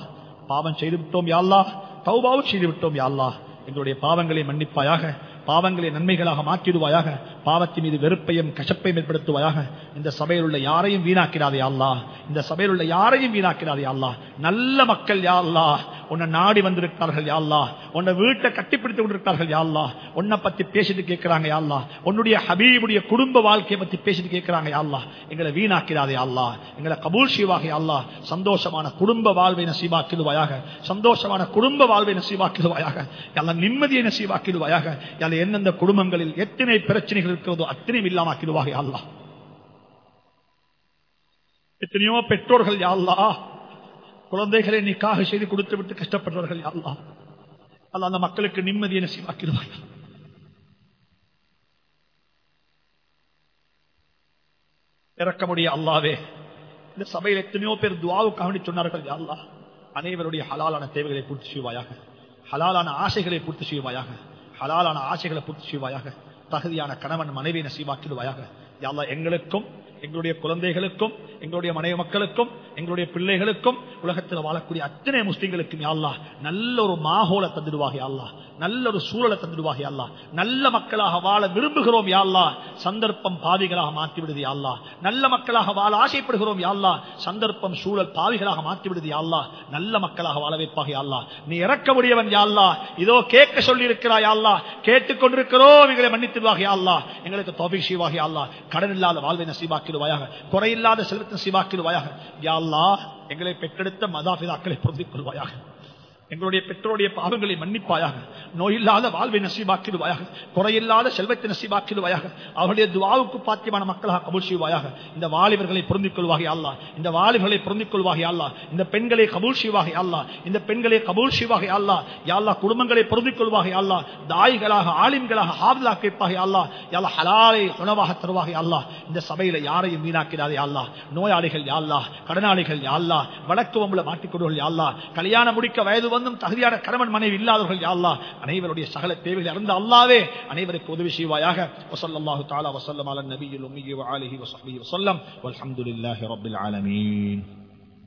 பாவம் செய்து விட்டோம் யாழ்லா தௌபாவும் செய்து விட்டோம் யாழ்லா எங்களுடைய பாவங்களை மன்னிப்பாயாக பாவங்களை நன்மைகளாக மாற்றிடுவாயாக பாவத்தின் மீது வெறுப்பையும் கசப்பையும் ஏற்படுத்துவதாக இந்த சபையில் உள்ள யாரையும் வீணாக்கிறாதே அல்லா இந்த சபையில் உள்ள யாரையும் வீணாக்கிறாதே அல்லா நல்ல மக்கள் யாழ்லா உன்னை நாடி வந்திருக்கிறார்கள் யாழ்லா உன்னை வீட்டை கட்டிப்பிடித்து கொண்டிருக்கிறார்கள் யாழ்லா உன்னை பத்தி பேசிட்டு கேட்கிறாங்க யாழ்லா உன்னுடைய ஹபீபுடைய குடும்ப வாழ்க்கையை பத்தி பேசிட்டு கேட்கிறாங்க யாழ்லா எங்களை வீணாக்கிறாதே அல்லா எங்களை கபூல் செய்வாக யாழ்லா சந்தோஷமான குடும்ப வாழ்வை நசீவாக்கிடுவாயாக சந்தோஷமான குடும்ப வாழ்வை நசீவாக்கிடுவாயாக எல்லாம் நிம்மதியை நசீவாக்கிடுவாயாக எல்லாம் எந்தெந்த குடும்பங்களில் எத்தனை பிரச்சனைகள் இருக்கிறதோ அத்தனையும் இல்லாமக்கிடுவாக அல்லா எத்தனையோ பெற்றோர்கள் யாழ்லா குழந்தைகளை நீக்காக செய்து கொடுத்து விட்டு கஷ்டப்படுறவர்கள் யாழ்லா அல்ல அந்த மக்களுக்கு நிம்மதியை நசீவாக்கிடுவாங்க இறக்க முடிய அல்லாவே இந்த சபையில் எத்தனையோ பேர் துவாவுக்காக சொன்னார்கள் யாழ்லா அனைவருடைய ஹலாலான தேவைகளை பூர்த்தி செய்வாயாக ஹலாலான ஆசைகளை பூர்த்தி செய்வாயாக ஹலாலான ஆசைகளை பூர்த்தி செய்வாயாக தகுதியான கணவன் மனைவி நசீவாக்கிடுவாயாக. யாழ்லா எங்களுக்கும் எங்களுடைய குழந்தைகளுக்கும் எங்களுடைய மனைவி மக்களுக்கும் எங்களுடைய பிள்ளைகளுக்கும் உலகத்தில் வாழக்கூடிய அத்தனை முஸ்லீம்களுக்கும் யாழ்லா நல்ல ஒரு மாகோலை தந்துடுவாக யாழ்லா நல்ல ஒரு சூழலை தந்துடுவாக யாழ்லா நல்ல மக்களாக வாழ விரும்புகிறோம் யாழ்லா சந்தர்ப்பம் பாவிகளாக மாற்றிவிடுது யாழ்லா நல்ல மக்களாக வாழ ஆசைப்படுகிறோம் யாழ்லா சந்தர்ப்பம் சூழல் பாவிகளாக மாற்றிவிடுது யாழ்லா நல்ல மக்களாக வாழ வைப்பாக யாழ்லா நீ இறக்க முடியவன் யாழ்லா இதோ கேட்க சொல்லி இருக்கிறா யாழ்லா கேட்டுக்கொண்டிருக்கிறோம் எங்களை மன்னித்துவாக யாழ்லா எங்களுக்கு தோபி செய்வாக யாழ்லா கடன் இல்லாத வாழ்வை நசீபாக்கிடுவாயாக குறையில்லாத செல்வத்தின் நசீபாக்கிடுவாயாக யாழ்லா எங்களை பெற்றெடுத்த மதாபிதாக்களை பொருந்திக் கொள்வாயாக. எங்களுடைய பெற்றோருடைய பாவங்களை மன்னிப்பாயாக நோயில்லாத வாழ்வை நசீபாக்கிடுவாயாக குறையில்லாத செல்வத்தை நசீபாக்கிடுவாயாக அவருடைய துவாவுக்கு பாத்தியமான மக்களாக கபூல் செய்வாயாக. இந்த வாலிபர்களை பொருந்திக் கொள்வாக அல்லா இந்த வாலிபர்களை பொருந்திக் கொள்வாக அல்லா இந்த பெண்களை கபூல் செய்வாக அல்லா இந்த பெண்களை கபூல் செய்வாக அல்லா யாழ்லா குடும்பங்களை பொருந்திக் கொள்வாக அல்லா தாய்களாக ஆலிம்களாக ஹாபிலாக கேட்பாக அல்லா யாழ்லா ஹலாலை உணவாக தருவாக அல்லா இந்த சபையில யாரையும் வீணாக்கிறாதே அல்லா நோயாளிகள் யாழ்லா கடனாளிகள் யாழ்லா வழக்கு மாட்டிக் மாட்டிக்கொடுகள் யாழ்லா கல்யாணம் முடிக்க வயது வந்தும் தகுதியான கணவன் மனைவி இல்லாதவர்கள் யாழ்லா அனைவருடைய சகல தேவைகள் அறிந்த அல்லாவே அனைவருக்கு உதவி செய்வாயாக. வசல்லல்லாஹு தாலா வசல்லம் அலன் நபியில் உம்மியி வ ஆலிஹி வ ஸஹ்பிஹி வஸல்லம் வல்ஹம்துலில்லாஹி ரப்பில் ஆலமீன்.